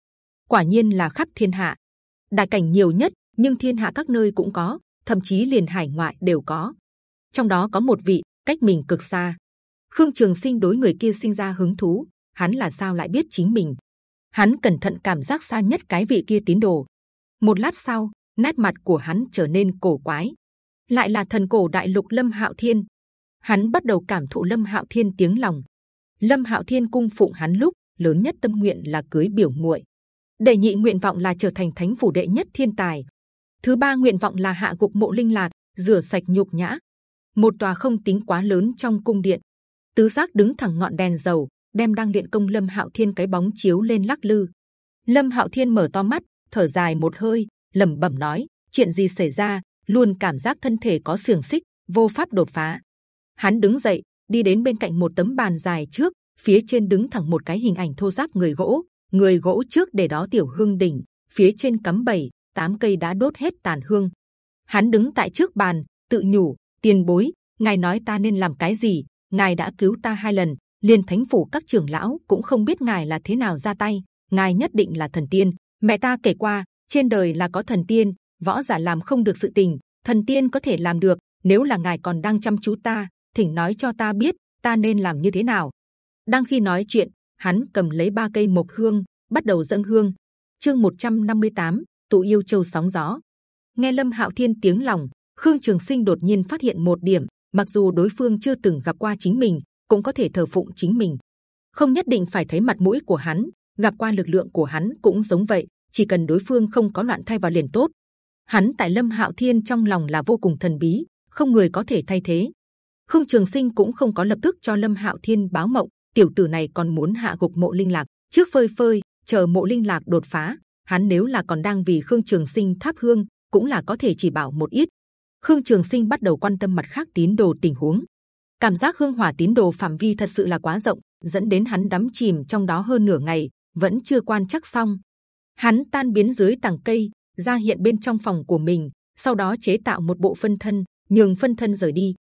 Quả nhiên là khắp thiên hạ. Đại cảnh nhiều nhất nhưng thiên hạ các nơi cũng có, thậm chí liền hải ngoại đều có. Trong đó có một vị, cách mình cực xa. Khương trường sinh đối người kia sinh ra hứng thú, hắn là sao lại biết chính mình? Hắn cẩn thận cảm giác xa nhất cái vị kia tín đồ. Một lát sau, nét mặt của hắn trở nên cổ quái. Lại là thần cổ đại lục lâm hạo thiên. Hắn bắt đầu cảm thụ lâm hạo thiên tiếng lòng. Lâm hạo thiên cung phụng hắn lúc, lớn nhất tâm nguyện là cưới biểu muội. Đệ nhị nguyện vọng là trở thành thánh phủ đệ nhất thiên tài thứ ba nguyện vọng là hạ gục mộ linh lạc, rửa sạch nhục nhã. Một tòa không tính quá lớn trong cung điện. Tứ giác đứng thẳng ngọn đèn dầu, đem đăng điện công lâm hạo thiên cái bóng chiếu lên lắc lư. Lâm hạo thiên mở to mắt, thở dài một hơi, lẩm bẩm nói, chuyện gì xảy ra? Luôn cảm giác thân thể có xiềng xích, vô pháp đột phá. Hắn đứng dậy, đi đến bên cạnh một tấm bàn dài trước, phía trên đứng thẳng một cái hình ảnh thô ráp người gỗ người gỗ trước để đó tiểu hương đỉnh, phía trên cắm bảy tám cây đã đốt hết tàn hương. Hắn đứng tại trước bàn tự nhủ tiền bối ngài nói ta nên làm cái gì? Ngài đã cứu ta hai lần liên thánh phủ các trưởng lão cũng không biết ngài là thế nào ra tay. Ngài nhất định là thần tiên. Mẹ ta kể qua trên đời là có thần tiên võ giả làm không được sự tình thần tiên có thể làm được. Nếu là ngài còn đang chăm chú ta thỉnh nói cho ta biết ta nên làm như thế nào. Đang khi nói chuyện hắn cầm lấy ba cây mộc hương bắt đầu dâng hương. Chương 158, tụ yêu châu sóng gió. Nghe lâm hạo thiên tiếng lòng, khương trường sinh đột nhiên phát hiện một điểm, mặc dù đối phương chưa từng gặp qua chính mình, cũng có thể thờ phụng chính mình. Không nhất định phải thấy mặt mũi của hắn, gặp qua lực lượng của hắn cũng giống vậy, chỉ cần đối phương không có loạn thay vào liền tốt. Hắn tại lâm hạo thiên trong lòng là vô cùng thần bí, không người có thể thay thế. Khương trường sinh cũng không có lập tức cho lâm hạo thiên báo mộng, tiểu tử này còn muốn hạ gục mộ linh lạc, trước phơi phơi, chờ mộ linh lạc đột phá hắn nếu là còn đang vì khương trường sinh tháp hương, cũng là có thể chỉ bảo một ít. Khương trường sinh bắt đầu quan tâm mặt khác tín đồ tình huống. Cảm giác hương hỏa tín đồ phạm vi thật sự là quá rộng, dẫn đến hắn đắm chìm trong đó hơn nửa ngày, vẫn chưa quan chắc xong. Hắn tan biến dưới tầng cây, ra hiện bên trong phòng của mình, sau đó chế tạo một bộ phân thân, nhường phân thân rời đi.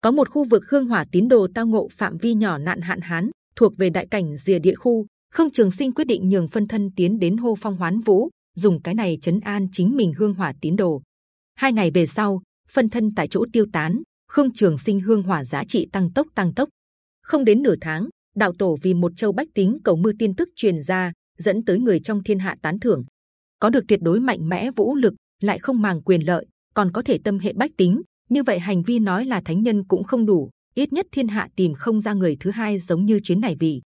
Có một khu vực hương hỏa tín đồ tao ngộ phạm vi nhỏ nạn hạn hán, thuộc về đại cảnh rìa địa khu khương trường sinh quyết định nhường phân thân tiến đến hô phong hoán vũ, dùng cái này chấn an chính mình hương hỏa tín đồ. Hai ngày về sau, phân thân tại chỗ tiêu tán, khương trường sinh hương hỏa giá trị tăng tốc tăng tốc. Không đến nửa tháng, đạo tổ vì một châu bách tính cầu mưa tin tức truyền ra, dẫn tới người trong thiên hạ tán thưởng. Có được tuyệt đối mạnh mẽ vũ lực, lại không màng quyền lợi, còn có thể tâm hệ bách tính, như vậy hành vi nói là thánh nhân cũng không đủ, ít nhất thiên hạ tìm không ra người thứ hai giống như chuyến này vì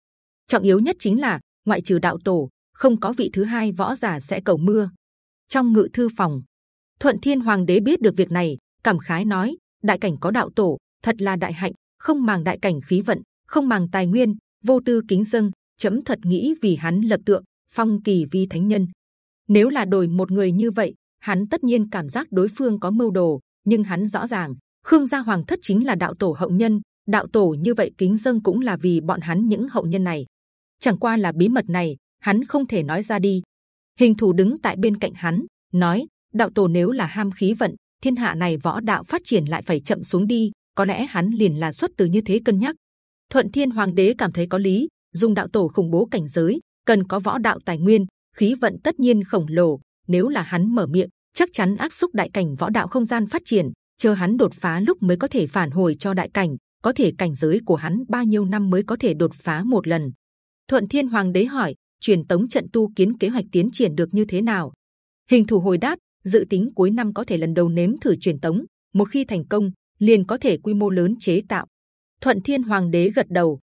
trọng yếu nhất chính là, ngoại trừ đạo tổ, không có vị thứ hai võ giả sẽ cầu mưa. Trong ngự thư phòng, thuận thiên hoàng đế biết được việc này, cảm khái nói, đại cảnh có đạo tổ, thật là đại hạnh, không màng đại cảnh khí vận, không màng tài nguyên, vô tư kính dâng chấm thật nghĩ vì hắn lập tượng, phong kỳ vi thánh nhân. Nếu là đổi một người như vậy, hắn tất nhiên cảm giác đối phương có mưu đồ, nhưng hắn rõ ràng, khương gia hoàng thất chính là đạo tổ hậu nhân, đạo tổ như vậy kính dâng cũng là vì bọn hắn những hậu nhân này chẳng qua là bí mật này hắn không thể nói ra đi hình thủ đứng tại bên cạnh hắn nói đạo tổ nếu là ham khí vận thiên hạ này võ đạo phát triển lại phải chậm xuống đi có lẽ hắn liền là xuất từ như thế cân nhắc thuận thiên hoàng đế cảm thấy có lý dùng đạo tổ khủng bố cảnh giới, cần có võ đạo tài nguyên, khí vận tất nhiên khổng lồ. Nếu là hắn mở miệng, chắc chắn áp xúc đại cảnh võ đạo không gian phát triển. Chờ hắn đột phá lúc mới có thể phản hồi cho đại cảnh. Có thể cảnh giới của hắn bao nhiêu năm mới có thể đột phá một lần? Thuận Thiên Hoàng đế hỏi, truyền tống trận tu kiến kế hoạch tiến triển được như thế nào? Hình thủ hồi đáp, dự tính cuối năm có thể lần đầu nếm thử truyền tống. Một khi thành công, liền có thể quy mô lớn chế tạo. Thuận Thiên Hoàng đế gật đầu.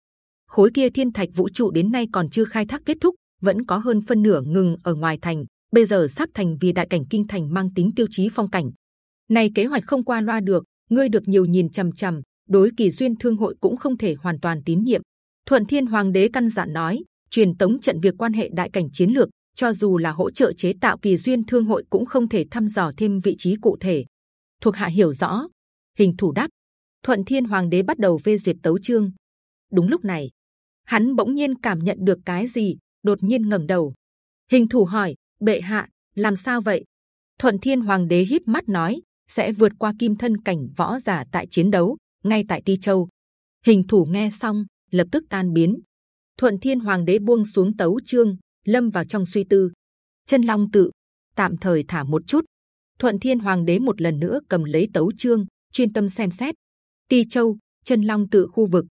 Khối kia thiên thạch vũ trụ đến nay còn chưa khai thác kết thúc, vẫn có hơn phân nửa ngừng ở ngoài thành. Bây giờ sắp thành vì đại cảnh kinh thành mang tính tiêu chí phong cảnh. Này kế hoạch không qua loa được, ngươi được nhiều nhìn trầm trầm. Đối kỳ duyên thương hội cũng không thể hoàn toàn tín nhiệm. Thuận Thiên Hoàng đế căn dặn nói, truyền tống trận việc quan hệ đại cảnh chiến lược, cho dù là hỗ trợ chế tạo kỳ duyên thương hội cũng không thể thăm dò thêm vị trí cụ thể. Thuộc hạ hiểu rõ. Hình thủ đáp. Thuận Thiên Hoàng đế bắt đầu phê duyệt tấu chương. Đúng lúc này, hắn bỗng nhiên cảm nhận được cái gì, đột nhiên ngẩng đầu. Hình thủ hỏi, bệ hạ, làm sao vậy? Thuận Thiên Hoàng đế híp mắt nói, sẽ vượt qua kim thân cảnh võ giả tại chiến đấu ngay tại Ti Châu. Hình thủ nghe xong, lập tức tan biến. Thuận Thiên Hoàng đế buông xuống tấu chương, lâm vào trong suy tư. Chân Long tự tạm thời thả một chút. Thuận Thiên Hoàng đế một lần nữa cầm lấy tấu chương, chuyên tâm xem xét. Ti Châu, Chân Long tự khu vực,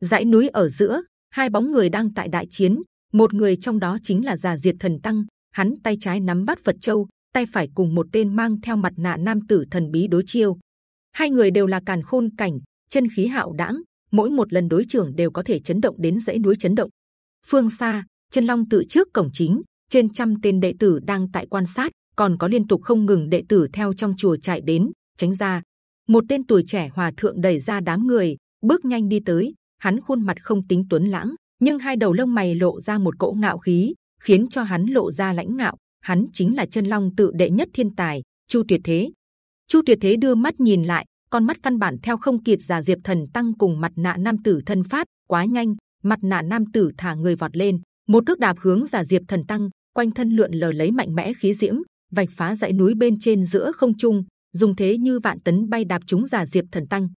dãy núi ở giữa, hai bóng người đang tại đại chiến. Một người trong đó chính là già diệt thần tăng, hắn tay trái nắm bắt Phật Châu, tay phải cùng một tên mang theo mặt nạ nam tử thần bí đối chiêu. Hai người đều là càn khôn cảnh, chân khí hạo đãng, mỗi một lần đối trưởng đều có thể chấn động đến dãy núi chấn động. Phương xa, chân long tự trước cổng chính, trên trăm tên đệ tử đang tại quan sát, còn có liên tục không ngừng đệ tử theo trong chùa chạy đến, tránh ra. Một tên tuổi trẻ hòa thượng đẩy ra đám người, bước nhanh đi tới. Hắn khuôn mặt không tính tuấn lãng, nhưng hai đầu lông mày lộ ra một cỗ ngạo khí, khiến cho hắn lộ ra lãnh ngạo. Hắn chính là chân long tự đệ nhất thiên tài, Chu Tuyệt Thế. Chu Tuyệt Thế đưa mắt nhìn lại, con mắt căn bản theo không kịp giả diệp thần tăng cùng mặt nạ nam tử thân phát, quá nhanh, mặt nạ nam tử thả người vọt lên, một cước đạp hướng giả diệp thần tăng, quanh thân lượn lờ lấy mạnh mẽ khí diễm, vạch phá dãy núi bên trên giữa không trung, dùng thế như vạn tấn bay đạp chúng giả diệp thần tăng.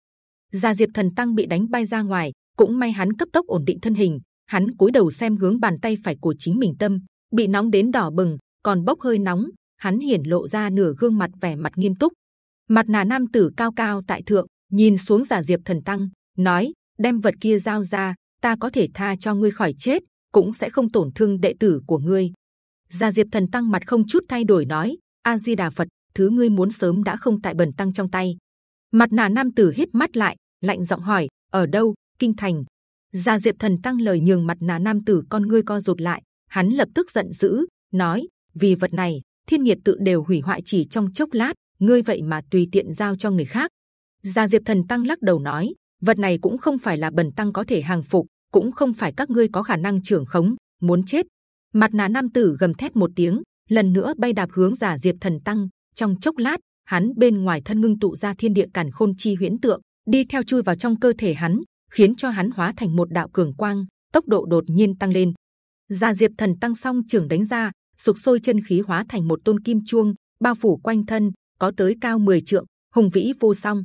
Giả diệp thần tăng bị đánh bay ra ngoài, cũng may hắn cấp tốc ổn định thân hình, hắn cúi đầu xem hướng bàn tay phải của chính mình tâm, bị nóng đến đỏ bừng, còn bốc hơi nóng, hắn hiển lộ ra nửa gương mặt vẻ mặt nghiêm túc mặt nạ nam tử cao cao tại thượng, nhìn xuống giả diệp thần tăng, nói, đem vật kia giao ra, ta có thể tha cho ngươi khỏi chết, cũng sẽ không tổn thương đệ tử của ngươi. Giả diệp thần tăng mặt không chút thay đổi nói a di đà phật, thứ ngươi muốn sớm đã không tại bần tăng trong tay. Mặt nạ nam tử hít mắt lại, lạnh giọng hỏi, ở đâu, kinh thành? Giả diệp thần tăng lời nhường mặt nạ nam tử con ngươi co rụt lại, hắn lập tức giận dữ, nói, vì vật này, thiên nhiệt tự đều hủy hoại chỉ trong chốc lát ngươi vậy mà tùy tiện giao cho người khác. Gia Diệp Thần Tăng lắc đầu nói, vật này cũng không phải là bần tăng có thể hàng phục, cũng không phải các ngươi có khả năng trưởng khống. Muốn chết? Mặt nạ nam tử gầm thét một tiếng, lần nữa bay đạp hướng Giả Diệp Thần Tăng. Trong chốc lát, hắn bên ngoài thân ngưng tụ ra thiên địa càn khôn chi huyễn tượng, đi theo chui vào trong cơ thể hắn, khiến cho hắn hóa thành một đạo cường quang, tốc độ đột nhiên tăng lên. Giả Diệp Thần Tăng song trưởng đánh ra, sục sôi chân khí hóa thành một tôn kim chuông, bao phủ quanh thân, có tới cao 10 trượng, hùng vĩ vô song.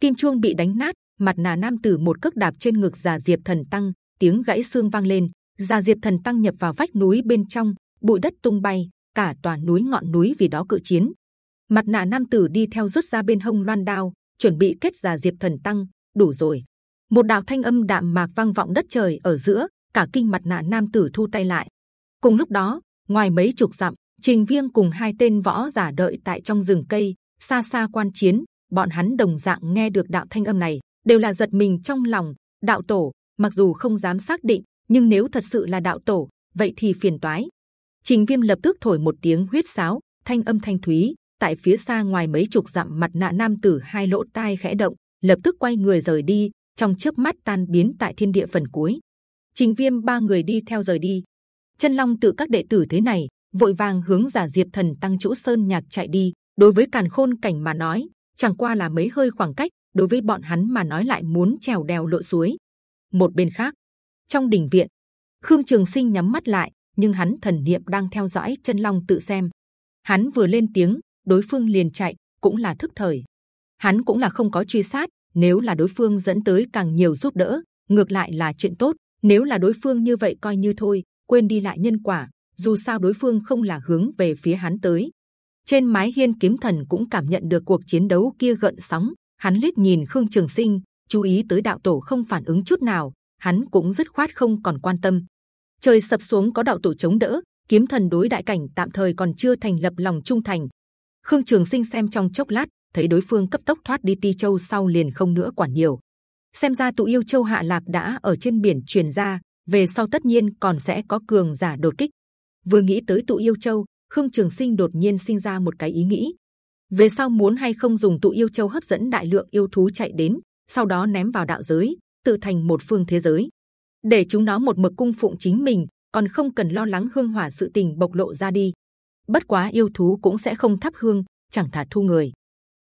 Kim chuông bị đánh nát, mặt nà nam tử một cước đạp trên ngực già diệp thần tăng, tiếng gãy xương vang lên. Già diệp thần tăng nhập vào vách núi bên trong, bụi đất tung bay, cả tòa núi ngọn núi vì đó cự chiến. Mặt nạ nam tử đi theo rút ra bên hông loan đao, chuẩn bị kết già diệp thần tăng. Đủ rồi. Một đạo thanh âm đạm mạc vang vọng đất trời ở giữa, cả kinh mặt nạ nam tử thu tay lại. Cùng lúc đó, ngoài mấy chục dặm, Trình Viêm cùng hai tên võ giả đợi tại trong rừng cây, xa xa quan chiến. Bọn hắn đồng dạng nghe được đạo thanh âm này, đều là giật mình trong lòng. Đạo tổ, mặc dù không dám xác định, nhưng nếu thật sự là đạo tổ, vậy thì phiền toái. Trình Viêm lập tức thổi một tiếng huyết sáo, thanh âm thanh thúy. Tại phía xa ngoài mấy chục dặm mặt nạ nam tử hai lỗ tai khẽ động, lập tức quay người rời đi, trong chớp mắt tan biến tại thiên địa phần cuối. Trình Viêm ba người đi theo rời đi. Chân Long tự các đệ tử thế này vội vàng hướng giả diệp thần tăng chỗ sơn nhạc chạy đi. Đối với càn khôn cảnh mà nói chẳng qua là mấy hơi khoảng cách đối với bọn hắn mà nói lại muốn trèo đèo lội suối. Một bên khác trong đình viện khương trường sinh nhắm mắt lại nhưng hắn thần niệm đang theo dõi chân long tự xem. Hắn vừa lên tiếng đối phương liền chạy cũng là thức thời. Hắn cũng là không có truy sát nếu là đối phương dẫn tới càng nhiều giúp đỡ ngược lại là chuyện tốt. Nếu là đối phương như vậy coi như thôi, quên đi lại nhân quả. Dù sao đối phương không là hướng về phía hắn tới. Trên mái hiên kiếm thần cũng cảm nhận được cuộc chiến đấu kia gợn sóng. Hắn liếc nhìn Khương Trường Sinh, chú ý tới đạo tổ không phản ứng chút nào, hắn cũng dứt khoát không còn quan tâm. Trời sập xuống có đạo tổ chống đỡ, kiếm thần đối đại cảnh tạm thời còn chưa thành lập lòng trung thành. Khương Trường Sinh xem trong chốc lát, thấy đối phương cấp tốc thoát đi Ti Châu sau liền không nữa quản nhiều. Xem ra tụ yêu châu hạ lạc đã ở trên biển truyền ra, về sau tất nhiên còn sẽ có cường giả đột kích. Vừa nghĩ tới tụ yêu châu, Khương Trường Sinh đột nhiên sinh ra một cái ý nghĩ. Về sau muốn hay không dùng tụ yêu châu hấp dẫn đại lượng yêu thú chạy đến, sau đó ném vào đạo giới, tự thành một phương thế giới, để chúng nó một mực cung phụng chính mình, còn không cần lo lắng hương hỏa sự tình bộc lộ ra đi. Bất quá yêu thú cũng sẽ không thắp hương, chẳng thả thu người.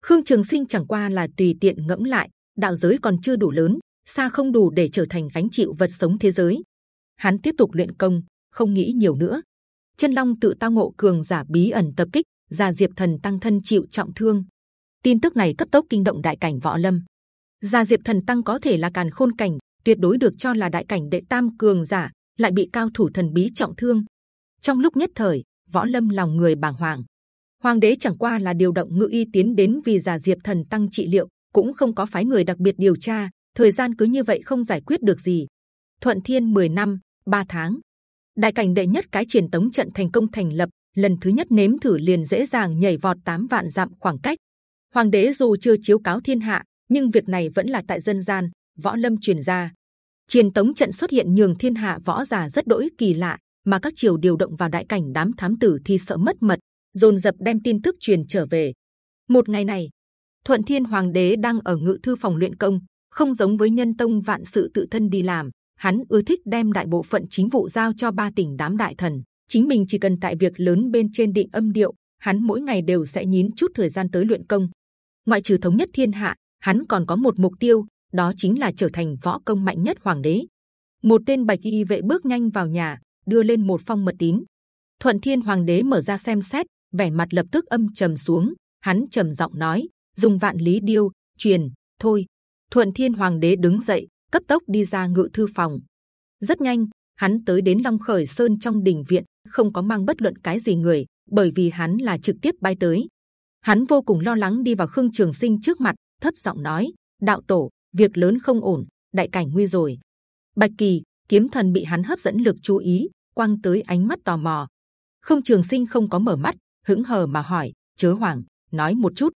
Khương Trường Sinh chẳng qua là tùy tiện ngẫm lại, đạo giới còn chưa đủ lớn, xa không đủ để trở thành gánh chịu vật sống thế giới. Hắn tiếp tục luyện công, không nghĩ nhiều nữa. Chân Long tự tao ngộ cường giả bí ẩn tập kích, già Diệp Thần tăng thân chịu trọng thương. Tin tức này cấp tốc kinh động đại cảnh võ lâm. Già Diệp Thần tăng có thể là càn khôn cảnh, tuyệt đối được cho là đại cảnh đệ tam cường giả, lại bị cao thủ thần bí trọng thương. Trong lúc nhất thời, võ lâm lòng người bàng hoàng. Hoàng đế chẳng qua là điều động ngự y tiến đến vì già Diệp Thần tăng trị liệu, cũng không có phái người đặc biệt điều tra. Thời gian cứ như vậy không giải quyết được gì. Thuận Thiên 10 năm, 3 tháng, đại cảnh đệ nhất cái truyền tống trận thành công thành lập, lần thứ nhất nếm thử liền dễ dàng nhảy vọt 8 vạn dặm khoảng cách. Hoàng đế dù chưa chiếu cáo thiên hạ, nhưng việc này vẫn là tại dân gian võ lâm truyền ra. Truyền tống trận xuất hiện nhường thiên hạ võ giả rất đỗi kỳ lạ, mà các triều điều động vào đại cảnh đám thám tử thì sợ mất mật, dồn dập đem tin tức truyền trở về. Một ngày này, Thuận Thiên Hoàng đế đang ở ngự thư phòng luyện công, không giống với nhân tông vạn sự tự thân đi làm, hắn ưa thích đem đại bộ phận chính vụ giao cho ba tỉnh đám đại thần, chính mình chỉ cần tại việc lớn bên trên định âm điệu, hắn mỗi ngày đều sẽ nhín chút thời gian tới luyện công. Ngoại trừ thống nhất thiên hạ, hắn còn có một mục tiêu, đó chính là trở thành võ công mạnh nhất hoàng đế. Một tên bạch y vệ bước nhanh vào nhà, đưa lên một phong mật tín. Thuận Thiên Hoàng đế mở ra xem xét, vẻ mặt lập tức âm trầm xuống. Hắn trầm giọng nói: dùng vạn lý điêu truyền thôi. Thuận Thiên Hoàng đế đứng dậy, cấp tốc đi ra ngự thư phòng. Rất nhanh, hắn tới đến Long Khởi Sơn trong đình viện, không có mang bất luận cái gì người, bởi vì hắn là trực tiếp bay tới. Hắn vô cùng lo lắng đi vào Khương Trường Sinh trước mặt, thấp giọng nói: Đạo tổ, việc lớn không ổn, đại cảnh nguy rồi. Bạch kỳ kiếm thần bị hắn hấp dẫn lực chú ý, quăng tới ánh mắt tò mò. khương Trường Sinh không có mở mắt, hững hờ mà hỏi: chớ hoàng, nói một chút.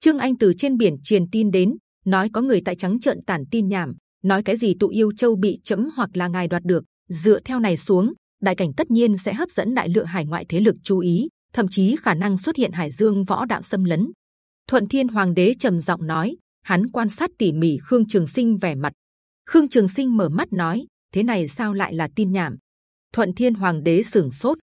Trương Anh từ trên biển truyền tin đến, nói có người tại trắng trợn tản tin nhảm, nói cái gì tụ yêu châu bị chấm hoặc là ngài đoạt được. Dựa theo này xuống, đại cảnh tất nhiên sẽ hấp dẫn đại lượng hải ngoại thế lực chú ý, thậm chí khả năng xuất hiện hải dương võ đạo xâm lấn. Thuận Thiên Hoàng đế trầm giọng nói, hắn quan sát tỉ mỉ Khương Trường Sinh vẻ mặt. Khương Trường Sinh mở mắt nói, thế này sao lại là tin nhảm? Thuận Thiên Hoàng đế sửng sốt.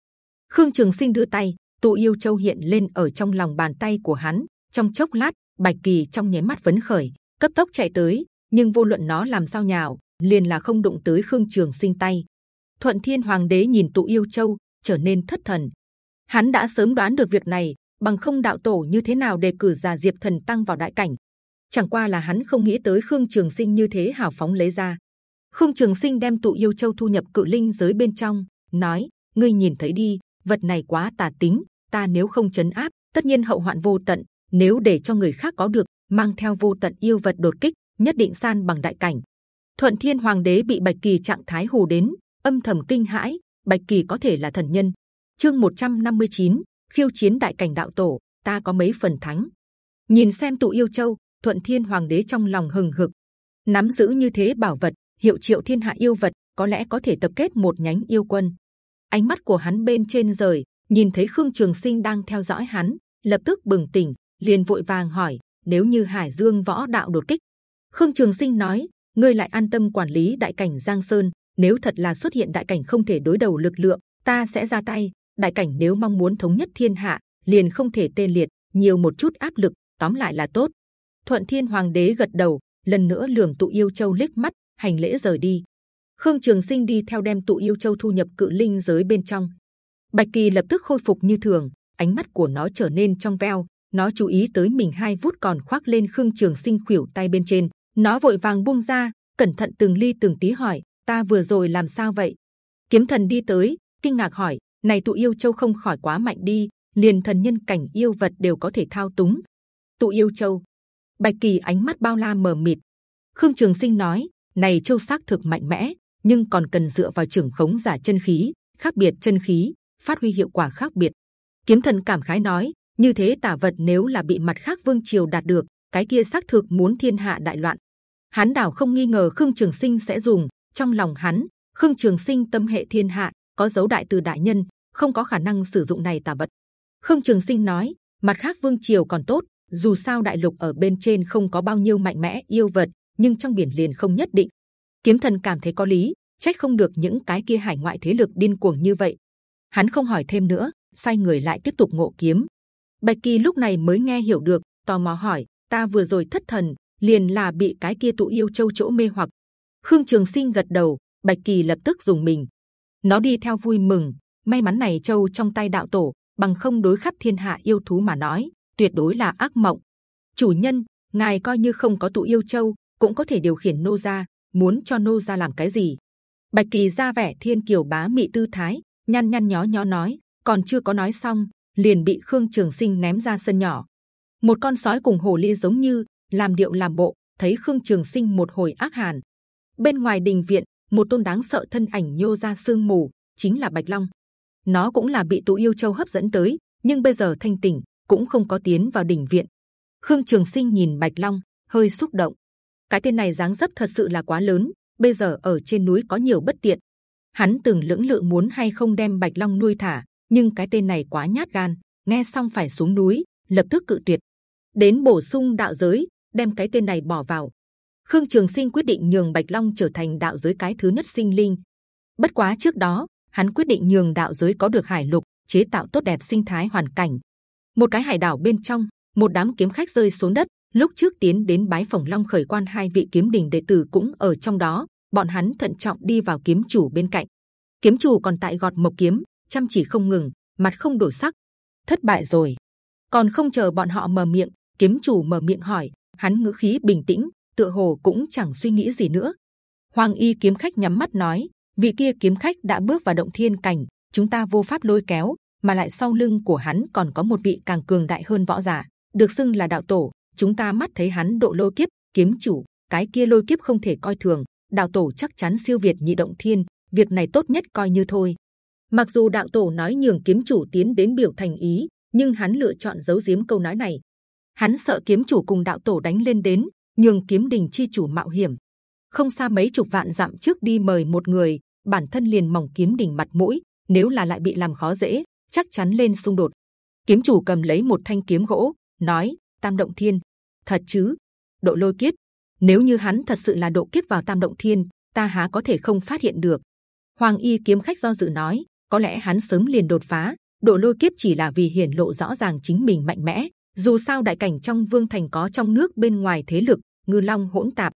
Khương Trường Sinh đưa tay, tụ yêu châu hiện lên ở trong lòng bàn tay của hắn. Trong chốc lát, Bạch Kỳ trong nháy mắt vấn khởi, cấp tốc chạy tới. Nhưng vô luận nó làm sao nhào, liền là không đụng tới Khương Trường Sinh tay. Thuận Thiên Hoàng đế nhìn tụ yêu châu, trở nên thất thần. Hắn đã sớm đoán được việc này, bằng không đạo tổ như thế nào đề cử già diệp thần tăng vào đại cảnh, chẳng qua là hắn không nghĩ tới khương trường sinh như thế hào phóng lấy ra khương trường sinh đem tụ yêu châu thu nhập cự linh giới bên trong nói ngươi nhìn thấy đi vật này quá tà tính ta nếu không chấn áp tất nhiên hậu hoạn vô tận nếu để cho người khác có được mang theo vô tận yêu vật đột kích nhất định san bằng đại cảnh. Thuận thiên hoàng đế bị bạch kỳ trạng thái hù đến âm thầm kinh hãi bạch kỳ có thể là thần nhân. Chương 159, khiêu chiến đại cảnh đạo tổ ta có mấy phần thắng. Nhìn xem tụ yêu châu thuận thiên hoàng đế trong lòng hừng hực. Nắm giữ như thế bảo vật hiệu triệu thiên hạ yêu vật có lẽ có thể tập kết một nhánh yêu quân. Ánh mắt của hắn bên trên rời nhìn thấy khương trường sinh đang theo dõi hắn lập tức bừng tỉnh liền vội vàng hỏi nếu như hải dương võ đạo đột kích khương trường sinh nói, ngươi lại an tâm quản lý đại cảnh giang sơn, nếu thật là xuất hiện đại cảnh không thể đối đầu lực lượng, ta sẽ ra tay. Đại cảnh nếu mong muốn thống nhất thiên hạ, liền không thể tên liệt, nhiều một chút áp lực, tóm lại là tốt. Thuận thiên hoàng đế gật đầu, lần nữa lườm tụ yêu châu liếc mắt, hành lễ rời đi. Khương trường sinh đi theo đem tụ yêu châu thu nhập cự linh giới bên trong. Bạch kỳ lập tức khôi phục như thường, ánh mắt của nó trở nên trong veo, nó chú ý tới mình hai vút còn khoác lên khương trường sinh khuỷu tay bên trên nó vội vàng buông ra cẩn thận từng ly từng tí hỏi ta vừa rồi làm sao vậy? Kiếm thần đi tới, kinh ngạc hỏi, này tụ yêu châu không khỏi quá mạnh đi, liền thần nhân cảnh yêu vật đều có thể thao túng. Tụ yêu châu, bạch kỳ ánh mắt bao la mờ mịt. Khương Trường Sinh nói, này châu xác thực mạnh mẽ, nhưng còn cần dựa vào trưởng khống giả chân khí, khác biệt chân khí, phát huy hiệu quả khác biệt. Kiếm thần cảm khái nói, như thế tả vật nếu là bị mặt khác vương triều đạt được, cái kia xác thực muốn thiên hạ đại loạn. Hán đảo không nghi ngờ Khương Trường Sinh sẽ dùng. Trong lòng hắn, Khương Trường Sinh tâm hệ thiên hạ, có dấu đại từ đại nhân, không có khả năng sử dụng này tà vật. Khương Trường Sinh nói, mặt khác vương triều còn tốt, dù sao đại lục ở bên trên không có bao nhiêu mạnh mẽ yêu vật, nhưng trong biển liền không nhất định. Kiếm thần cảm thấy có lý, trách không được những cái kia hải ngoại thế lực điên cuồng như vậy. Hắn không hỏi thêm nữa, xoay người lại tiếp tục ngộ kiếm. Bạch Kỳ lúc này mới nghe hiểu được, tò mò hỏi: Ta vừa rồi thất thần, liền là bị cái kia tụ yêu châu chỗ mê hoặc. Khương Trường Sinh gật đầu, Bạch Kỳ lập tức dùng mình. Nó đi theo vui mừng, may mắn này châu trong tay đạo tổ, bằng không đối khắp thiên hạ yêu thú mà nói, tuyệt đối là ác mộng. Chủ nhân, ngài coi như không có tụ yêu châu, cũng có thể điều khiển nô gia, muốn cho nô gia làm cái gì? Bạch Kỳ ra vẻ thiên kiều bá mị tư thái, nhăn nhăn nhó nhó nói, còn chưa có nói xong, liền bị Khương Trường Sinh ném ra sân nhỏ. Một con sói cùng hồ ly giống như làm điệu làm bộ, thấy Khương Trường Sinh một hồi ác hàn. Bên ngoài đình viện, một tôn đáng sợ thân ảnh nhô ra sương mù, chính là Bạch Long. Nó cũng là bị tụ yêu châu hấp dẫn tới, nhưng bây giờ thanh tỉnh, cũng không có tiến vào đình viện. Khương Trường Sinh nhìn Bạch Long, hơi xúc động. Cái tên này dáng dấp thật sự là quá lớn. Bây giờ ở trên núi có nhiều bất tiện. Hắn từng lưỡng lự muốn hay không đem Bạch Long nuôi thả, nhưng cái tên này quá nhát gan. Nghe xong phải xuống núi, lập tức cự tuyệt. Đến bổ sung đạo giới, đem cái tên này bỏ vào. Khương Trường Sinh quyết định nhường Bạch Long trở thành đạo giới cái thứ nhất sinh linh. Bất quá trước đó, hắn quyết định nhường đạo giới có được hải lục, chế tạo tốt đẹp sinh thái hoàn cảnh. Một cái hải đảo bên trong, một đám kiếm khách rơi xuống đất. Lúc trước tiến đến bái phỏng Long khởi quan hai vị kiếm đình đệ tử cũng ở trong đó. Bọn hắn thận trọng đi vào kiếm chủ bên cạnh. Kiếm chủ còn tại gọt mộc kiếm, chăm chỉ không ngừng, mặt không đổi sắc. Thất bại rồi. Còn không chờ bọn họ mở miệng, kiếm chủ mở miệng hỏi. Hắn ngữ khí bình tĩnh, tựa hồ cũng chẳng suy nghĩ gì nữa. Hoàng y kiếm khách nhắm mắt nói, vị kia kiếm khách đã bước vào động thiên cảnh, chúng ta vô pháp lôi kéo, mà lại sau lưng của hắn còn có một vị càng cường đại hơn võ giả, được xưng là đạo tổ. Chúng ta mắt thấy hắn độ lôi kiếp, kiếm chủ, cái kia lôi kiếp không thể coi thường. Đạo tổ chắc chắn siêu việt nhị động thiên, việc này tốt nhất coi như thôi. Mặc dù đạo tổ nói nhường kiếm chủ tiến đến biểu thành ý, nhưng hắn lựa chọn giấu giếm câu nói này. Hắn sợ kiếm chủ cùng đạo tổ đánh lên đến, nhường kiếm đình chi chủ mạo hiểm. Không xa mấy chục vạn dặm trước đi mời một người, bản thân liền mỏng kiếm đình mặt mũi. Nếu là lại bị làm khó dễ, chắc chắn lên xung đột. Kiếm chủ cầm lấy một thanh kiếm gỗ, nói: Tam động thiên, thật chứ? Độ lôi kiếp. Nếu như hắn thật sự là độ kiếp vào Tam động thiên, ta há có thể không phát hiện được? Hoàng y kiếm khách do dự nói: có lẽ hắn sớm liền đột phá. Độ lôi kiếp chỉ là vì hiển lộ rõ ràng chính mình mạnh mẽ. Dù sao đại cảnh trong vương thành có trong nước bên ngoài thế lực, ngư long hỗn tạp.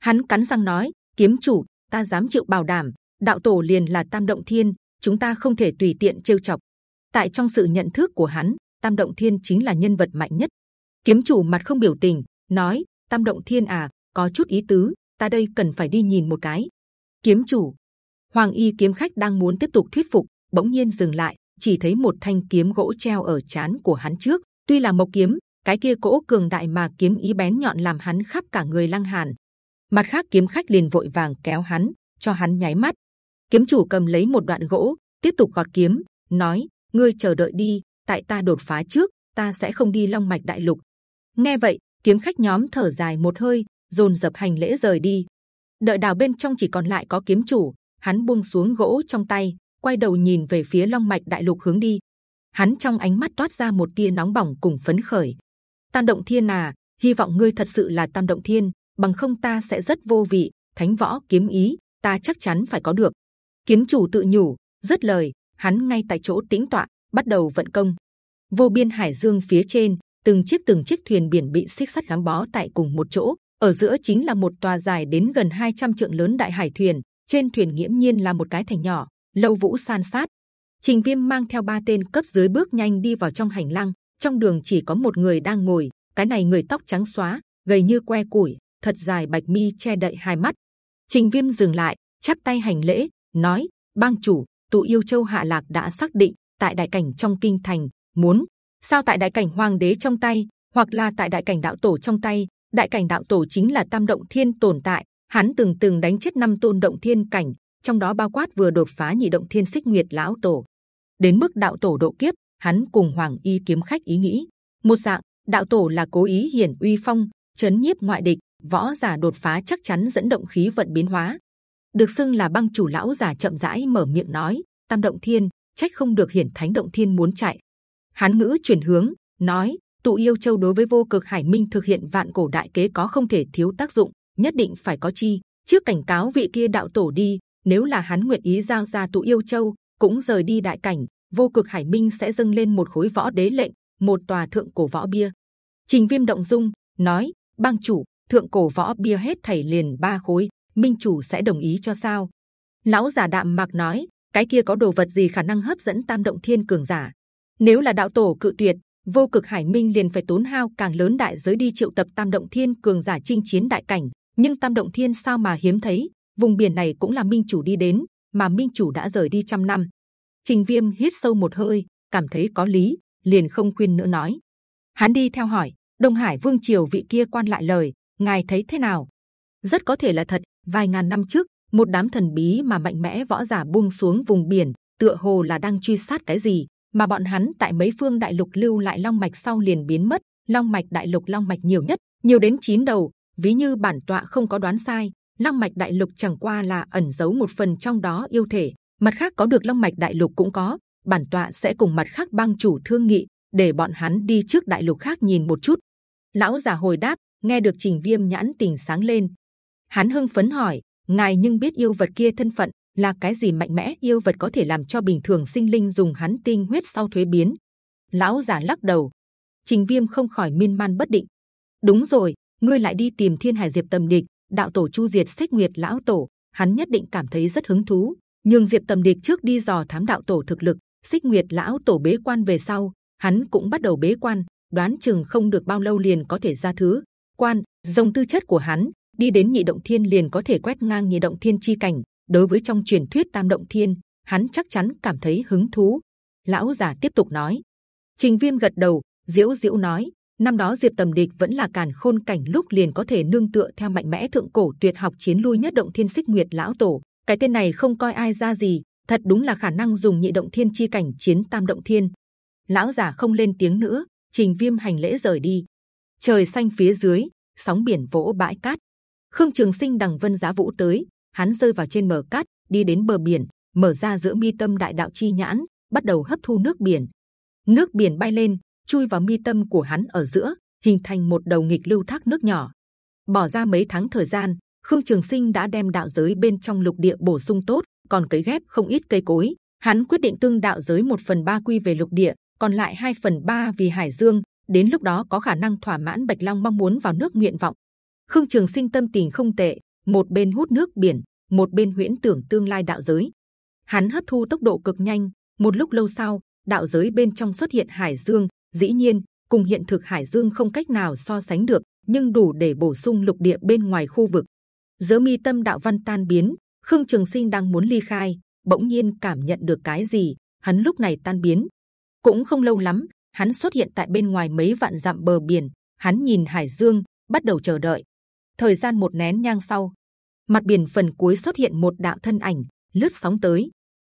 Hắn cắn răng nói: kiếm chủ, ta dám chịu bảo đảm, đạo tổ liền là tam động thiên, chúng ta không thể tùy tiện trêu chọc. Tại trong sự nhận thức của hắn tam động thiên chính là nhân vật mạnh nhất. Kiếm chủ mặt không biểu tình nói tam động thiên à có chút ý tứ ta đây cần phải đi nhìn một cái. Kiếm chủ. Hoàng y kiếm khách đang muốn tiếp tục thuyết phục bỗng nhiên dừng lại chỉ thấy một thanh kiếm gỗ treo ở chán của hắn trước tuy là mộc kiếm, cái kia cỗ cường đại mà kiếm ý bén nhọn làm hắn khắp cả người lăng hàn. Mặt khác kiếm khách liền vội vàng kéo hắn, cho hắn nháy mắt. Kiếm chủ cầm lấy một đoạn gỗ, tiếp tục gọt kiếm, nói, ngươi chờ đợi đi, tại ta đột phá trước, ta sẽ không đi long mạch đại lục. Nghe vậy, kiếm khách nhóm thở dài một hơi, dồn dập hành lễ rời đi. Đợi đào bên trong chỉ còn lại có kiếm chủ, hắn buông xuống gỗ trong tay, quay đầu nhìn về phía long mạch đại lục hướng đi hắn trong ánh mắt toát ra một tia nóng bỏng cùng phấn khởi. Tam động thiên à hy vọng ngươi thật sự là tam động thiên, bằng không ta sẽ rất vô vị, thánh võ kiếm ý, ta chắc chắn phải có được. Kiếm chủ tự nhủ rất lời, hắn ngay tại chỗ tĩnh tọa, bắt đầu vận công. Vô biên hải dương phía trên, từng chiếc từng chiếc thuyền biển bị xích sắt gắn bó tại cùng một chỗ. Ở giữa chính là một tòa dài đến gần 200 trượng lớn đại hải thuyền, trên thuyền nghiễm nhiên là một cái thành nhỏ, lâu vũ san sát trình viêm mang theo ba tên cấp dưới bước nhanh đi vào trong hành lang trong đường chỉ có một người đang ngồi cái này người tóc trắng xóa gầy như que củi thật dài bạch mi che đậy hai mắt trình viêm dừng lại chắp tay hành lễ, nói: Bang chủ, tụ yêu châu hạ lạc đã xác định tại đại cảnh trong kinh thành, muốn sao tại đại cảnh hoàng đế trong tay, hoặc là tại đại cảnh đạo tổ trong tay. Đại cảnh đạo tổ chính là tam động thiên tồn tại, hắn từng từng đánh chết năm tôn động thiên cảnh, trong đó bao quát vừa đột phá nhị động thiên xích nguyệt lão tổ. Đến mức đạo tổ độ kiếp, hắn cùng hoàng y kiếm khách ý nghĩ. Một dạng đạo tổ là cố ý hiển uy phong chấn nhiếp ngoại địch võ giả đột phá chắc chắn dẫn động khí vận biến hóa. Được xưng là băng chủ lão giả chậm rãi mở miệng nói tam động thiên trách không được hiển thánh động thiên muốn chạy. Hắn ngữ chuyển hướng nói tụ yêu châu đối với vô cực hải minh thực hiện vạn cổ đại kế có không thể thiếu tác dụng nhất định phải có chi. Trước cảnh cáo vị kia đạo tổ đi nếu là hắn nguyện ý giao ra tụ yêu châu cũng rời đi đại cảnh vô cực hải minh sẽ dâng lên một khối võ đế lệnh, một tòa thượng cổ võ bia. Trình viêm động dung nói, bang chủ, thượng cổ võ bia hết thảy liền ba khối, minh chủ sẽ đồng ý cho sao? Lão giả đạm mạc nói, cái kia có đồ vật gì khả năng hấp dẫn tam động thiên cường giả? Nếu là đạo tổ cự tuyệt, vô cực hải minh liền phải tốn hao càng lớn đại giới đi triệu tập tam động thiên cường giả chinh chiến đại cảnh. Nhưng tam động thiên sao mà hiếm thấy? Vùng biển này cũng là minh chủ đi đến, mà minh chủ đã rời đi trăm năm trình viêm hít sâu một hơi, cảm thấy có lý, liền không khuyên nữa nói. Hắn đi theo hỏi, đông hải vương triều vị kia quan lại lời, ngài thấy thế nào? Rất có thể là thật, vài ngàn năm trước, một đám thần bí mà mạnh mẽ võ giả buông xuống vùng biển, tựa hồ là đang truy sát cái gì, mà bọn hắn tại mấy phương đại lục lưu lại long mạch sau liền biến mất, long mạch đại lục long mạch nhiều nhất, nhiều đến chín đầu, ví như bản tọa không có đoán sai, long mạch đại lục chẳng qua là ẩn giấu một phần trong đó yêu thể mặt khác có được long mạch đại lục cũng có, bản tọa sẽ cùng mặt khác bang chủ thương nghị, để bọn hắn đi trước đại lục khác nhìn một chút. Lão già hồi đáp, nghe được trình viêm nhãn tình sáng lên. Hắn hưng phấn hỏi, ngài nhưng biết yêu vật kia thân phận, là cái gì mạnh mẽ, yêu vật có thể làm cho bình thường sinh linh dùng hắn tinh huyết sau thuế biến? Lão già lắc đầu. Trình viêm không khỏi miên man bất định. Đúng rồi, ngươi lại đi tìm thiên hải diệp tầm địch, đạo tổ chu diệt xích nguyệt lão tổ, hắn nhất định cảm thấy rất hứng thú nhưng diệp tầm địch trước đi dò thám đạo tổ thực lực, xích nguyệt lão tổ bế quan về sau, hắn cũng bắt đầu bế quan, đoán chừng không được bao lâu liền có thể ra thứ. Quan, dòng tư chất của hắn, đi đến nhị động thiên liền có thể quét ngang nhị động thiên chi cảnh. Đối với trong truyền thuyết tam động thiên, hắn chắc chắn cảm thấy hứng thú. Lão già tiếp tục nói. Trình viêm gật đầu, diễu diễu nói, năm đó diệp tầm địch vẫn là càn khôn cảnh lúc liền có thể nương tựa theo mạnh mẽ thượng cổ tuyệt học chiến lui nhất động thiên xích nguyệt lão tổ cái tên này không coi ai ra gì, thật đúng là khả năng dùng nhị động thiên chi cảnh chiến tam động thiên. Lão già không lên tiếng nữa, trình viêm hành lễ rời đi. Trời xanh phía dưới, sóng biển vỗ bãi cát. Khương trường sinh đằng vân giá vũ tới, hắn rơi vào trên bờ cát, đi đến bờ biển, mở ra giữa mi tâm đại đạo chi nhãn, bắt đầu hấp thu nước biển. Nước biển bay lên, chui vào mi tâm của hắn ở giữa, hình thành một đầu nghịch lưu thác nước nhỏ. Bỏ ra mấy tháng thời gian khương trường sinh đã đem đạo giới bên trong lục địa bổ sung tốt, còn cấy ghép không ít cây cối. Hắn quyết định tương đạo giới một phần ba quy về lục địa, còn lại 2 phần 3 vì hải dương, đến lúc đó có khả năng thỏa mãn bạch long mong muốn vào nước nguyện vọng. Khương trường sinh tâm tình không tệ, một bên hút nước biển, một bên huyễn tưởng tương lai đạo giới. Hắn hấp thu tốc độ cực nhanh, một lúc lâu sau, đạo giới bên trong xuất hiện hải dương, dĩ nhiên, cùng hiện thực hải dương không cách nào so sánh được, nhưng đủ để bổ sung lục địa bên ngoài khu vực giữa mi tâm đạo văn tan biến, khương trường sinh đang muốn ly khai, bỗng nhiên cảm nhận được cái gì, hắn lúc này tan biến. Cũng không lâu lắm, hắn xuất hiện tại bên ngoài mấy vạn dặm bờ biển, hắn nhìn hải dương, bắt đầu chờ đợi. Thời gian một nén nhang sau, mặt biển phần cuối xuất hiện một đạo thân ảnh, lướt sóng tới.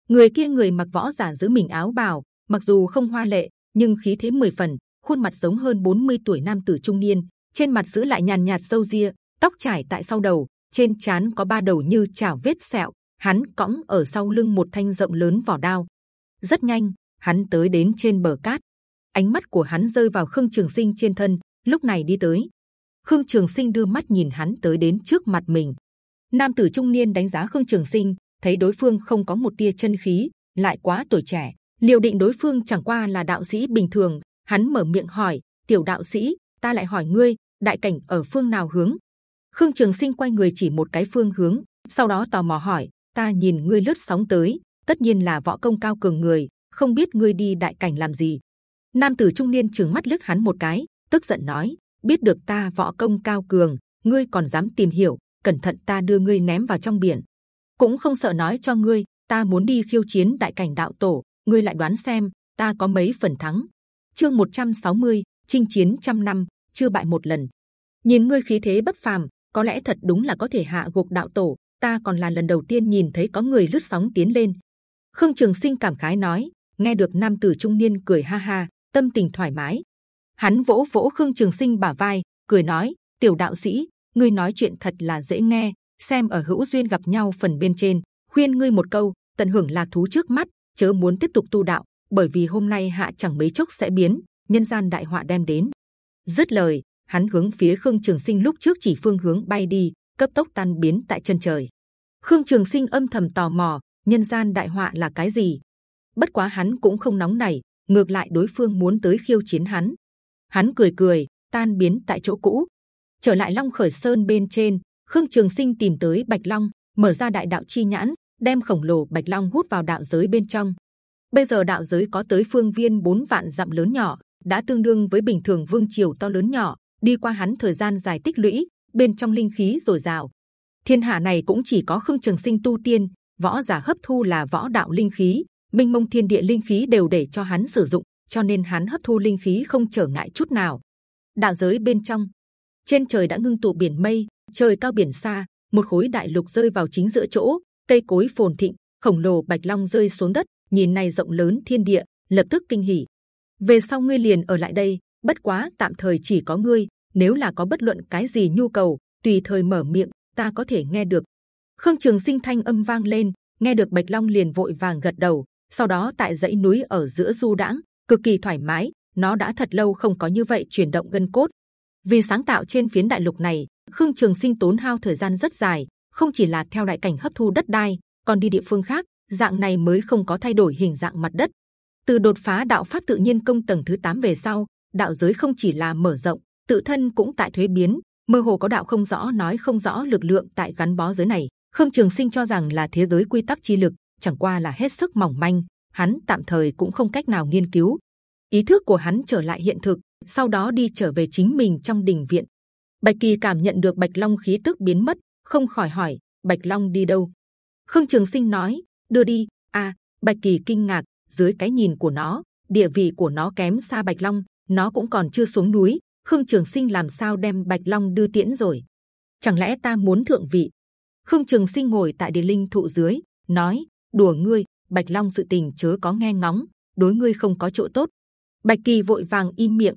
Người kia người mặc võ giả giữ mình áo bào, mặc dù không hoa lệ, nhưng khí thế mười phần, khuôn mặt giống hơn 40 tuổi nam tử trung niên, trên mặt giữ lại nhàn nhạt sâu ria, tóc trải tại sau đầu trên chán có ba đầu như chảo vết sẹo, hắn cõng ở sau lưng một thanh rộng lớn vỏ đao. Rất nhanh, hắn tới đến trên bờ cát. Ánh mắt của hắn rơi vào khương trường sinh trên thân, lúc này đi tới. Khương trường sinh đưa mắt nhìn hắn tới đến trước mặt mình. Nam tử trung niên đánh giá khương trường sinh, thấy đối phương không có một tia chân khí, lại quá tuổi trẻ, liều định đối phương chẳng qua là đạo sĩ bình thường. Hắn mở miệng hỏi, tiểu đạo sĩ, ta lại hỏi ngươi, đại cảnh ở phương nào hướng? Khương trường sinh quay người chỉ một cái phương hướng sau đó tò mò hỏi ta nhìn ngươi lướt sóng tới tất nhiên là võ công cao cường người không biết ngươi đi đại cảnh làm gì? Nam tử trung niên trừng mắt lướt hắn một cái tức giận nói biết được ta võ công cao cường ngươi còn dám tìm hiểu cẩn thận ta đưa ngươi ném vào trong biển. Cũng không sợ nói cho ngươi ta muốn đi khiêu chiến đại cảnh đạo tổ ngươi lại đoán xem ta có mấy phần thắng. Chương 160, chinh chiến trăm năm chưa bại một lần. Nhìn ngươi khí thế bất phàm có lẽ thật đúng là có thể hạ gục đạo tổ, ta còn là lần đầu tiên nhìn thấy có người lướt sóng tiến lên. Khương trường sinh cảm khái nói, nghe được nam tử trung niên cười ha ha, tâm tình thoải mái. Hắn vỗ vỗ khương trường sinh bả vai, cười nói, tiểu đạo sĩ, ngươi nói chuyện thật là dễ nghe, xem ở hữu duyên gặp nhau phần bên trên, khuyên ngươi một câu, tận hưởng lạc thú trước mắt, chớ muốn tiếp tục tu đạo, bởi vì hôm nay hạ chẳng mấy chốc sẽ biến, nhân gian đại họa đem đến. Dứt lời hắn hướng phía khương trường sinh lúc trước chỉ phương hướng bay đi, cấp tốc tan biến tại chân trời. Khương trường sinh âm thầm tò mò, nhân gian đại họa là cái gì? Bất quá hắn cũng không nóng nảy, ngược lại đối phương muốn tới khiêu chiến hắn. Hắn cười cười, tan biến tại chỗ cũ. Trở lại long khởi sơn bên trên, khương trường sinh tìm tới bạch long, mở ra đại đạo chi nhãn, đem khổng lồ bạch long hút vào đạo giới bên trong. Bây giờ đạo giới có tới phương viên 4 vạn dặm lớn nhỏ, đã tương đương với bình thường vương triều to lớn nhỏ đi qua hắn thời gian dài tích lũy, bên trong linh khí dồi dào. Thiên hạ này cũng chỉ có khương trường sinh tu tiên, võ giả hấp thu là võ đạo linh khí, minh mông thiên địa linh khí đều để cho hắn sử dụng, cho nên hắn hấp thu linh khí không trở ngại chút nào. Đạo giới bên trong, trên trời đã ngưng tụ biển mây, trời cao biển xa, một khối đại lục rơi vào chính giữa chỗ, cây cối phồn thịnh, khổng lồ bạch long rơi xuống đất, nhìn này rộng lớn thiên địa, lập tức kinh hỉ. Về sau ngươi liền ở lại đây bất quá tạm thời chỉ có ngươi, nếu là có bất luận cái gì nhu cầu, tùy thời mở miệng, ta có thể nghe được. Khương trường sinh thanh âm vang lên, nghe được bạch long liền vội vàng gật đầu, sau đó tại dãy núi ở giữa du đãng, cực kỳ thoải mái, nó đã thật lâu không có như vậy chuyển động gân cốt. Vì sáng tạo trên phiến đại lục này, khương trường sinh tốn hao thời gian rất dài, không chỉ là theo đại cảnh hấp thu đất đai, còn đi địa phương khác, dạng này mới không có thay đổi hình dạng mặt đất. Từ đột phá đạo pháp tự nhiên công tầng thứ 8 về sau đạo giới không chỉ là mở rộng tự thân cũng tại thuế biến. Mơ hồ có đạo không rõ nói không rõ lực lượng tại gắn bó giới này. Khương trường sinh cho rằng là thế giới quy tắc chi lực chẳng qua là hết sức mỏng manh. Hắn tạm thời cũng không cách nào nghiên cứu. Ý thức của hắn trở lại hiện thực sau đó đi trở về chính mình trong đình viện. Bạch kỳ cảm nhận được bạch long khí tức biến mất không khỏi hỏi bạch long đi đâu? Khương trường sinh nói đưa đi. A à, bạch kỳ kinh ngạc dưới cái nhìn của nó địa vị của nó kém xa bạch long nó cũng còn chưa xuống núi, khương trường sinh làm sao đem bạch long đưa tiễn rồi? Chẳng lẽ ta muốn thượng vị? Khương trường sinh ngồi tại địa linh thụ dưới, nói, đùa ngươi, bạch long sự tình chớ có nghe ngóng, đối ngươi không có chỗ tốt. Bạch kỳ vội vàng im miệng.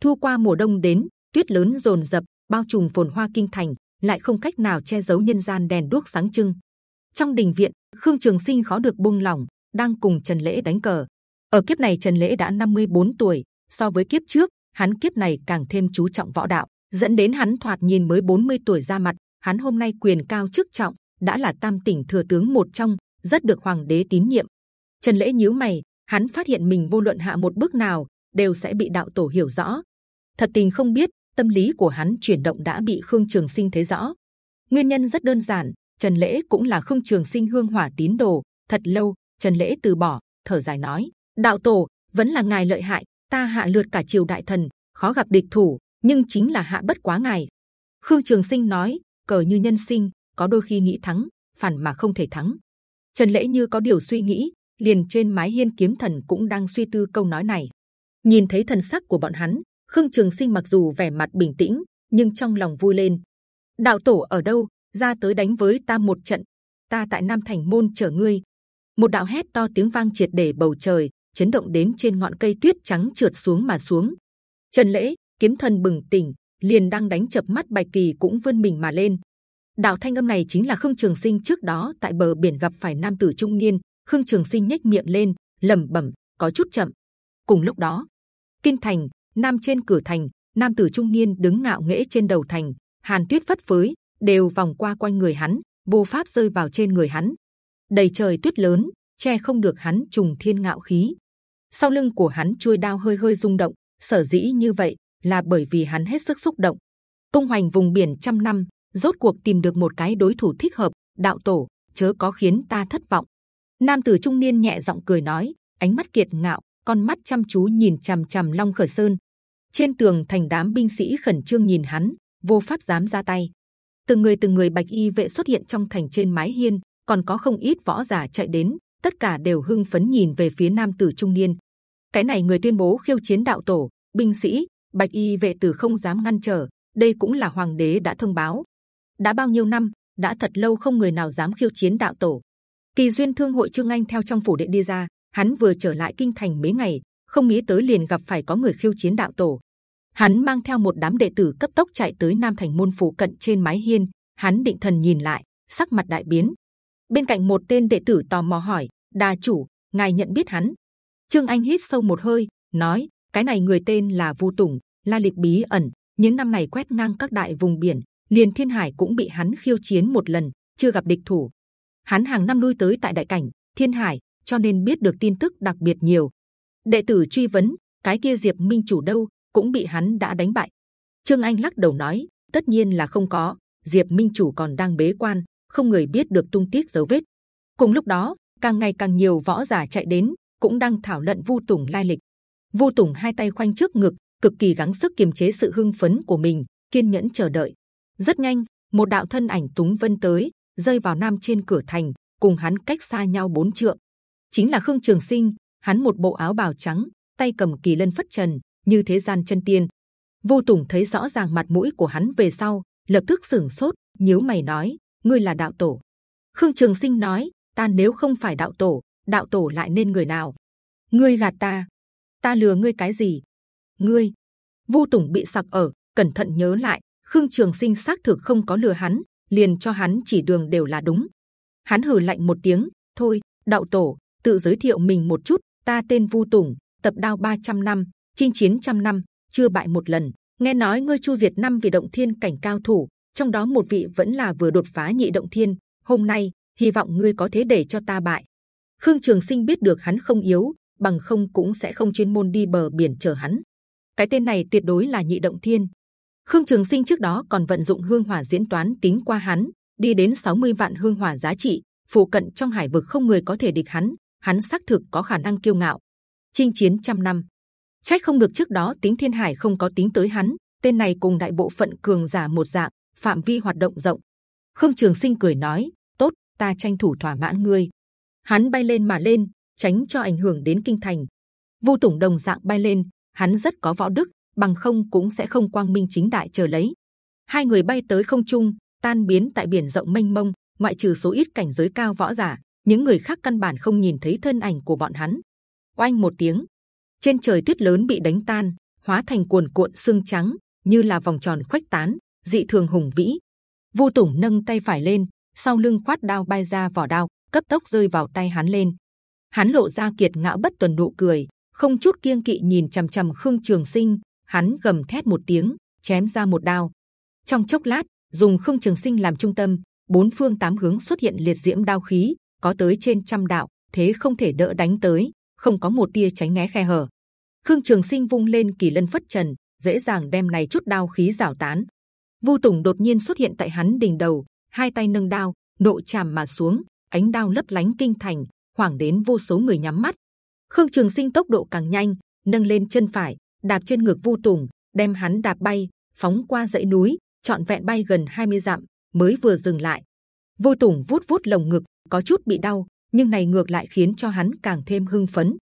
Thu qua mùa đông đến, tuyết lớn rồn rập, bao trùm phồn hoa kinh thành, lại không cách nào che giấu nhân gian đèn đuốc sáng trưng. Trong đình viện, khương trường sinh khó được buông lỏng, đang cùng trần lễ đánh cờ. Ở kiếp này trần lễ đã 54 tuổi so với kiếp trước, hắn kiếp này càng thêm chú trọng võ đạo, dẫn đến hắn thoạt nhìn mới 40 tuổi ra mặt. Hắn hôm nay quyền cao chức trọng, đã là tam tỉnh thừa tướng một trong, rất được hoàng đế tín nhiệm. Trần lễ nhíu mày, hắn phát hiện mình vô luận hạ một bước nào, đều sẽ bị đạo tổ hiểu rõ. Thật tình không biết, tâm lý của hắn chuyển động đã bị khương trường sinh thấy rõ. Nguyên nhân rất đơn giản, trần lễ cũng là khương trường sinh hương hỏa tín đồ. Thật lâu, trần lễ từ bỏ, thở dài nói, đạo tổ, vẫn là ngài lợi hại ta hạ lượt cả triều đại thần, khó gặp địch thủ, nhưng chính là hạ bất quá ngài. Khương trường sinh nói, cờ như nhân sinh, có đôi khi nghĩ thắng, phản mà không thể thắng. Trần lễ như có điều suy nghĩ, liền trên mái hiên kiếm thần cũng đang suy tư câu nói này. Nhìn thấy thần sắc của bọn hắn, khương trường sinh mặc dù vẻ mặt bình tĩnh, nhưng trong lòng vui lên. Đạo tổ ở đâu? Ra tới đánh với ta một trận. Ta tại nam thành môn chờ ngươi. Một đạo hét to tiếng vang triệt để bầu trời chấn động đến trên ngọn cây tuyết trắng trượt xuống mà xuống. Trần lễ, kiếm thần bừng tỉnh, liền đang đánh chập mắt bạch kỳ cũng vươn mình mà lên. Đạo thanh âm này chính là khương trường sinh trước đó tại bờ biển gặp phải nam tử trung niên. Khương trường sinh nhếch miệng lên, lẩm bẩm, có chút chậm. Cùng lúc đó kinh thành, nam trên cửa thành, nam tử trung niên đứng ngạo nghễ trên đầu thành. Hàn tuyết phất phới, đều vòng qua quanh người hắn, vô pháp rơi vào trên người hắn. Đầy trời tuyết lớn che không được hắn trùng thiên ngạo khí. Sau lưng của hắn chui đao hơi hơi rung động sở dĩ như vậy là bởi vì hắn hết sức xúc động. Công hoành vùng biển trăm năm rốt cuộc tìm được một cái đối thủ thích hợp đạo tổ chớ có khiến ta thất vọng. Nam tử trung niên nhẹ giọng cười nói ánh mắt kiệt ngạo con mắt chăm chú nhìn c h ầ m c h ầ m long khởi sơn. Trên tường thành đám binh sĩ khẩn trương nhìn hắn vô pháp dám ra tay. Từng người từng người bạch y vệ xuất hiện trong thành trên mái hiên còn có không ít võ giả chạy đến, tất cả đều hưng phấn nhìn về phía nam tử trung niên. Cái này người tuyên bố khiêu chiến đạo tổ, binh sĩ, bạch y vệ tử không dám ngăn trở. Đây cũng là hoàng đế đã thông báo. đã bao nhiêu năm, đã thật lâu không người nào dám khiêu chiến đạo tổ. Kỳ duyên thương hội trương anh theo trong phủ đệ đi ra, hắn vừa trở lại kinh thành mấy ngày, không nghĩ tới liền gặp phải có người khiêu chiến đạo tổ. Hắn mang theo một đám đệ tử cấp tốc chạy tới Nam Thành môn phủ cận trên mái hiên. Hắn định thần nhìn lại, sắc mặt đại biến. Bên cạnh một tên đệ tử tò mò hỏi: đà chủ, ngài nhận biết hắn? Trương Anh hít sâu một hơi, nói: cái này người tên là Vu Tùng, la lịch bí ẩn. Những năm này quét ngang các đại vùng biển, liền thiên hải cũng bị hắn khiêu chiến một lần, chưa gặp địch thủ. Hắn hàng năm lui tới tại đại cảnh, thiên hải, cho nên biết được tin tức đặc biệt nhiều. Đệ tử truy vấn, cái kia Diệp Minh chủ đâu, cũng bị hắn đã đánh bại. Trương Anh lắc đầu nói, tất nhiên là không có. Diệp Minh chủ còn đang bế quan, không người biết được tung tích dấu vết. Cùng lúc đó, càng ngày càng nhiều võ giả chạy đến, cũng đang thảo luận Vu Tùng lai lịch. Vu Tùng hai tay khoanh trước ngực, cực kỳ gắng sức kiềm chế sự hưng phấn của mình, kiên nhẫn chờ đợi. Rất nhanh, một đạo thân ảnh túng vân tới, rơi vào nam trên cửa thành, cùng hắn cách xa nhau bốn trượng. Chính là Khương Trường Sinh. Hắn một bộ áo bào trắng, tay cầm kỳ lân phất trần, như thế gian chân tiên. Vô Tùng thấy rõ ràng mặt mũi của hắn về sau, lập tức sửng sốt, nhíu mày nói: ngươi là đạo tổ. Khương Trường Sinh nói: ta nếu không phải đạo tổ, đạo tổ lại nên người nào? Ngươi gạt ta, ta lừa ngươi cái gì? Ngươi, Vu Tùng bị sặc ở, cẩn thận nhớ lại, Khương Trường Sinh xác thực không có lừa hắn, liền cho hắn chỉ đường đều là đúng. Hắn hừ lạnh một tiếng, thôi, đạo tổ, tự giới thiệu mình một chút. Ta tên Vu Tùng, tập đao 300 năm, chinh chiến trăm năm, chưa bại một lần. Nghe nói ngươi chu diệt năm vị động thiên cảnh cao thủ, trong đó một vị vẫn là vừa đột phá nhị động thiên. Hôm nay, hy vọng ngươi có thế để cho ta bại. Khương Trường Sinh biết được hắn không yếu, bằng không cũng sẽ không chuyên môn đi bờ biển chờ hắn. Cái tên này tuyệt đối là nhị động thiên. Khương Trường Sinh trước đó còn vận dụng hương hỏa diễn toán tính qua hắn, đi đến 60 vạn hương hỏa giá trị, phù cận trong hải vực không người có thể địch hắn. Hắn xác thực có khả năng kiêu ngạo. Chinh chiến trăm năm, trách không được trước đó tính thiên hải không có tính tới hắn. Tên này cùng đại bộ phận cường giả một dạng, phạm vi hoạt động rộng. Khương Trường Sinh cười nói: tốt, ta tranh thủ thỏa mãn ngươi. Hắn bay lên mà lên, tránh cho ảnh hưởng đến kinh thành. Vu Tùng đồng dạng bay lên, hắn rất có võ đức, bằng không cũng sẽ không quang minh chính đại chờ lấy. Hai người bay tới không trung, tan biến tại biển rộng mênh mông. Ngoại trừ số ít cảnh giới cao võ giả, những người khác căn bản không nhìn thấy thân ảnh của bọn hắn. Oanh một tiếng, trên trời tuyết lớn bị đánh tan, hóa thành cuồn cuộn xương trắng, như là vòng tròn khuếch tán, dị thường hùng vĩ. Vu Tùng nâng tay phải lên, sau lưng khoát đao bay ra vỏ đao, cấp tốc rơi vào tay hắn lên. Hắn lộ ra kiệt ngạo bất tuần nụ cười, không chút kiêng kỵ nhìn c h ầ m c h ầ m Khương Trường Sinh. Hắn gầm thét một tiếng, chém ra một đao. Trong chốc lát, dùng Khương Trường Sinh làm trung tâm, bốn phương tám hướng xuất hiện liệt diễm đao khí, có tới trên trăm đạo, thế không thể đỡ đánh tới, không có một tia tránh né khe hở. Khương Trường Sinh vung lên kỳ lân phất trần, dễ dàng đem này chút đao khí rào tán. Vu Tùng đột nhiên xuất hiện tại hắn đỉnh đầu, hai tay nâng đao, nộ chạm mà xuống, ánh đao lấp lánh kinh thành, hoảng đến vô số người nhắm mắt. Khương Trường Sinh tốc độ càng nhanh, nâng lên chân phải, đạp trên ngực Vu Tùng, đem hắn đạp bay, phóng qua dãy núi, trọn vẹn bay gần 20 dặm, mới vừa dừng lại. Vu Tùng vuốt vuốt lồng ngực, có chút bị đau, nhưng này ngược lại khiến cho hắn càng thêm hưng phấn.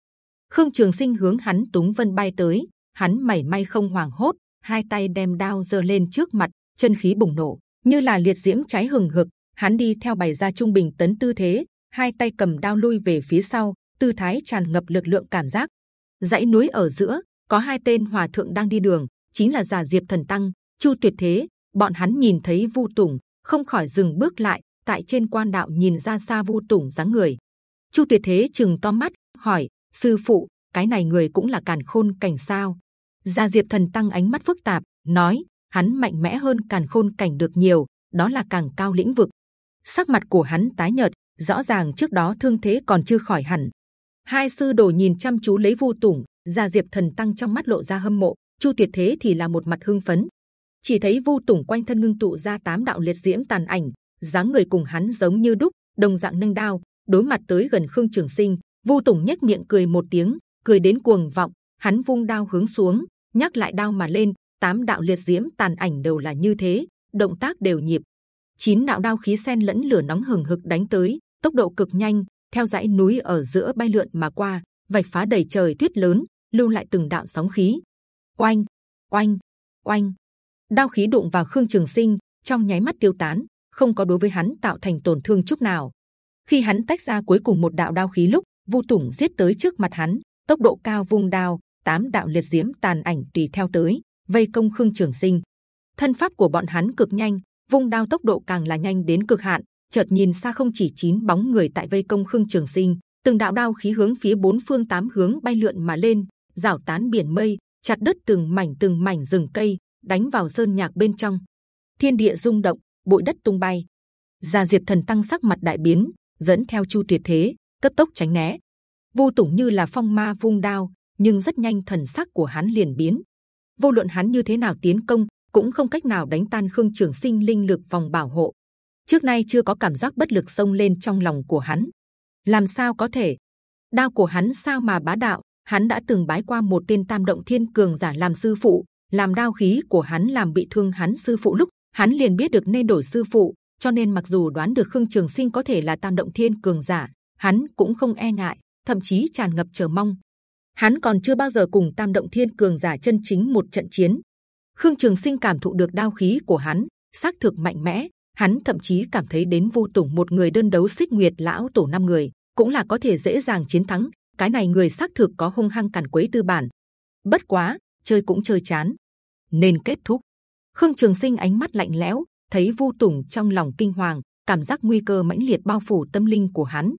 Khương Trường Sinh hướng hắn túng vân bay tới, hắn mảy may không hoảng hốt, hai tay đem đao giơ lên trước mặt, chân khí bùng nổ, như là liệt diễm cháy hừng hực, hắn đi theo bày ra trung bình tấn tư thế, hai tay cầm đao lui về phía sau, tư thái tràn ngập lực lượng cảm giác. dãy núi ở giữa có hai tên hòa thượng đang đi đường, chính là già diệp thần tăng, chu tuyệt thế. bọn hắn nhìn thấy vu tùng, không khỏi dừng bước lại. tại trên quan đạo nhìn ra xa vu tùng dáng người. chu tuyệt thế chừng to mắt hỏi sư phụ, cái này người cũng là càn khôn cảnh sao? gia diệp thần tăng ánh mắt phức tạp nói hắn mạnh mẽ hơn càn khôn cảnh được nhiều, đó là càng cao lĩnh vực sắc mặt của hắn tái nhợt, rõ ràng trước đó thương thế còn chưa khỏi hẳn. Hai sư đồ nhìn chăm chú lấy Vu Tùng, gia diệp thần tăng trong mắt lộ ra hâm mộ, Chu Tuyệt Thế thì là một mặt hưng phấn. Chỉ thấy Vu Tùng quanh thân ngưng tụ ra tám đạo liệt diễm tàn ảnh, dáng người cùng hắn giống như đúc, đồng dạng nâng đao, đối mặt tới gần Khương Trường Sinh. Vu Tùng nhếch miệng cười một tiếng, cười đến cuồng vọng. Hắn vung đao hướng xuống, nhắc lại đao mà lên. Tám đạo liệt diễm tàn ảnh đều là như thế, động tác đều nhịp, chín đạo đao khí xen lẫn lửa nóng hừng hực đánh tới, tốc độ cực nhanh, theo dãy núi ở giữa bay lượn mà qua, vạch phá đầy trời tuyết lớn, lưu lại từng đạo sóng khí. Oanh, oanh, oanh, đao khí đụng vào khương trường sinh, trong nháy mắt tiêu tán, không có đối với hắn tạo thành tổn thương chút nào. Khi hắn tách ra cuối cùng một đạo đao khí lúc, Vu Tùng giết tới trước mặt hắn, tốc độ cao vung đao, tám đạo liệt diễm tàn ảnh tùy theo tới, vây công khương trường sinh. Thân pháp của bọn hắn cực nhanh, vung đao tốc độ càng là nhanh đến cực hạn. Chợt nhìn xa không chỉ chín bóng người tại vây công khương trường sinh, từng đạo đao khí hướng phía bốn phương tám hướng bay lượn mà lên, rảo tán biển mây, chặt đứt từng mảnh từng mảnh rừng cây, đánh vào sơn nhạc bên trong. Thiên địa rung động, bụi đất tung bay. gia diệp thần tăng sắc mặt đại biến, dẫn theo chu tuyệt thế, cấp tốc tránh né. Vô tủng như là phong ma vung đao, nhưng rất nhanh thần sắc của hắn liền biến. Vô luận hắn như thế nào tiến công, cũng không cách nào đánh tan khương trường sinh linh lực vòng bảo hộ. Trước nay chưa có cảm giác bất lực sông lên trong lòng của hắn. Làm sao có thể? Đao của hắn sao mà bá đạo? Hắn đã từng bái qua một tên tam động thiên cường giả làm sư phụ, làm đao khí của hắn làm bị thương hắn sư phụ lúc hắn liền biết được nên đổi sư phụ. Cho nên mặc dù đoán được khương trường sinh có thể là tam động thiên cường giả, hắn cũng không e ngại, thậm chí tràn ngập chờ mong. Hắn còn chưa bao giờ cùng tam động thiên cường giả chân chính một trận chiến. Khương Trường Sinh cảm thụ được đao khí của hắn, xác thực mạnh mẽ. Hắn thậm chí cảm thấy đến vô tùng một người đơn đấu xích nguyệt lão tổ năm người cũng là có thể dễ dàng chiến thắng. Cái này người xác thực có hung hăng càn quấy tư bản. Bất quá chơi cũng chơi chán, nên kết thúc. Khương Trường Sinh ánh mắt lạnh lẽo, thấy Vu Tùng trong lòng kinh hoàng, cảm giác nguy cơ mãnh liệt bao phủ tâm linh của hắn.